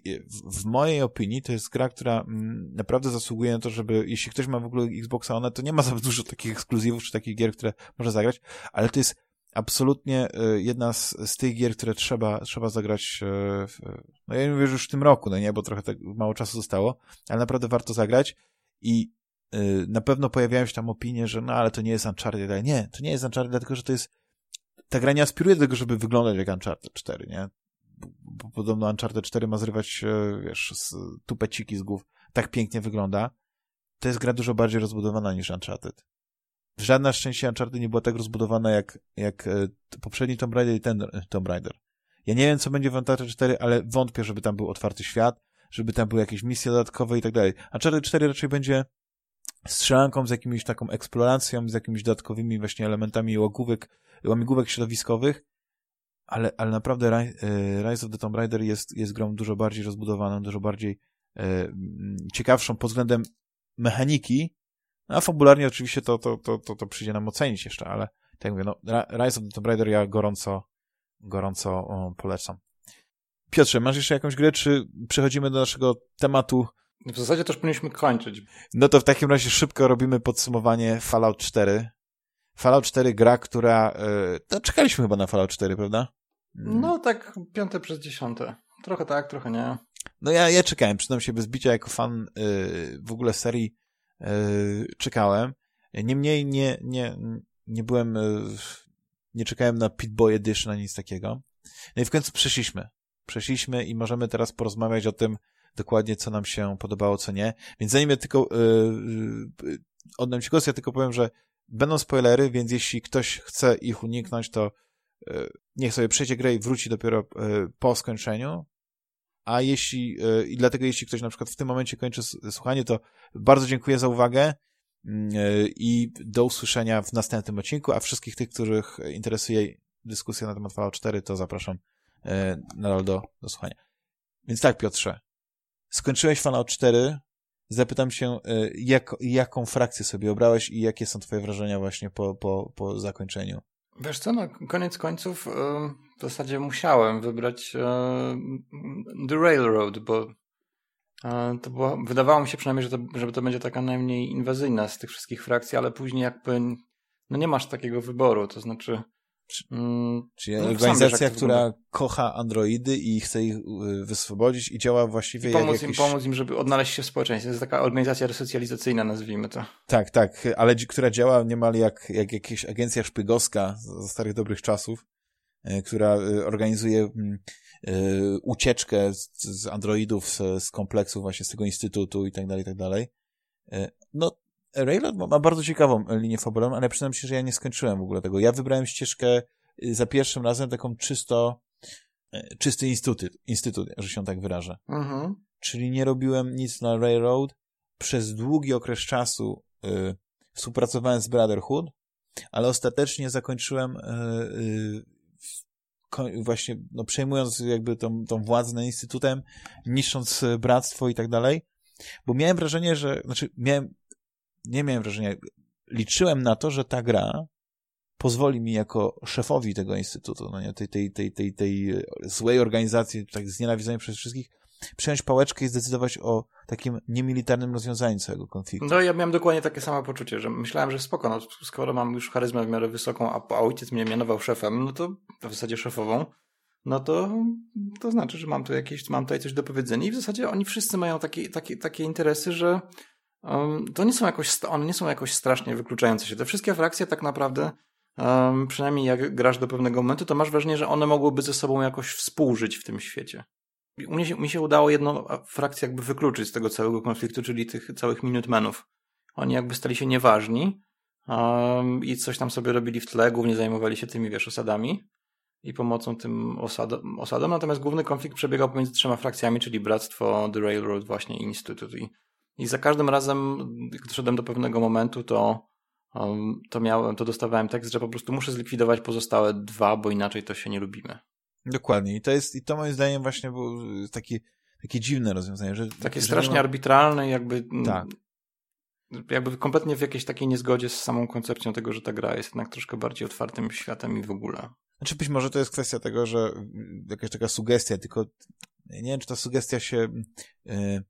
w mojej opinii, to jest gra, która mm, naprawdę zasługuje na to, żeby, jeśli ktoś ma w ogóle Xboxa One, to nie ma za dużo takich ekskluzywów, czy takich gier, które może zagrać, ale to jest absolutnie e, jedna z, z tych gier, które trzeba, trzeba zagrać, e, w, no ja nie mówię, że już w tym roku, no nie, bo trochę tak mało czasu zostało, ale naprawdę warto zagrać i na pewno pojawiają się tam opinie, że no ale to nie jest Uncharted. Nie, to nie jest Uncharted, dlatego że to jest ta gra nie aspiruje do tego, żeby wyglądać jak Uncharted 4, nie? Bo podobno Uncharted 4 ma zrywać, wiesz, z tupeciki z głów. Tak pięknie wygląda. To jest gra dużo bardziej rozbudowana niż Uncharted. Żadna szczęście Uncharted nie była tak rozbudowana jak, jak e, poprzedni Tomb Raider i ten e, Tomb Raider. Ja nie wiem, co będzie w Uncharted 4, ale wątpię, żeby tam był otwarty świat, żeby tam były jakieś misje dodatkowe i tak dalej. Uncharted 4 raczej będzie strzelanką, z jakimiś taką eksploracją, z jakimiś dodatkowymi właśnie elementami łagówek, łamigłówek środowiskowych, ale, ale naprawdę e, Rise of the Tomb Raider jest, jest grą dużo bardziej rozbudowaną, dużo bardziej e, ciekawszą pod względem mechaniki, no, a fabularnie oczywiście to, to, to, to, to przyjdzie nam ocenić jeszcze, ale tak jak mówię, no, Rise of the Tomb Raider ja gorąco, gorąco polecam. Piotrze, masz jeszcze jakąś grę, czy przechodzimy do naszego tematu w zasadzie też powinniśmy kończyć. No to w takim razie szybko robimy podsumowanie Fallout 4. Fallout 4 gra, która... Yy, no czekaliśmy chyba na Fallout 4, prawda? Mm. No tak piąte przez dziesiąte. Trochę tak, trochę nie. No ja, ja czekałem, przynajmniej się bez bicia jako fan yy, w ogóle serii yy, czekałem. Niemniej nie, nie, nie byłem... Yy, nie czekałem na Pitboy Edition ani nic takiego. No i w końcu przeszliśmy. Przeszliśmy i możemy teraz porozmawiać o tym, dokładnie, co nam się podobało, co nie. Więc zanim ja tylko yy, oddam ci głos, ja tylko powiem, że będą spoilery, więc jeśli ktoś chce ich uniknąć, to yy, niech sobie przejdzie grę i wróci dopiero yy, po skończeniu. A jeśli, i dlatego jeśli ktoś na przykład w tym momencie kończy słuchanie, to bardzo dziękuję za uwagę yy, i do usłyszenia w następnym odcinku, a wszystkich tych, których interesuje dyskusja na temat Fallout 4, to zapraszam nadal do, do słuchania. Więc tak, Piotrze, skończyłeś Fallout 4, zapytam się, e, jak, jaką frakcję sobie obrałeś i jakie są twoje wrażenia właśnie po, po, po zakończeniu? Wiesz co, no koniec końców w zasadzie musiałem wybrać The Railroad, bo to było, wydawało mi się przynajmniej, że to, to będzie taka najmniej inwazyjna z tych wszystkich frakcji, ale później jakby no nie masz takiego wyboru, to znaczy Czyli no, organizacja, wiesz, która kocha androidy i chce ich y, wyswobodzić i działa właściwie I pomóc jak jakiś... im, pomóc im, żeby odnaleźć się w społeczeństwie. To jest taka organizacja resocjalizacyjna, nazwijmy to. Tak, tak, ale która działa niemal jak, jak jakaś agencja szpygowska ze starych dobrych czasów, y, która y, organizuje mm, ucieczkę z, z androidów z, z kompleksu właśnie z tego instytutu i tak dalej, i tak dalej. No, Railroad ma bardzo ciekawą linię fabularną, ale przyznam się, że ja nie skończyłem w ogóle tego. Ja wybrałem ścieżkę y, za pierwszym razem taką czysto, y, czysty instytut, instytut że się tak wyrażę. Mhm. Czyli nie robiłem nic na Railroad. Przez długi okres czasu y, współpracowałem z Brotherhood, ale ostatecznie zakończyłem y, y, właśnie no, przejmując jakby tą, tą władzę nad instytutem, niszcząc bractwo i tak dalej, bo miałem wrażenie, że, znaczy miałem nie miałem wrażenia, liczyłem na to, że ta gra pozwoli mi jako szefowi tego instytutu, no nie, tej, tej, tej, tej, tej złej organizacji, tak znienawidzonej przez wszystkich, przejąć pałeczkę i zdecydować o takim niemilitarnym rozwiązaniu całego konfliktu. No ja miałem dokładnie takie samo poczucie, że myślałem, że spoko, no skoro mam już charyzmę w miarę wysoką, a, ojciec mnie mianował szefem, no to w zasadzie szefową, no to, to znaczy, że mam tu jakieś, mam tutaj coś do powiedzenia i w zasadzie oni wszyscy mają takie, takie, takie interesy, że to nie są jakoś, one nie są jakoś strasznie wykluczające się. Te wszystkie frakcje tak naprawdę, przynajmniej jak grasz do pewnego momentu, to masz wrażenie, że one mogłyby ze sobą jakoś współżyć w tym świecie. Mnie się, mi się udało jedną frakcję jakby wykluczyć z tego całego konfliktu, czyli tych całych Minutemenów. Oni jakby stali się nieważni um, i coś tam sobie robili w tle, głównie zajmowali się tymi, wiesz, osadami i pomocą tym osadom, osadom. Natomiast główny konflikt przebiegał pomiędzy trzema frakcjami, czyli Bractwo, The Railroad właśnie i Instytut. I i za każdym razem, gdy doszedłem do pewnego momentu, to, um, to miałem, to dostawałem tekst, że po prostu muszę zlikwidować pozostałe dwa, bo inaczej to się nie lubimy. Dokładnie. I to jest, i to moim zdaniem właśnie było takie, takie dziwne rozwiązanie, że. Takie że strasznie ma... arbitralne, jakby. Tak. Jakby kompletnie w jakiejś takiej niezgodzie z samą koncepcją tego, że ta gra jest jednak troszkę bardziej otwartym światem i w ogóle. Znaczy być może to jest kwestia tego, że jakaś taka sugestia, tylko nie wiem, czy ta sugestia się yy,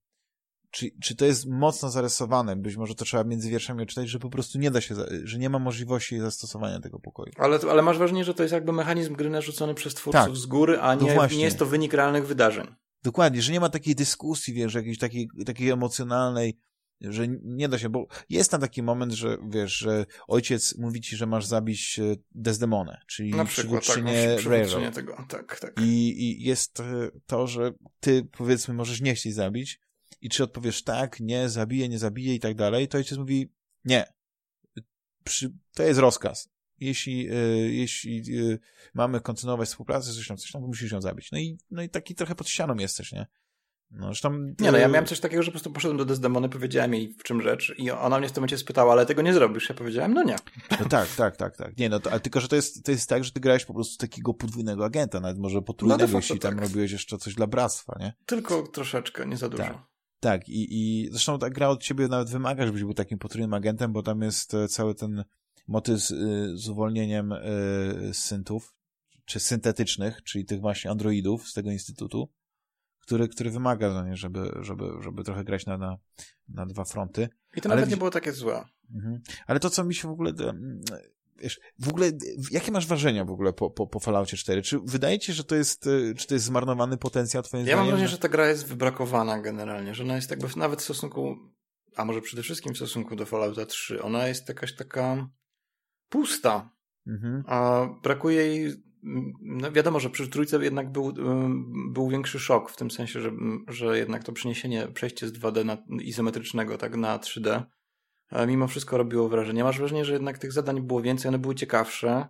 czy, czy to jest mocno zarysowane, być może to trzeba między wierszami czytać, że po prostu nie da się, że nie ma możliwości zastosowania tego pokoju. Ale, ale masz wrażenie, że to jest jakby mechanizm gry narzucony przez twórców tak. z góry, a nie, no nie jest to wynik realnych wydarzeń. Dokładnie, że nie ma takiej dyskusji, wiesz, jakiejś takiej, takiej emocjonalnej, że nie da się, bo jest tam taki moment, że wiesz, że ojciec mówi ci, że masz zabić e, Desdemonę, czyli Na przykład, tak, przywódczynię tego, tak, tak. I, I jest e, to, że ty powiedzmy możesz nie chcieć zabić, i czy odpowiesz tak, nie, zabiję, nie zabiję i tak dalej, to ojciec mówi nie. Przy, to jest rozkaz. Jeśli, y, jeśli y, mamy kontynuować współpracę, coś tam, coś tam, to musisz ją zabić. No i, no i taki trochę pod ścianą jesteś, nie? No, zresztą, nie, no ja miałem coś takiego, że po prostu poszedłem do Desdemony, powiedziałem jej w czym rzecz i ona mnie w tym momencie spytała, ale tego nie zrobisz. Ja powiedziałem, no nie. No tak, tak, tak, tak. Nie, no to, ale tylko, że to jest, to jest tak, że ty grałeś po prostu takiego podwójnego agenta, nawet może potrójnego, no jeśli tam tak. robiłeś jeszcze coś dla bractwa, nie? Tylko troszeczkę, nie za dużo. Tak. Tak, i, i zresztą ta gra od ciebie nawet wymaga, żebyś był takim potrójnym agentem, bo tam jest e, cały ten motyw z, e, z uwolnieniem y, syntów, czy syntetycznych, czyli tych właśnie androidów z tego instytutu, który, który wymaga, no nie, żeby, żeby, żeby trochę grać na, na, na dwa fronty. I to Ale nawet nie było takie złe. Mhm. Ale to, co mi się w ogóle wiesz, w ogóle, jakie masz wrażenia w ogóle po, po, po Falloutie 4? Czy wydaje ci się, że to jest, e, czy to jest zmarnowany potencjał twoim ja zdaniem? Ja mam wrażenie, że ta gra jest wybrakowana generalnie, że ona jest jakby nawet w stosunku, a może przede wszystkim w stosunku do Fallouta 3, ona jest jakaś taka pusta. Mhm. A brakuje jej, no wiadomo, że przy trójce jednak był, był większy szok, w tym sensie, że, że jednak to przeniesienie, przejście z 2D na izometrycznego tak na 3D ale mimo wszystko robiło wrażenie. Masz wrażenie, że jednak tych zadań było więcej, one były ciekawsze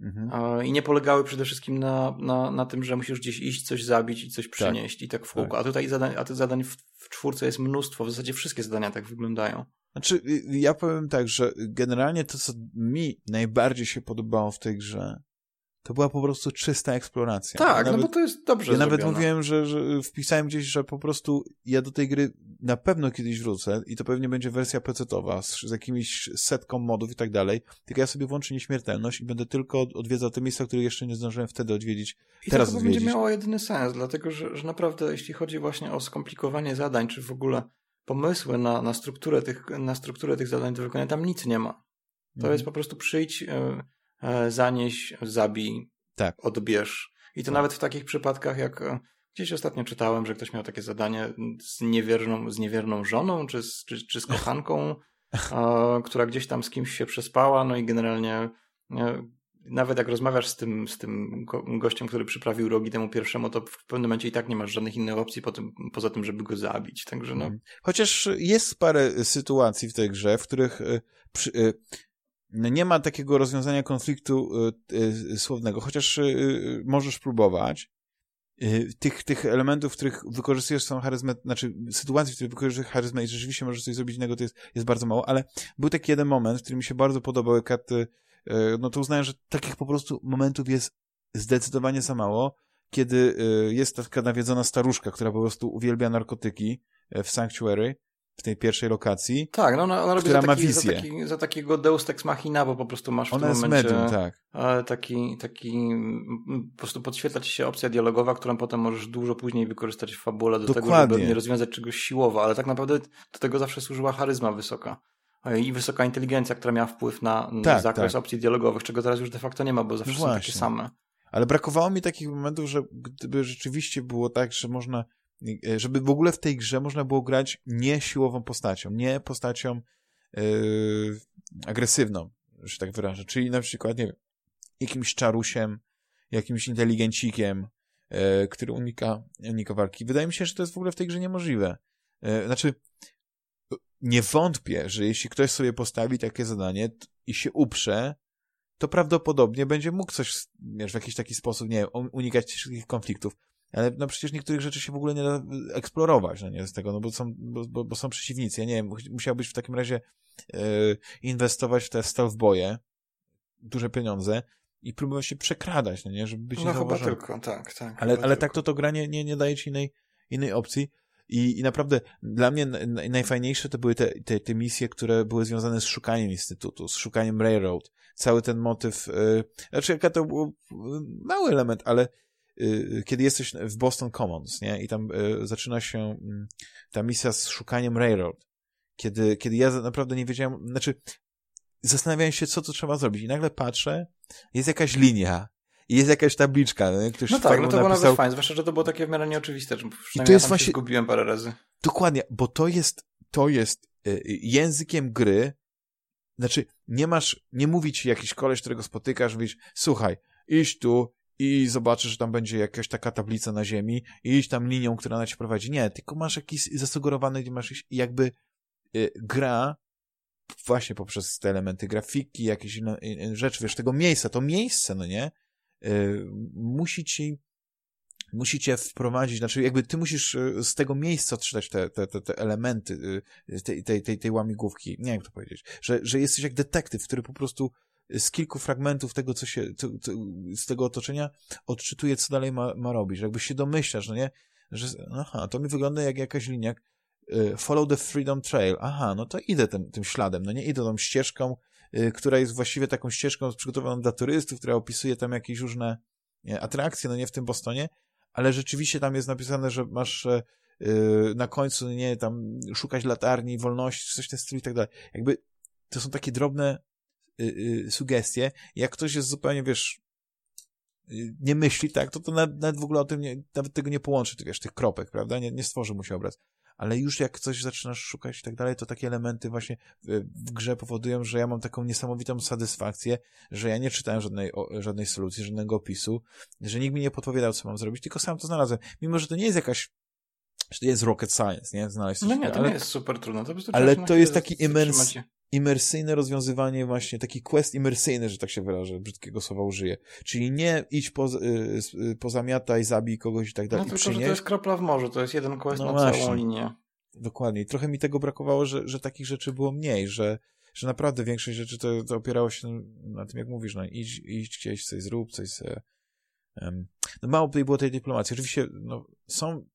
mhm. i nie polegały przede wszystkim na, na, na tym, że musisz gdzieś iść, coś zabić i coś tak. przynieść tak. i tak w kółko. Tak. A tutaj zadań, a tych zadań w, w czwórce jest mnóstwo, w zasadzie wszystkie zadania tak wyglądają. Znaczy, y, ja powiem tak, że generalnie to, co mi najbardziej się podobało w tej grze, to była po prostu czysta eksploracja. Tak, ja nawet, no bo to jest dobrze Ja zrobione. nawet mówiłem, że, że wpisałem gdzieś, że po prostu ja do tej gry na pewno kiedyś wrócę i to pewnie będzie wersja PC-owa z, z jakimiś setką modów i tak dalej, tylko ja sobie włączę nieśmiertelność i będę tylko odwiedzał te miejsca, które jeszcze nie zdążyłem wtedy odwiedzić, I teraz to odwiedzić. będzie miało jedyny sens, dlatego że, że naprawdę jeśli chodzi właśnie o skomplikowanie zadań, czy w ogóle pomysły na, na, strukturę, tych, na strukturę tych zadań do wykonania, tam nic nie ma. To mhm. jest po prostu przyjdź, e, e, zanieś, zabij, tak. odbierz. I to tak. nawet w takich przypadkach, jak e, gdzieś ostatnio czytałem, że ktoś miał takie zadanie z niewierną, z niewierną żoną, czy z, czy, czy z kochanką, która gdzieś tam z kimś się przespała, no i generalnie nawet jak rozmawiasz z tym, z tym gościem, który przyprawił rogi temu pierwszemu, to w pewnym momencie i tak nie masz żadnych innych opcji po tym, poza tym, żeby go zabić. Także no. Mhm. Chociaż jest parę sytuacji w tej grze, w których e, przy, e, nie ma takiego rozwiązania konfliktu e, słownego, chociaż możesz próbować. Tych, tych elementów, w których wykorzystujesz są charyzmę, znaczy sytuacji, w których wykorzystujesz charyzmę i rzeczywiście możesz coś zrobić innego, to jest, jest bardzo mało, ale był taki jeden moment, w którym mi się bardzo podobały karty E, no to uznałem, że takich po prostu momentów jest zdecydowanie za mało, kiedy jest taka nawiedzona staruszka, która po prostu uwielbia narkotyki w Sanctuary, w tej pierwszej lokacji. Tak, no ona, ona robi za, taki, za, taki, za, takiego Deus Ex Machina, bo po prostu masz w ona tym momencie medium, tak. taki, taki po prostu podświetla ci się opcja dialogowa, którą potem możesz dużo później wykorzystać w fabule do Dokładnie. tego, żeby nie rozwiązać czegoś siłowo, ale tak naprawdę do tego zawsze służyła charyzma wysoka i wysoka inteligencja, która miała wpływ na, tak, zakres tak. opcji dialogowych, czego teraz już de facto nie ma, bo zawsze Właśnie. są takie same. Ale brakowało mi takich momentów, że gdyby rzeczywiście było tak, że można, e, żeby w ogóle w tej grze można było grać nie siłową postacią, nie postacią yy, agresywną, że tak wyrażę. Czyli na przykład, nie wiem, jakimś czarusiem, jakimś inteligencikiem, yy, który unika, unika walki. Wydaje mi się, że to jest w ogóle w tej grze niemożliwe. Yy, znaczy, nie wątpię, że jeśli ktoś sobie postawi takie zadanie i się uprze, to prawdopodobnie będzie mógł coś wiesz, w jakiś taki sposób, nie wiem, unikać wszystkich konfliktów. Ale no przecież niektórych rzeczy się w ogóle nie da eksplorować, no nie, z tego, no bo są, bo, bo są przeciwnicy. Ja nie wiem, musiałbyś w takim razie yy, inwestować w te stealth boje, duże pieniądze i próbować się przekradać, no nie, żeby być No chyba tylko, tak, tak. Ale, ale tak to to granie nie, nie daje ci innej, innej opcji. I, I naprawdę dla mnie najfajniejsze to były te, te, te misje, które były związane z szukaniem Instytutu, z szukaniem Railroad. Cały ten motyw, yy, znaczy jaka to był mały element, ale kiedy jesteś w Boston Commons, nie, i tam yy, zaczyna się yy, ta misja z szukaniem Railroad, kiedy, kiedy ja naprawdę nie wiedziałem, znaczy zastanawiałem się, co to trzeba zrobić i nagle patrzę, jest jakaś linia, i jest jakaś tabliczka. No, ktoś no tak, no to było napisał... nawet fajne, zwłaszcza, że to było takie w miarę nieoczywiste. I to jest ja właśnie... zgubiłem parę razy. Dokładnie, bo to jest, to jest y, językiem gry, znaczy nie masz, nie mówi ci jakiś koleś, którego spotykasz, mówisz, słuchaj, iść tu i zobaczysz, że tam będzie jakaś taka tablica na ziemi i iść tam linią, która na ciebie prowadzi. Nie, tylko masz jakiś zasugerowany, gdzie masz jakby y, gra właśnie poprzez te elementy grafiki, jakieś inne, inne rzeczy, wiesz, tego miejsca, to miejsce, no nie? Y, musi ci musi cię wprowadzić, znaczy jakby ty musisz y, z tego miejsca odczytać te, te, te, te elementy y, tej, tej, tej, tej łamigłówki, nie wiem jak to powiedzieć, że, że jesteś jak detektyw, który po prostu z kilku fragmentów tego, co się, to, to, z tego otoczenia odczytuje, co dalej ma, ma robić, jakby się domyślasz, no nie, że aha, to mi wygląda jak jakaś linia, follow the freedom trail, aha, no to idę tym, tym śladem, no nie, idę tą ścieżką, Y, która jest właściwie taką ścieżką przygotowaną dla turystów, która opisuje tam jakieś różne atrakcje, no nie w tym Bostonie, ale rzeczywiście tam jest napisane, że masz y, na końcu, nie, tam szukać latarni, wolności, coś w tym stylu i tak dalej. Jakby to są takie drobne y, sugestie. Jak ktoś jest zupełnie, wiesz, nie myśli tak, to to nawet, nawet w ogóle o tym nie, nawet tego nie połączy, wiesz, tych kropek, prawda? Nie, nie stworzy mu się obraz ale już jak coś zaczynasz szukać i tak dalej, to takie elementy właśnie w grze powodują, że ja mam taką niesamowitą satysfakcję, że ja nie czytałem żadnej, żadnej solucji, żadnego opisu, że nikt mi nie podpowiadał, co mam zrobić, tylko sam to znalazłem. Mimo, że to nie jest jakaś że to jest rocket science, nie? Znaleźć coś. No nie, to ale, nie jest super trudno. To ale to jest taki imers, imersyjne rozwiązywanie właśnie, taki quest imersyjny, że tak się wyrażę, brzydkiego słowa użyję. Czyli nie idź po, y, y, pozamiataj, zabij kogoś i tak dalej. No tylko, przynieś. że to jest kropla w morzu, to jest jeden quest no na właśnie. całą linię. Dokładnie. I trochę mi tego brakowało, że, że takich rzeczy było mniej, że, że naprawdę większość rzeczy to, to opierało się na tym, jak mówisz, no idź, idź gdzieś, coś zrób, coś se, um, no mało tutaj było tej dyplomacji. Oczywiście, no, są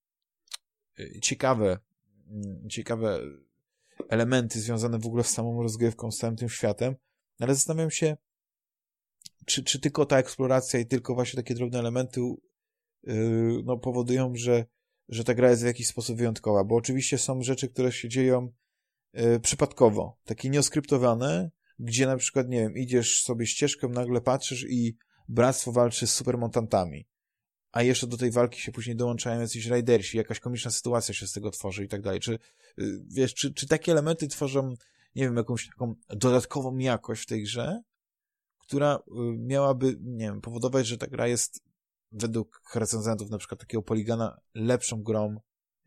y, ciekawe, mm, ciekawe elementy związane w ogóle z samą rozgrywką, z całym tym światem, ale zastanawiam się, czy, czy tylko ta eksploracja i tylko właśnie takie drobne elementy yy, no, powodują, że, że ta gra jest w jakiś sposób wyjątkowa, bo oczywiście są rzeczy, które się dzieją yy, przypadkowo, takie nieoskryptowane, gdzie na przykład, nie wiem, idziesz sobie ścieżką, nagle patrzysz i bractwo walczy z supermontantami, a jeszcze do tej walki się później dołączają jacyś raidersi, jakaś komiczna sytuacja się z tego tworzy i tak dalej. Czy, yy, wiesz, czy, czy takie elementy tworzą, nie wiem, jakąś taką dodatkową jakość w tej grze, która y, miałaby, nie wiem, powodować, że ta gra jest według recenzentów na przykład takiego poligana lepszą grą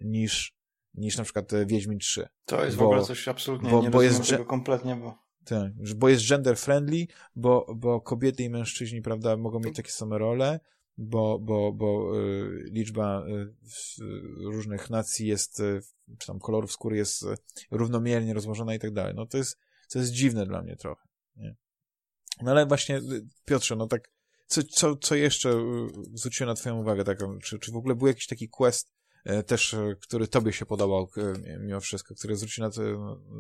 niż, niż na przykład e, Wiedźmin 3. To jest bo, w ogóle coś absolutnie bo, nie bo jest tego kompletnie, bo... Tak, bo jest gender friendly, bo, bo kobiety i mężczyźni, prawda, mogą mieć takie same role, bo, bo, bo y, liczba y, różnych nacji jest, y, czy tam kolorów skóry jest równomiernie rozłożona i tak dalej. No to jest, to jest dziwne dla mnie trochę. Nie? No ale właśnie, Piotrze, no tak, co, co, co jeszcze zwróciło na twoją uwagę? Tak, czy, czy w ogóle był jakiś taki quest e, też, e, który tobie się podobał e, mimo wszystko, który zwrócił na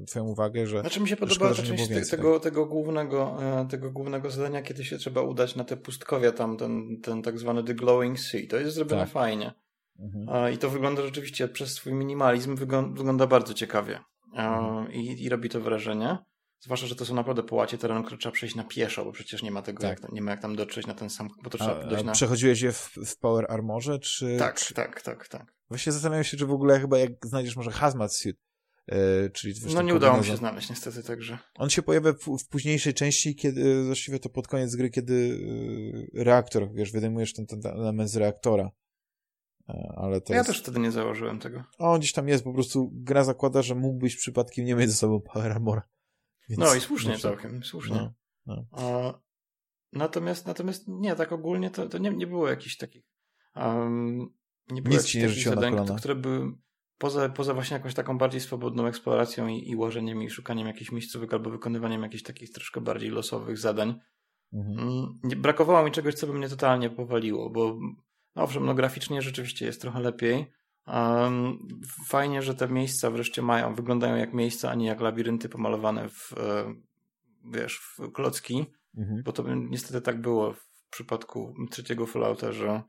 twoją uwagę, że Znaczy mi się podobała ta część tego, tego, głównego, tego głównego zadania, kiedy się trzeba udać na te pustkowia tam, ten, ten tak zwany The Glowing Sea. To jest zrobione tak. fajnie. Mhm. I to wygląda rzeczywiście przez swój minimalizm wygląda bardzo ciekawie. Mhm. I, I robi to wrażenie. Zwłaszcza, że to są naprawdę połacie terenu, które trzeba przejść na pieszo, bo przecież nie ma tego, tak. jak, nie ma jak tam dotrzeć na ten sam, bo to trzeba a, a na... Przechodziłeś je w, w Power Armorze, czy... Tak, czy... tak, tak, tak. Właśnie zastanawiam się, czy w ogóle chyba jak znajdziesz może Hazmat Suit, yy, czyli... No nie udało mi się znaleźć niestety, także... On się pojawia w, w, późniejszej części, kiedy, właściwie to pod koniec gry, kiedy yy, reaktor, wiesz, wydejmujesz ten, ten element z reaktora. E, ale to ja jest... też wtedy nie założyłem tego. O, gdzieś tam jest, po prostu gra zakłada, że mógłbyś przypadkiem nie mieć ze sobą Power Armora. Więc no i słusznie może... całkiem, słusznie. No, no. A, natomiast, natomiast nie, tak ogólnie to, to nie, nie było jakichś takich um, nie było Nic jakichś takich zadań, które by poza, poza właśnie jakąś taką bardziej swobodną eksploracją i, i łożeniem i szukaniem jakichś miejscówek albo wykonywaniem jakichś takich troszkę bardziej losowych zadań mhm. Mm, nie, brakowało mi czegoś, co by mnie totalnie powaliło, bo no owszem, no graficznie rzeczywiście jest trochę lepiej, Um, fajnie, że te miejsca wreszcie mają, wyglądają jak miejsca, a nie jak labirynty pomalowane w, e, wiesz, w klocki, mhm. bo to niestety tak było w przypadku trzeciego Fallouta, że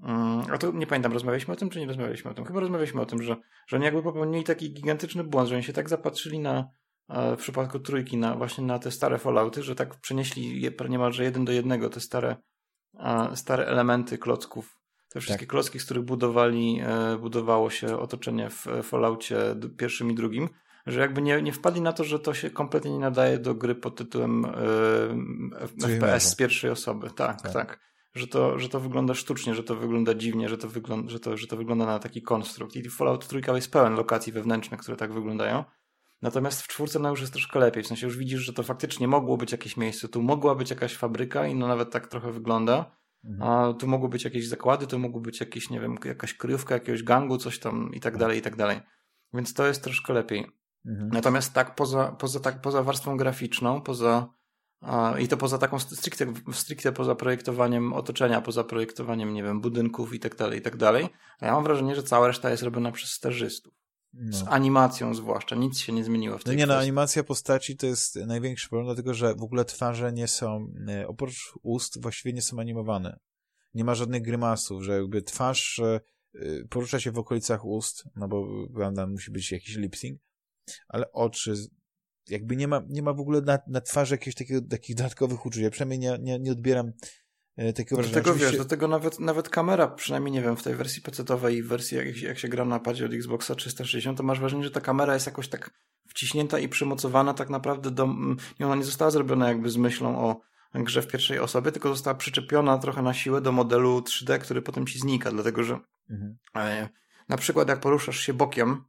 um, a to nie pamiętam, rozmawialiśmy o tym, czy nie rozmawialiśmy o tym? Chyba rozmawialiśmy o tym, że, że oni jakby popełnili taki gigantyczny błąd, że oni się tak zapatrzyli na e, w przypadku trójki, na właśnie na te stare Fallouty, że tak przenieśli je, niemalże jeden do jednego te stare, stare elementy klocków te wszystkie tak. klocki, z których budowali, e, budowało się otoczenie w Falloutie pierwszym i drugim, że jakby nie, nie wpadli na to, że to się kompletnie nie nadaje do gry pod tytułem e, FPS z pierwszej osoby. Tak, tak, tak. Że, to, że to wygląda sztucznie, że to wygląda dziwnie, że to, wygląda, że to, że to wygląda na taki konstrukt. I Fallout trójka jest pełen lokacji wewnętrznych, które tak wyglądają. Natomiast w czwórce no już jest troszkę lepiej. W sensie już widzisz, że to faktycznie mogło być jakieś miejsce. Tu mogła być jakaś fabryka i no nawet tak trochę wygląda. Mhm. A tu mogły być jakieś zakłady, tu mogły być jakieś, nie wiem, jakaś kryjówka jakiegoś gangu, coś tam i tak dalej, i tak dalej. Więc to jest troszkę lepiej. Mhm. Natomiast tak poza, poza, tak poza warstwą graficzną, poza a, i to poza taką stricte, stricte poza projektowaniem otoczenia, poza projektowaniem, nie wiem, budynków i tak dalej, i tak dalej. Ja mam wrażenie, że cała reszta jest robiona przez stażystów. No. Z animacją zwłaszcza. Nic się nie zmieniło w tej No nie, no animacja postaci to jest największy problem, dlatego że w ogóle twarze nie są, e, oprócz ust właściwie nie są animowane. Nie ma żadnych grymasów, że jakby twarz e, porusza się w okolicach ust, no bo prawda, musi być jakiś lip-sync, ale oczy, jakby nie ma, nie ma w ogóle na, na twarzy jakichś takich, takich dodatkowych uczuć. Ja przynajmniej nie, nie, nie odbieram E, takiego wrażenia. Do tego Oczywiście... wiesz, do tego nawet, nawet kamera, przynajmniej nie wiem, w tej wersji PC-owej i wersji jak, jak się gra na padzie od Xboxa 360, to masz wrażenie, że ta kamera jest jakoś tak wciśnięta i przymocowana tak naprawdę do... Nie, ona nie została zrobiona jakby z myślą o grze w pierwszej osobie, tylko została przyczepiona trochę na siłę do modelu 3D, który potem ci znika, dlatego że mhm. e, na przykład jak poruszasz się bokiem,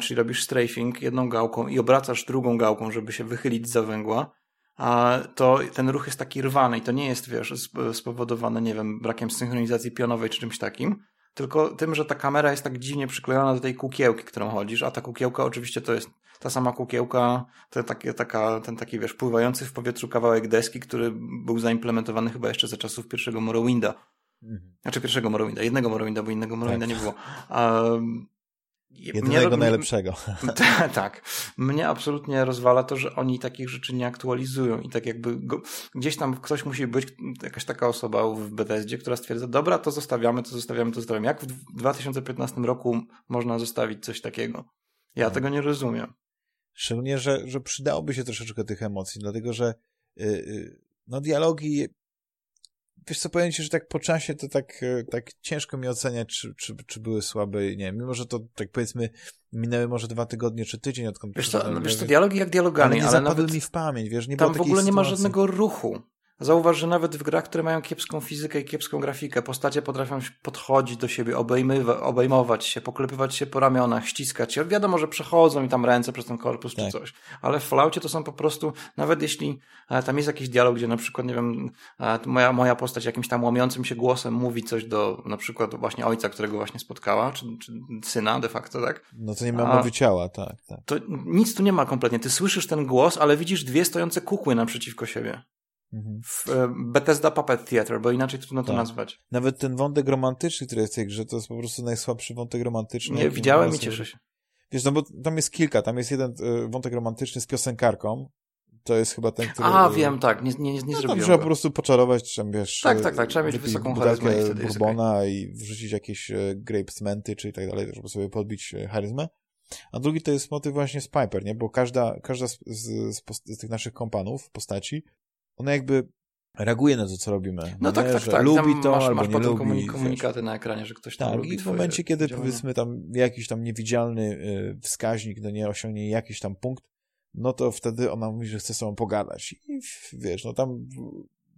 czyli robisz strafing jedną gałką i obracasz drugą gałką, żeby się wychylić za węgła, a to ten ruch jest taki rwany i to nie jest, wiesz, spowodowane, nie wiem, brakiem synchronizacji pionowej czy czymś takim, tylko tym, że ta kamera jest tak dziwnie przyklejona do tej kukiełki, którą chodzisz, a ta kukiełka oczywiście to jest ta sama kukiełka, te, takie, taka, ten taki, wiesz, pływający w powietrzu kawałek deski, który był zaimplementowany chyba jeszcze za czasów pierwszego Morrowinda. Mhm. Znaczy pierwszego Morrowinda, jednego Morrowinda, bo innego Morrowinda tak. nie było. Um, Jedynego mnie, najlepszego. tak. Mnie absolutnie rozwala to, że oni takich rzeczy nie aktualizują i tak jakby go, gdzieś tam ktoś musi być, jakaś taka osoba w Bethesdzie, która stwierdza, dobra, to zostawiamy, to zostawiamy, to zostawiamy. Jak w 2015 roku można zostawić coś takiego? Ja no. tego nie rozumiem. Szczególnie, że, że przydałoby się troszeczkę tych emocji, dlatego że yy, no dialogi wiesz co, powiem ci, że tak po czasie to tak, e, tak ciężko mi oceniać, czy, czy, czy były słabe, nie mimo że to tak powiedzmy minęły może dwa tygodnie czy tydzień odkąd... Wiesz co, wiesz co dialogi jak dialogami, ale, nie ale zapadły mi w pamięć, wiesz, nie Tam w ogóle nie ma żadnego ruchu. Zauważ, że nawet w grach, które mają kiepską fizykę i kiepską grafikę, postacie potrafią podchodzić do siebie, obejmować się, poklepywać się po ramionach, ściskać się. Wiadomo, że przechodzą i tam ręce przez ten korpus tak. czy coś. Ale w Falloutie to są po prostu, nawet jeśli e, tam jest jakiś dialog, gdzie na przykład, nie wiem, e, moja, moja postać jakimś tam łamiącym się głosem mówi coś do na przykład właśnie ojca, którego właśnie spotkała, czy, czy syna de facto, tak? No to nie ma mowy ciała, tak, tak. To nic tu nie ma kompletnie. Ty słyszysz ten głos, ale widzisz dwie stojące kukły naprzeciwko siebie. Mhm. w e, Bethesda Puppet Theater, bo inaczej trudno to tak. nazwać. Nawet ten wątek romantyczny, który jest w tej grze, to jest po prostu najsłabszy wątek romantyczny. Nie, widziałem i cieszę się. Wiesz, no bo tam jest kilka. Tam jest jeden e, wątek romantyczny z piosenkarką. To jest chyba ten, który... A, wiem, tak. Nie, nie, nie no, zrobiłem Trzeba po prostu poczarować, trzeba, wiesz... Tak, tak, tak. Trzeba mieć wysoką charyzmę i wtedy bourbona okay. i wrzucić jakieś grape smenty, czy i tak dalej, żeby sobie podbić charyzmę. A drugi to jest motyw właśnie z Piper, nie? Bo każda, każda z, z, z, z tych naszych kompanów, postaci, ona jakby reaguje na to, co robimy. No tak, tak, tak. Lubi to, masz, albo masz nie lubi. komunikaty wiesz. na ekranie, że ktoś tam tak, lubi i w momencie, kiedy działania. powiedzmy tam jakiś tam niewidzialny y, wskaźnik, no nie osiągnie jakiś tam punkt, no to wtedy ona mówi, że chce sobą pogadać. I wiesz, no tam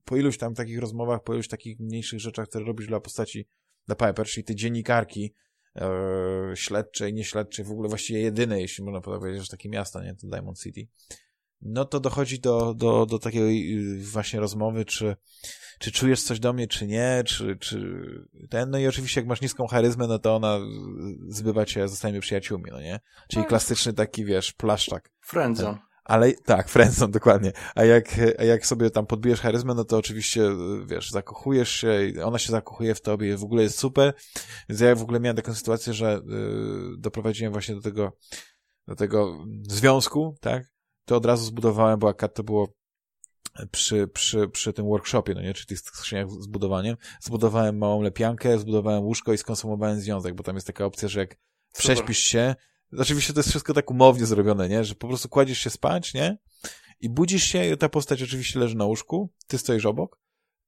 po iluś tam takich rozmowach, po iluś takich mniejszych rzeczach, które robisz dla postaci, dla Piper, czyli tej dziennikarki, e, śledczej, nieśledczej, w ogóle właściwie jedynej, jeśli można powiedzieć, że takie miasto, nie, to Diamond City, no to dochodzi do, do, do takiej y, właśnie rozmowy, czy, czy czujesz coś do mnie, czy nie, czy, czy ten, no i oczywiście jak masz niską charyzmę, no to ona zbywa cię, zostajemy przyjaciółmi, no nie? Czyli no. klasyczny taki, wiesz, plaszczak. Friendzone. Ale tak, friendzone, dokładnie. A jak, a jak sobie tam podbijesz charyzmę, no to oczywiście, wiesz, zakochujesz się i ona się zakochuje w tobie w ogóle jest super. Więc ja w ogóle miałem taką sytuację, że yy, doprowadziłem właśnie do tego, do tego związku, tak? To od razu zbudowałem, bo akad to było przy, przy, przy tym workshopie, no nie, czy tych skrzyniach z budowaniem, zbudowałem małą lepiankę, zbudowałem łóżko i skonsumowałem związek, bo tam jest taka opcja, że jak Super. prześpisz się, oczywiście to jest wszystko tak umownie zrobione, nie, że po prostu kładziesz się spać, nie, i budzisz się i ta postać oczywiście leży na łóżku, ty stoisz obok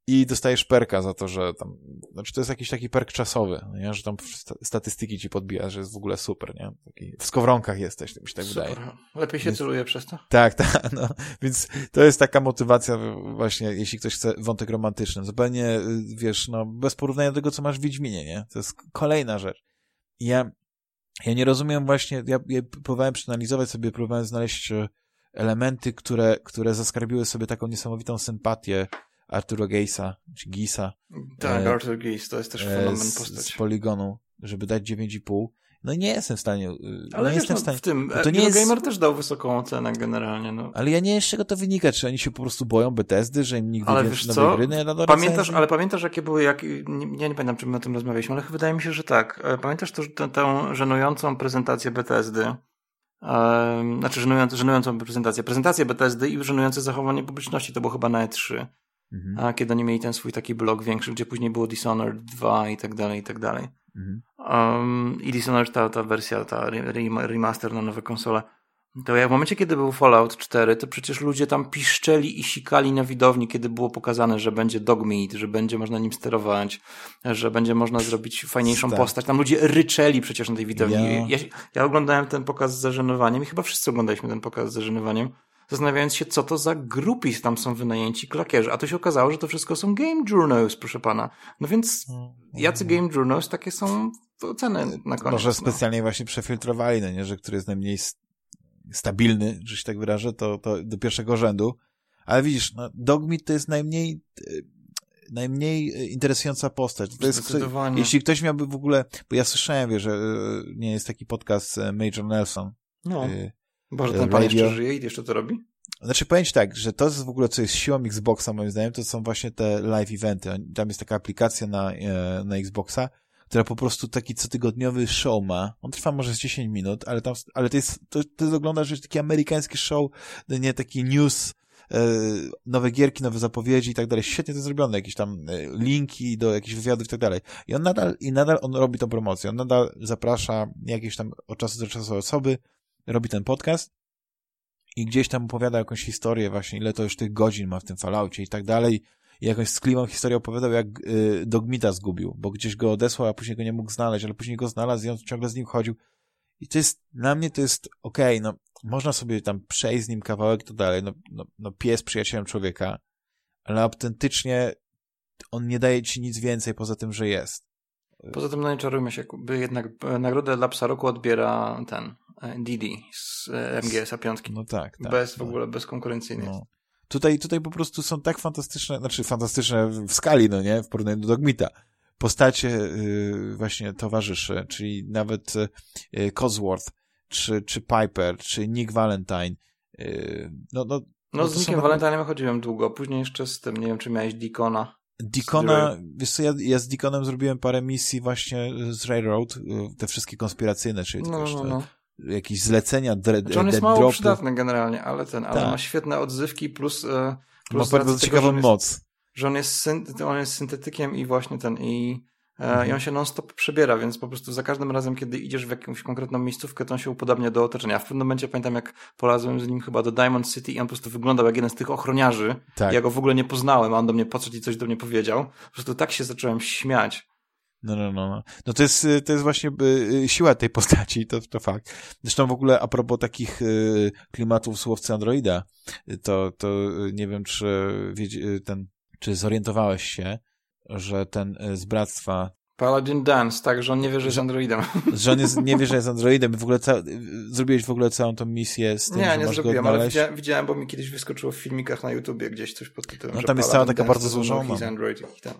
i dostajesz perka za to, że tam, znaczy to jest jakiś taki perk czasowy, nie? że tam statystyki ci podbija, że jest w ogóle super, nie? Taki w skowronkach jesteś, to mi się tak super. wydaje. Lepiej się więc, celuje przez to? Tak, tak, no. Więc to jest taka motywacja właśnie, jeśli ktoś chce wątek romantyczny. Zupełnie, wiesz, no, bez porównania do tego, co masz w Wiedźminie, nie? To jest kolejna rzecz. I ja, ja nie rozumiem właśnie, ja, ja próbowałem przeanalizować sobie, próbowałem znaleźć e, elementy, które, które zaskarbiły sobie taką niesamowitą sympatię Artura Geisa, czy Gisa. Tak, e, Arthur Geis, to jest też fenomen postać. Z, Polygonu, żeby dać 9,5. No nie jestem w stanie. Y, ale nie jestem no, w stanie. w tym to nie jest... Gamer też dał wysoką ocenę generalnie. No. Ale ja nie wiem, z czego to wynika. Czy oni się po prostu boją Betesdy, że im nigdy ale nie wiesz co? gry nie pamiętasz, Ale pamiętasz, jakie były, jak, nie, ja nie pamiętam, czy my o tym rozmawialiśmy, ale wydaje mi się, że tak. E, pamiętasz to, tę, tę żenującą prezentację Bethesdy? Znaczy żenującą, żenującą prezentację. Prezentację Bethesdy i żenujące zachowanie publiczności. To było chyba na E3. Mhm. A kiedy oni mieli ten swój taki blog większy, gdzie później było Dishonored 2 i tak dalej, i tak dalej. Mhm. Um, I Dishonored, ta, ta wersja, ta remaster na nowe konsole. To jak w momencie, kiedy był Fallout 4, to przecież ludzie tam piszczeli i sikali na widowni, kiedy było pokazane, że będzie dogmeat, że będzie można nim sterować, że będzie można zrobić fajniejszą tak. postać. Tam ludzie ryczeli przecież na tej widowni. Ja... Ja, ja oglądałem ten pokaz z zażenowaniem i chyba wszyscy oglądaliśmy ten pokaz z zażenowaniem zastanawiając się, co to za grupis tam są wynajęci klakierzy. A to się okazało, że to wszystko są game journals, proszę pana. No więc mm, jacy game journals, takie są oceny na koniec. Może no. specjalnie no. właśnie przefiltrowali, no nie, że który jest najmniej stabilny, że się tak wyrażę, to, to do pierwszego rzędu. Ale widzisz, no, Dogmeat to jest najmniej e, najmniej e, interesująca postać. To jest, jeśli ktoś miałby w ogóle, bo ja słyszałem, wie, że e, nie jest taki podcast Major Nelson, no Boże, ten pan jeszcze żyje i jeszcze to robi? Znaczy powiem ci tak, że to w ogóle, co jest siłą Xboxa moim zdaniem, to są właśnie te live eventy. Tam jest taka aplikacja na, e, na Xboxa, która po prostu taki cotygodniowy show ma. On trwa może z 10 minut, ale tam, ale to jest, to, to jest oglądasz, że taki amerykański show, nie taki news, e, nowe gierki, nowe zapowiedzi i tak dalej. Świetnie to zrobione, jakieś tam e, linki do jakichś wywiadów i tak dalej. I on nadal, i nadal on robi tą promocję. On nadal zaprasza jakieś tam od czasu do czasu osoby, robi ten podcast i gdzieś tam opowiada jakąś historię właśnie, ile to już tych godzin ma w tym Falloutie i tak dalej. I jakąś skliwą historię opowiadał, jak y, Dogmita zgubił, bo gdzieś go odesłał, a później go nie mógł znaleźć, ale później go znalazł i on ciągle z nim chodził. I to jest, dla mnie to jest okej, okay, no, można sobie tam przejść z nim kawałek, to dalej, no, no, no pies przyjacielem człowieka, ale autentycznie on nie daje ci nic więcej poza tym, że jest. Poza tym, no nie czarujmy się, by jednak e, nagrodę dla psa roku odbiera ten Didi z e, MGS-a 5. No tak, tak. Bez w no. ogóle, bezkonkurencyjnie. No. Tutaj, tutaj po prostu są tak fantastyczne, znaczy fantastyczne w skali, no nie, w porównaniu do Dogmita. Postacie yy, właśnie towarzyszy, czyli nawet yy, Cosworth, czy, czy Piper, czy Nick Valentine. Yy, no, no, no z Nickiem Valentine'em chodziłem długo, później jeszcze z tym, nie wiem, czy miałeś Deacona. Deacona, wiesz co, ja, ja z Deaconem zrobiłem parę misji właśnie z Railroad, y, te wszystkie konspiracyjne, czyli no, wiesz, no, no. Jakieś zlecenia, dre, znaczy on jest mało dropy. przydatny generalnie, ale ten, ale tak. ma świetne odzywki plus, e, plus ma bardzo ciekawą moc. Że on jest, on jest syntetykiem i właśnie ten, i mhm. i on się non-stop przebiera, więc po prostu za każdym razem, kiedy idziesz w jakąś konkretną miejscówkę, to on się upodabnia do otoczenia. W pewnym momencie pamiętam, jak polazłem z nim chyba do Diamond City i on po prostu wyglądał jak jeden z tych ochroniarzy. Tak. Ja go w ogóle nie poznałem, a on do mnie podszedł i coś do mnie powiedział. Po prostu tak się zacząłem śmiać. No, no, no, no. No to jest, to jest właśnie y, siła tej postaci, to, to fakt. Zresztą w ogóle a propos takich y, klimatów słowcy Androida, to, to nie wiem, czy ten, czy zorientowałeś się, że ten z bractwa Paladin Dance, tak, że on nie wie, że jest Androidem. Że on jest, nie wie, że jest Androidem. W ogóle ca... zrobiłeś w ogóle całą tą misję z tym, nie, że nie zrobiłem, go ale widziałem, widziałem, bo mi kiedyś wyskoczyło w filmikach na YouTubie gdzieś coś pod tytułem, No tam jest cała taka bardzo złożona.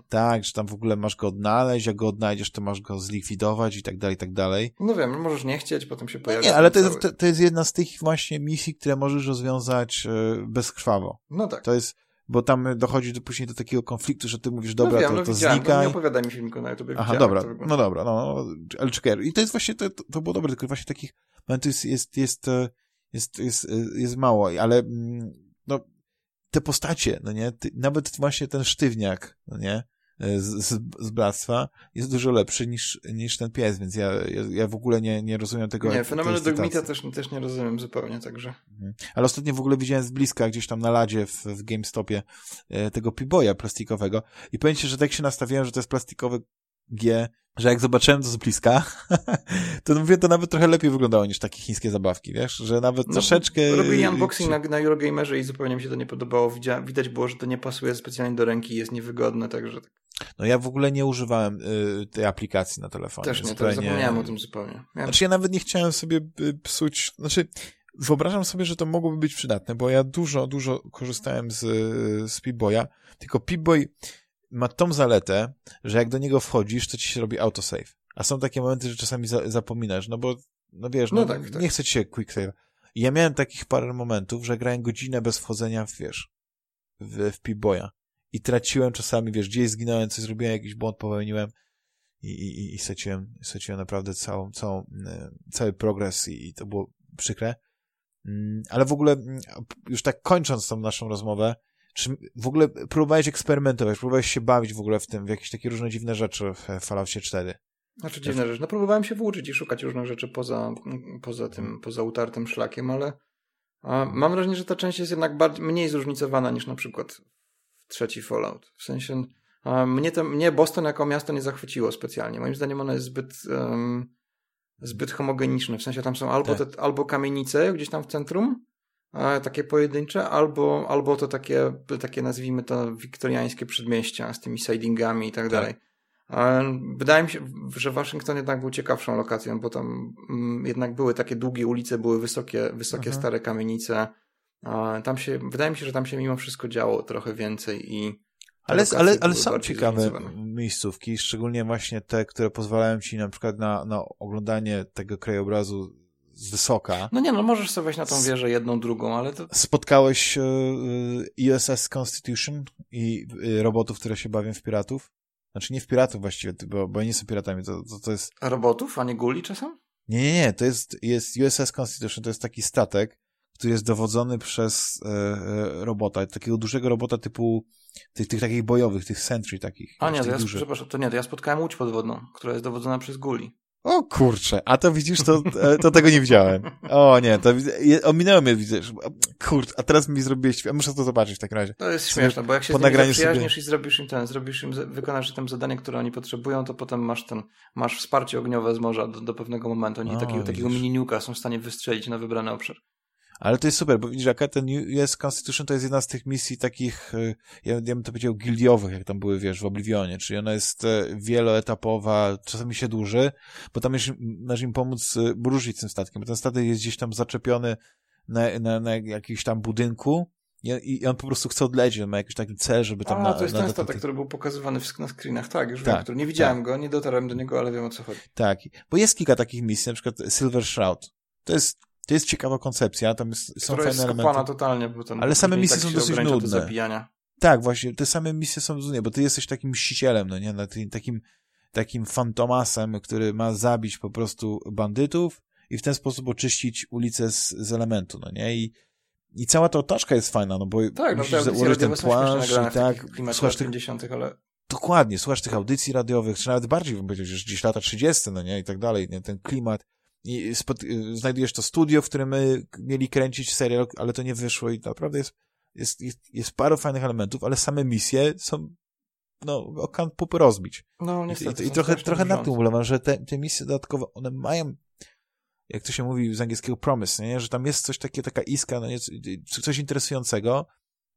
Tak, że tam w ogóle masz go odnaleźć, jak go odnajdziesz, to masz go zlikwidować i tak dalej, i tak dalej. No wiem, możesz nie chcieć, potem się pojawia. No nie, ale to jest, to, to, jest jedna z tych właśnie misji, które możesz rozwiązać e, bezkrwawo. No tak. To jest bo tam dochodzi do, później do takiego konfliktu, że ty mówisz, dobra, no wiem, to, no to widziałem, znikaj. nie opowiadaj mi filmiku na YouTube. Aha, dobra, no dobra, no, ale czekaj, i to jest właśnie, to, to było dobre, tylko właśnie takich momentów jest, jest, jest, e, jest, jest, e, jest mało, ale mm, no, te postacie, no nie, ty, nawet właśnie ten sztywniak, no nie, z, z, z bractwa jest dużo lepszy niż, niż ten pies, więc ja, ja, w ogóle nie, nie rozumiem tego. Nie, fenomenu Dogmita też, też nie rozumiem zupełnie, także. Mhm. Ale ostatnio w ogóle widziałem z bliska gdzieś tam na ladzie w, w GameStopie e, tego Piboya plastikowego i powiem ci, że tak się nastawiałem, że to jest plastikowy G, że jak zobaczyłem to z bliska, to mówię, to nawet trochę lepiej wyglądało niż takie chińskie zabawki, wiesz, że nawet no, troszeczkę... Robili unboxing na, na Eurogamerze i zupełnie mi się to nie podobało. Widzia, widać było, że to nie pasuje specjalnie do ręki, jest niewygodne, także... Tak. No ja w ogóle nie używałem y, tej aplikacji na telefonie. Też nie, zupełnie... zapomniałem o tym zupełnie. Ja... Znaczy ja nawet nie chciałem sobie y, psuć, znaczy wyobrażam sobie, że to mogłoby być przydatne, bo ja dużo, dużo korzystałem z, z Pip-Boya, tylko Pip-Boy ma tą zaletę, że jak do niego wchodzisz, to ci się robi autosave. A są takie momenty, że czasami za, zapominasz, no bo, no wiesz, no, no tak, tak. nie chce ci się quick save. I ja miałem takich parę momentów, że grałem godzinę bez wchodzenia w, wiesz, w, w Pip-Boya. I traciłem czasami, wiesz, gdzieś zginąłem, coś zrobiłem, jakiś błąd popełniłem i, i, i straciłem, straciłem naprawdę całą, całą, e, cały progres i, i to było przykre. Mm, ale w ogóle, mm, już tak kończąc tą naszą rozmowę, czy w ogóle próbowałeś eksperymentować, próbowałeś się bawić w ogóle w tym, w jakieś takie różne dziwne rzeczy w Falloutie 4? Znaczy dziwne rzeczy. No próbowałem się włóczyć i szukać różnych rzeczy poza, poza tym, poza utartym szlakiem, ale mam wrażenie, że ta część jest jednak bardziej, mniej zróżnicowana niż na przykład trzeci Fallout. W sensie mnie, to, mnie Boston jako miasto nie zachwyciło specjalnie. Moim zdaniem ono jest zbyt, um, zbyt homogeniczne. W sensie tam są albo, tak. te, albo kamienice gdzieś tam w centrum, takie pojedyncze, albo, albo to takie, takie nazwijmy to wiktoriańskie przedmieścia z tymi sidingami i tak, tak. dalej. Wydaje mi się, że Waszyngton jednak był ciekawszą lokacją, bo tam mm, jednak były takie długie ulice, były wysokie, wysokie mhm. stare kamienice. Tam się, wydaje mi się, że tam się mimo wszystko działo trochę więcej i ale, ale, ale są ciekawe miejscówki, szczególnie właśnie te, które pozwalają ci na przykład na, na oglądanie tego krajobrazu wysoka. No nie, no możesz sobie wejść na tą wieżę jedną, drugą, ale to... Spotkałeś yy, USS Constitution i yy, robotów, które się bawią w piratów? Znaczy nie w piratów właściwie, bo, bo nie są piratami, to, to, to jest... A robotów, a nie guli czasem? Nie, nie, nie, to jest, jest USS Constitution, to jest taki statek, który jest dowodzony przez e, e, robota, takiego dużego robota typu tych, tych takich bojowych, tych Sentry takich. A nie, to ja, przepraszam, to nie, to ja spotkałem łódź podwodną, która jest dowodzona przez guli. O kurczę, a to widzisz, to, to tego nie widziałem. O nie, to ominęło mnie, widzisz. Kurczę, a teraz mi zrobiłeś, muszę to zobaczyć w takim razie. To jest śmieszne, bo jak się z nimi zaprzyjaźnisz sobie... i zrobisz im ten, zrobisz im, wykonasz tym zadanie, które oni potrzebują, to potem masz ten, masz wsparcie ogniowe z morza do, do pewnego momentu. Oni o, takiego, takiego mini są w stanie wystrzelić na wybrany obszar. Ale to jest super, bo widzisz, jaka ten US Constitution to jest jedna z tych misji takich, e, ja, ja bym to powiedział, gildiowych, jak tam były, wiesz, w Oblivionie, czyli ona jest e, wieloetapowa, czasami się dłuży, bo tam masz im pomóc e, ruszyć tym statkiem, bo ten statek jest gdzieś tam zaczepiony na, na, na jakimś tam budynku i, on po prostu chce odlecieć, on ma jakiś taki cel, żeby tam... A, na, to jest na, ten statek, który był pokazywany na screenach, tak, już tak, wiem, który nie widziałem tak. go, nie dotarłem do niego, ale wiem o co chodzi. Tak, bo jest kilka takich misji, na przykład Silver Shroud, to jest to jest ciekawa koncepcja, tam jest, są fajne elementy. totalnie, bo ten Ale same misje tak są dosyć nudne. Tak, właśnie, te same misje są nudne, bo ty jesteś takim mścicielem, no nie, takim, takim fantomasem, który ma zabić po prostu bandytów i w ten sposób oczyścić ulicę z, z elementu, no nie, i i cała ta otoczka jest fajna, no bo tak, musisz no, założyć ten płaszcz i tak, słuchasz tych, 50 ale... Dokładnie, słuchasz tych audycji radiowych, czy nawet bardziej bym powiedział, że gdzieś lata 30, no nie, i tak dalej, nie, ten klimat i znajdujesz to studio, w którym my mieli kręcić serial, ale to nie wyszło i naprawdę jest, jest, jest, jest parę fajnych elementów, ale same misje są no, okan pupy rozbić. No, niestety. I, i, i trochę, trochę na tym ubolewam, że te, te misje dodatkowe, one mają jak to się mówi z angielskiego promise, nie? że tam jest coś takiego, taka iska, no coś interesującego,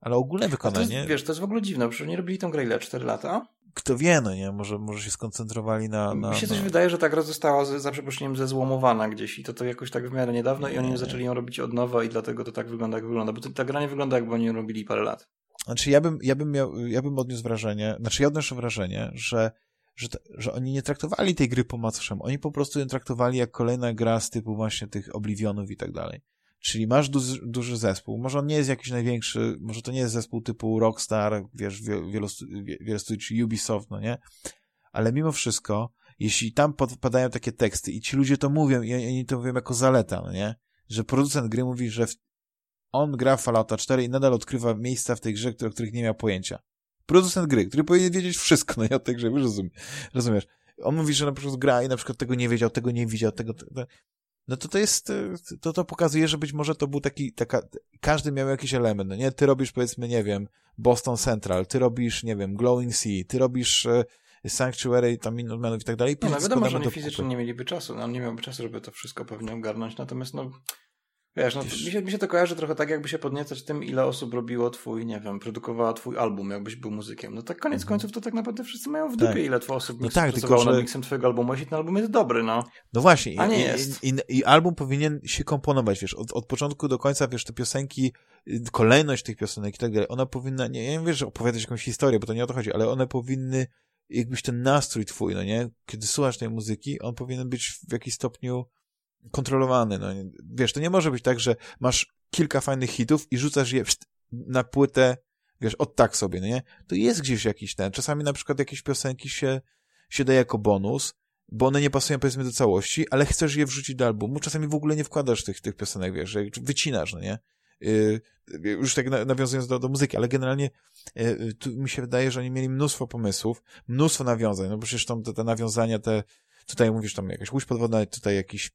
ale ogólne wykonanie... To jest, wiesz, to jest w ogóle dziwne, bo nie robili tą grę ile? 4 lata? kto wie, no nie, może, może się skoncentrowali na, na Mi się coś na... wydaje, że ta gra została za, za przeproszeniem zezłomowana gdzieś i to, to jakoś tak w miarę niedawno i oni zaczęli ją robić od nowa i dlatego to tak wygląda, jak wygląda, bo to, ta gra nie wygląda, jakby oni ją robili parę lat. Znaczy ja bym, ja bym miał, ja bym odniósł wrażenie, znaczy ja odnoszę wrażenie, że że, że oni nie traktowali tej gry po macoszemu. Oni po prostu ją traktowali jak kolejna gra z typu właśnie tych Oblivionów i tak dalej. Czyli masz duży, duży zespół, może on nie jest jakiś największy, może to nie jest zespół typu Rockstar, wiesz, wiele studiów, czy Ubisoft, no nie? Ale mimo wszystko, jeśli tam podpadają takie teksty i ci ludzie to mówią i oni to mówią jako zaleta, no nie? Że producent gry mówi, że on gra w Fallouta 4 i nadal odkrywa miejsca w tej grze, o których nie miał pojęcia. Producent gry, który powinien wiedzieć wszystko, no o tej grze, rozumiesz? rozumiesz? On mówi, że na przykład gra i na przykład tego nie wiedział, tego nie widział, tego, tego no to to jest, e, to to pokazuje, że być może to był taki, taka, każdy miał jakiś element, no nie? Ty robisz powiedzmy, nie wiem, Boston Central, ty robisz, nie wiem, Glowing Sea, ty robisz e, Sanctuary, tam Minutemenów i tak dalej. No, no wiadomo, że oni fizycznie nie mieliby czasu, no, on nie miałby czasu, żeby to wszystko pewnie ogarnąć, natomiast no, Wiesz, no, mi, się, mi się to kojarzy trochę tak, jakby się podniecać tym, ile osób robiło twój, nie wiem, produkowała twój album, jakbyś był muzykiem. No tak koniec mhm. końców to tak naprawdę wszyscy mają w dupie, tak. ile twój osób no tak, tylko, że... nad miksem twojego albumu, jeśli ten album jest dobry, no. No właśnie. A nie i, jest. I, i, I, album powinien się komponować, wiesz, od, od początku do końca, wiesz, te piosenki, y, kolejność tych piosenek i tak dalej, ona powinna, nie, ja nie wiesz, że opowiadać jakąś historię, bo to nie o to chodzi, ale one powinny, jakbyś ten nastrój twój, no nie, kiedy słuchasz tej muzyki, on powinien być w jakimś stopniu kontrolowany. No. Wiesz, to nie może być tak, że masz kilka fajnych hitów i rzucasz je na płytę, wiesz, od tak sobie, no nie? To jest gdzieś jakiś ten. Czasami na przykład jakieś piosenki się, się daje jako bonus, bo one nie pasują powiedzmy do całości, ale chcesz je wrzucić do albumu. Czasami w ogóle nie wkładasz tych, tych piosenek, wiesz, wycinasz, no nie? Yy, już tak nawiązując do, do muzyki, ale generalnie yy, tu mi się wydaje, że oni mieli mnóstwo pomysłów, mnóstwo nawiązań, no bo przecież tam te, te nawiązania, te, tutaj mówisz tam jakaś łódź podwodna, tutaj jakiś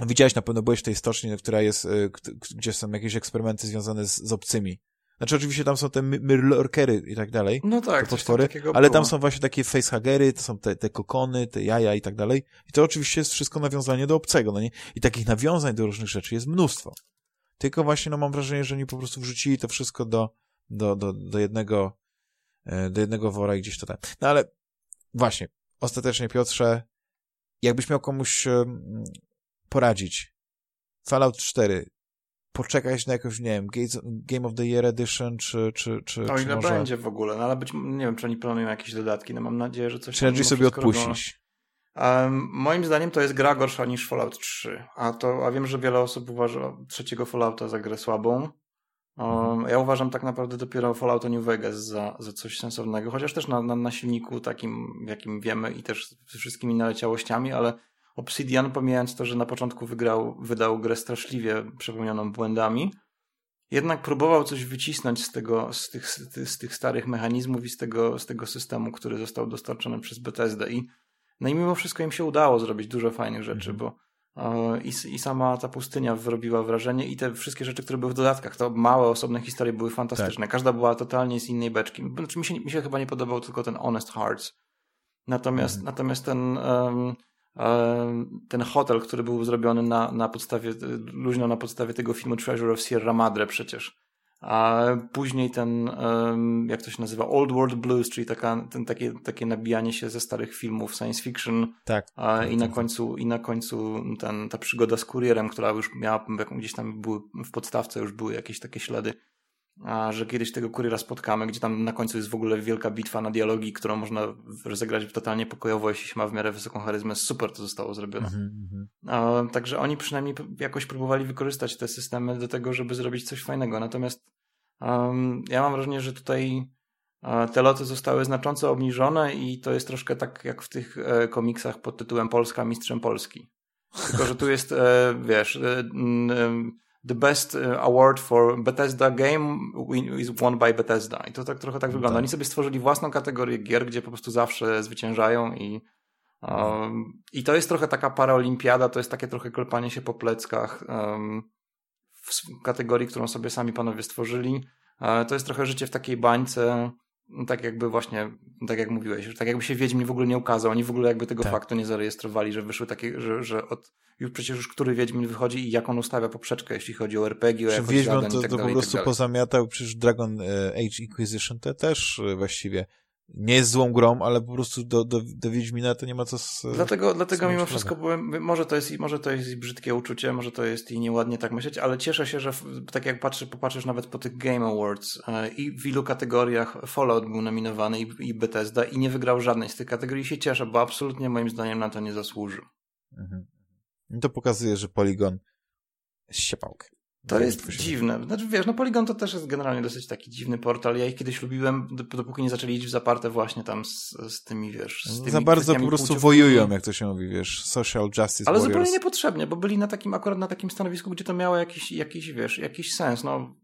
Widziałeś na pewno, byłeś w tej stoczni, która jest, y, gdzie są jakieś eksperymenty związane z, z obcymi. Znaczy oczywiście tam są te myrlorkery i tak dalej. No tak, te potwory, ale tam są właśnie takie facehagery, to są te, te kokony, te jaja i tak dalej. I to oczywiście jest wszystko nawiązanie do obcego, no nie? I takich nawiązań do różnych rzeczy jest mnóstwo. Tylko właśnie, no mam wrażenie, że oni po prostu wrzucili to wszystko do, do, do, do jednego, e, do jednego wora i gdzieś to tam. No ale właśnie, ostatecznie Piotrze, jakbyś miał komuś poradzić. Fallout 4. Poczekać na jakąś, nie wiem, Game of the Year Edition, czy, czy, czy, o czy ile może... będzie w ogóle, no ale być, nie wiem, czy oni planują jakieś dodatki, no mam nadzieję, że coś... Czy sobie odpuścić? Um, moim zdaniem to jest gra gorsza niż Fallout 3, a to, a wiem, że wiele osób uważa trzeciego Fallouta za grę słabą. Um, ja uważam tak naprawdę dopiero Fallout New Vegas za, za coś sensownego, chociaż też na, na, na silniku takim, jakim wiemy i też ze wszystkimi naleciałościami, ale Obsidian, pomijając to, że na początku wygrał, wydał grę straszliwie przepełnioną błędami, jednak próbował coś wycisnąć z, tego, z, tych, z tych starych mechanizmów i z tego, z tego systemu, który został dostarczony przez Bethesda. I, no i mimo wszystko im się udało zrobić dużo fajnych rzeczy, mm. bo i, I sama ta pustynia wyrobiła wrażenie i te wszystkie rzeczy, które były w dodatkach, to małe, osobne historie były fantastyczne. Tak. Każda była totalnie z innej beczki. Znaczy, mi, się, mi się chyba nie podobał tylko ten Honest Hearts. Natomiast, mhm. natomiast ten, um, ten hotel, który był zrobiony na, na podstawie, luźno na podstawie tego filmu Treasure of Sierra Madre przecież, a później ten, jak to się nazywa, Old World Blues, czyli taka, ten, takie, takie nabijanie się ze starych filmów science fiction. Tak. A, I, na końcu, I na końcu ten, ta przygoda z kurierem, która już miała, gdzieś tam były w podstawce już były jakieś takie ślady, a, że kiedyś tego kuriera spotkamy, gdzie tam na końcu jest w ogóle wielka bitwa na dialogi, którą można rozegrać totalnie pokojowo, jeśli się ma w miarę wysoką charyzmę. Super to zostało zrobione. Mm -hmm. także oni przynajmniej jakoś próbowali wykorzystać te systemy do tego, żeby zrobić coś fajnego. Natomiast um, ja mam wrażenie, że tutaj te loty zostały znacząco obniżone i to jest troszkę tak jak w tych e, komiksach pod tytułem Polska Mistrzem Polski. Tylko, że tu jest, e, wiesz, e, the best award for Bethesda game is won by Bethesda. I to tak trochę tak wygląda. Oni sobie stworzyli własną kategorię gier, gdzie po prostu zawsze zwyciężają i um, i to jest trochę taka paraolimpiada, to jest takie trochę klepanie się po pleckach um, w kategorii, którą sobie sami panowie stworzyli. To jest trochę życie w takiej bańce, tak jakby właśnie, tak jak mówiłeś, że tak jakby się Wiedźmin w ogóle nie ukazał, oni w ogóle jakby tego tak. faktu nie zarejestrowali, że wyszły takie, że, że od, już przecież już który Wiedźmin wychodzi i jak on ustawia poprzeczkę, jeśli chodzi o RPG, o jakość Wiedźmin to, tak to dalej, po prostu tak pozamiatał, przecież Dragon e, Age Inquisition to też e, właściwie nie jest złą grą, ale po prostu do, do, do Wiedźmina to nie ma co z, Dlatego, dlatego mimo wszystko byłem, może to, jest, może to jest brzydkie uczucie, może to jest i nieładnie tak myśleć, ale cieszę się, że tak jak patrzy, popatrzysz nawet po tych Game Awards e, i w ilu kategoriach Fallout był nominowany i, i Bethesda i nie wygrał żadnej z tych kategorii się cieszę, bo absolutnie moim zdaniem na to nie zasłużył. Mhm. To pokazuje, że Polygon ściepałkę. To jest dziwne. Znaczy, wiesz, no Polygon to też jest generalnie dosyć taki dziwny portal. Ja ich kiedyś lubiłem, dopóki nie zaczęli iść w zaparte właśnie tam z, z tymi, wiesz, z tymi Za bardzo po prostu wojują, jak to się mówi, wiesz, social justice Ale warriors. zupełnie niepotrzebnie, bo byli na takim, akurat na takim stanowisku, gdzie to miało jakiś, jakiś wiesz, jakiś sens, no.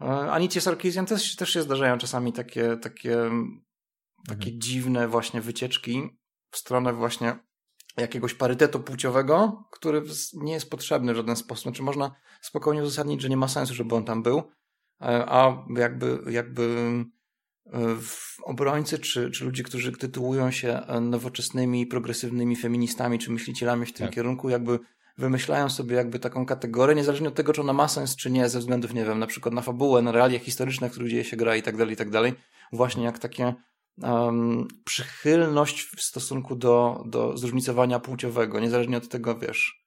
E, Anicie Sarkisian też, też się zdarzają czasami takie, takie, takie mhm. dziwne właśnie wycieczki w stronę właśnie jakiegoś parytetu płciowego, który nie jest potrzebny w żaden sposób. Znaczy można spokojnie uzasadnić, że nie ma sensu, żeby on tam był, e, a jakby, jakby e, obrońcy, czy, czy ludzie, którzy tytułują się e, nowoczesnymi, progresywnymi feministami, czy myślicielami w tym tak. kierunku, jakby wymyślają sobie jakby taką kategorię, niezależnie od tego, czy ona ma sens, czy nie, ze względów, nie wiem, na przykład na fabułę, na realia historyczne, w których dzieje się gra i tak dalej, i tak dalej. Właśnie jak takie um, przychylność w stosunku do, do zróżnicowania płciowego, niezależnie od tego, wiesz,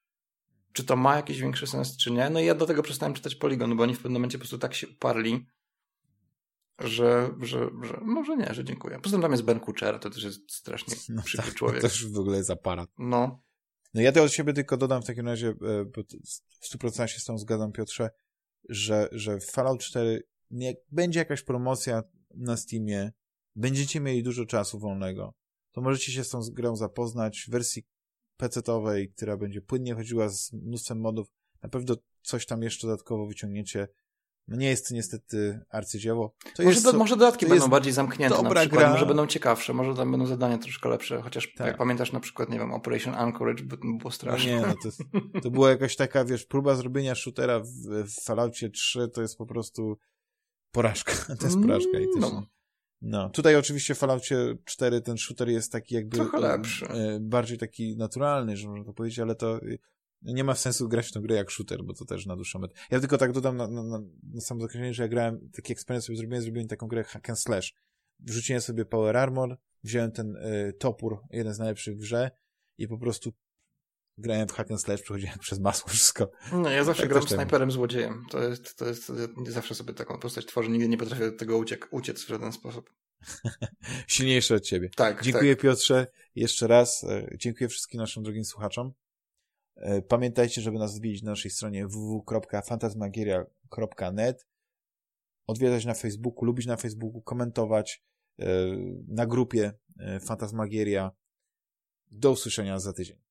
czy to ma jakiś większy sens, czy nie. No i ja do tego przestałem czytać Polygon, bo oni w pewnym momencie po prostu tak się uparli, że, że, że może nie, że dziękuję. Poza tym tam jest Ben Kucher, to też jest strasznie no przykry tak, człowiek. To też w ogóle jest aparat. No. No ja to od siebie tylko dodam w takim razie, e, bo w 100% się z tą zgadzam, Piotrze, że, że Fallout 4 nie, będzie jakaś promocja na Steamie, będziecie mieli dużo czasu wolnego, to możecie się z tą grą zapoznać w wersji PC-owej, która będzie płynnie chodziła z mnóstwem modów. Na pewno coś tam jeszcze dodatkowo wyciągniecie. No nie jest to niestety arcydzieło. To może, jest, do, może dodatki będą bardziej zamknięte na przykład, gra. może będą ciekawsze, może tam będą zadania troszkę lepsze, chociaż tak. jak pamiętasz na przykład, nie wiem, Operation Anchorage, by to było straszne. No nie, no to, to była jakaś taka, wiesz, próba zrobienia shootera w, w Falloutie 3, to jest po prostu porażka. To jest porażka i to no. No, tutaj oczywiście w Falloutie 4 ten shooter jest taki jakby Trochę lepszy. E, bardziej taki naturalny, że można to powiedzieć, ale to y, nie ma sensu grać w tę grę jak shooter, bo to też na dłuższą metę. Ja tylko tak dodam na, na, na, na samo zakreślenie, że ja grałem, taki eksperyment sobie zrobiłem, zrobiłem taką grę hack and slash. Wrzuciłem sobie power armor, wziąłem ten y, topór, jeden z najlepszych w grze i po prostu grałem w hack and slash, przechodziłem przez masło, wszystko. No, ja zawsze tak gram snajperem złodziejem. To jest, to jest, ja zawsze sobie taką postać tworzę, nigdy nie potrafię do tego uciek, uciec w żaden sposób. Silniejsze od ciebie. Tak. Dziękuję tak. Piotrze jeszcze raz. E, dziękuję wszystkim naszym drogim słuchaczom. E, pamiętajcie, żeby nas odwiedzić na naszej stronie www.fantasmagieria.net odwiedzać na Facebooku, lubić na Facebooku, komentować e, na grupie Fantasmagieria. Do usłyszenia za tydzień.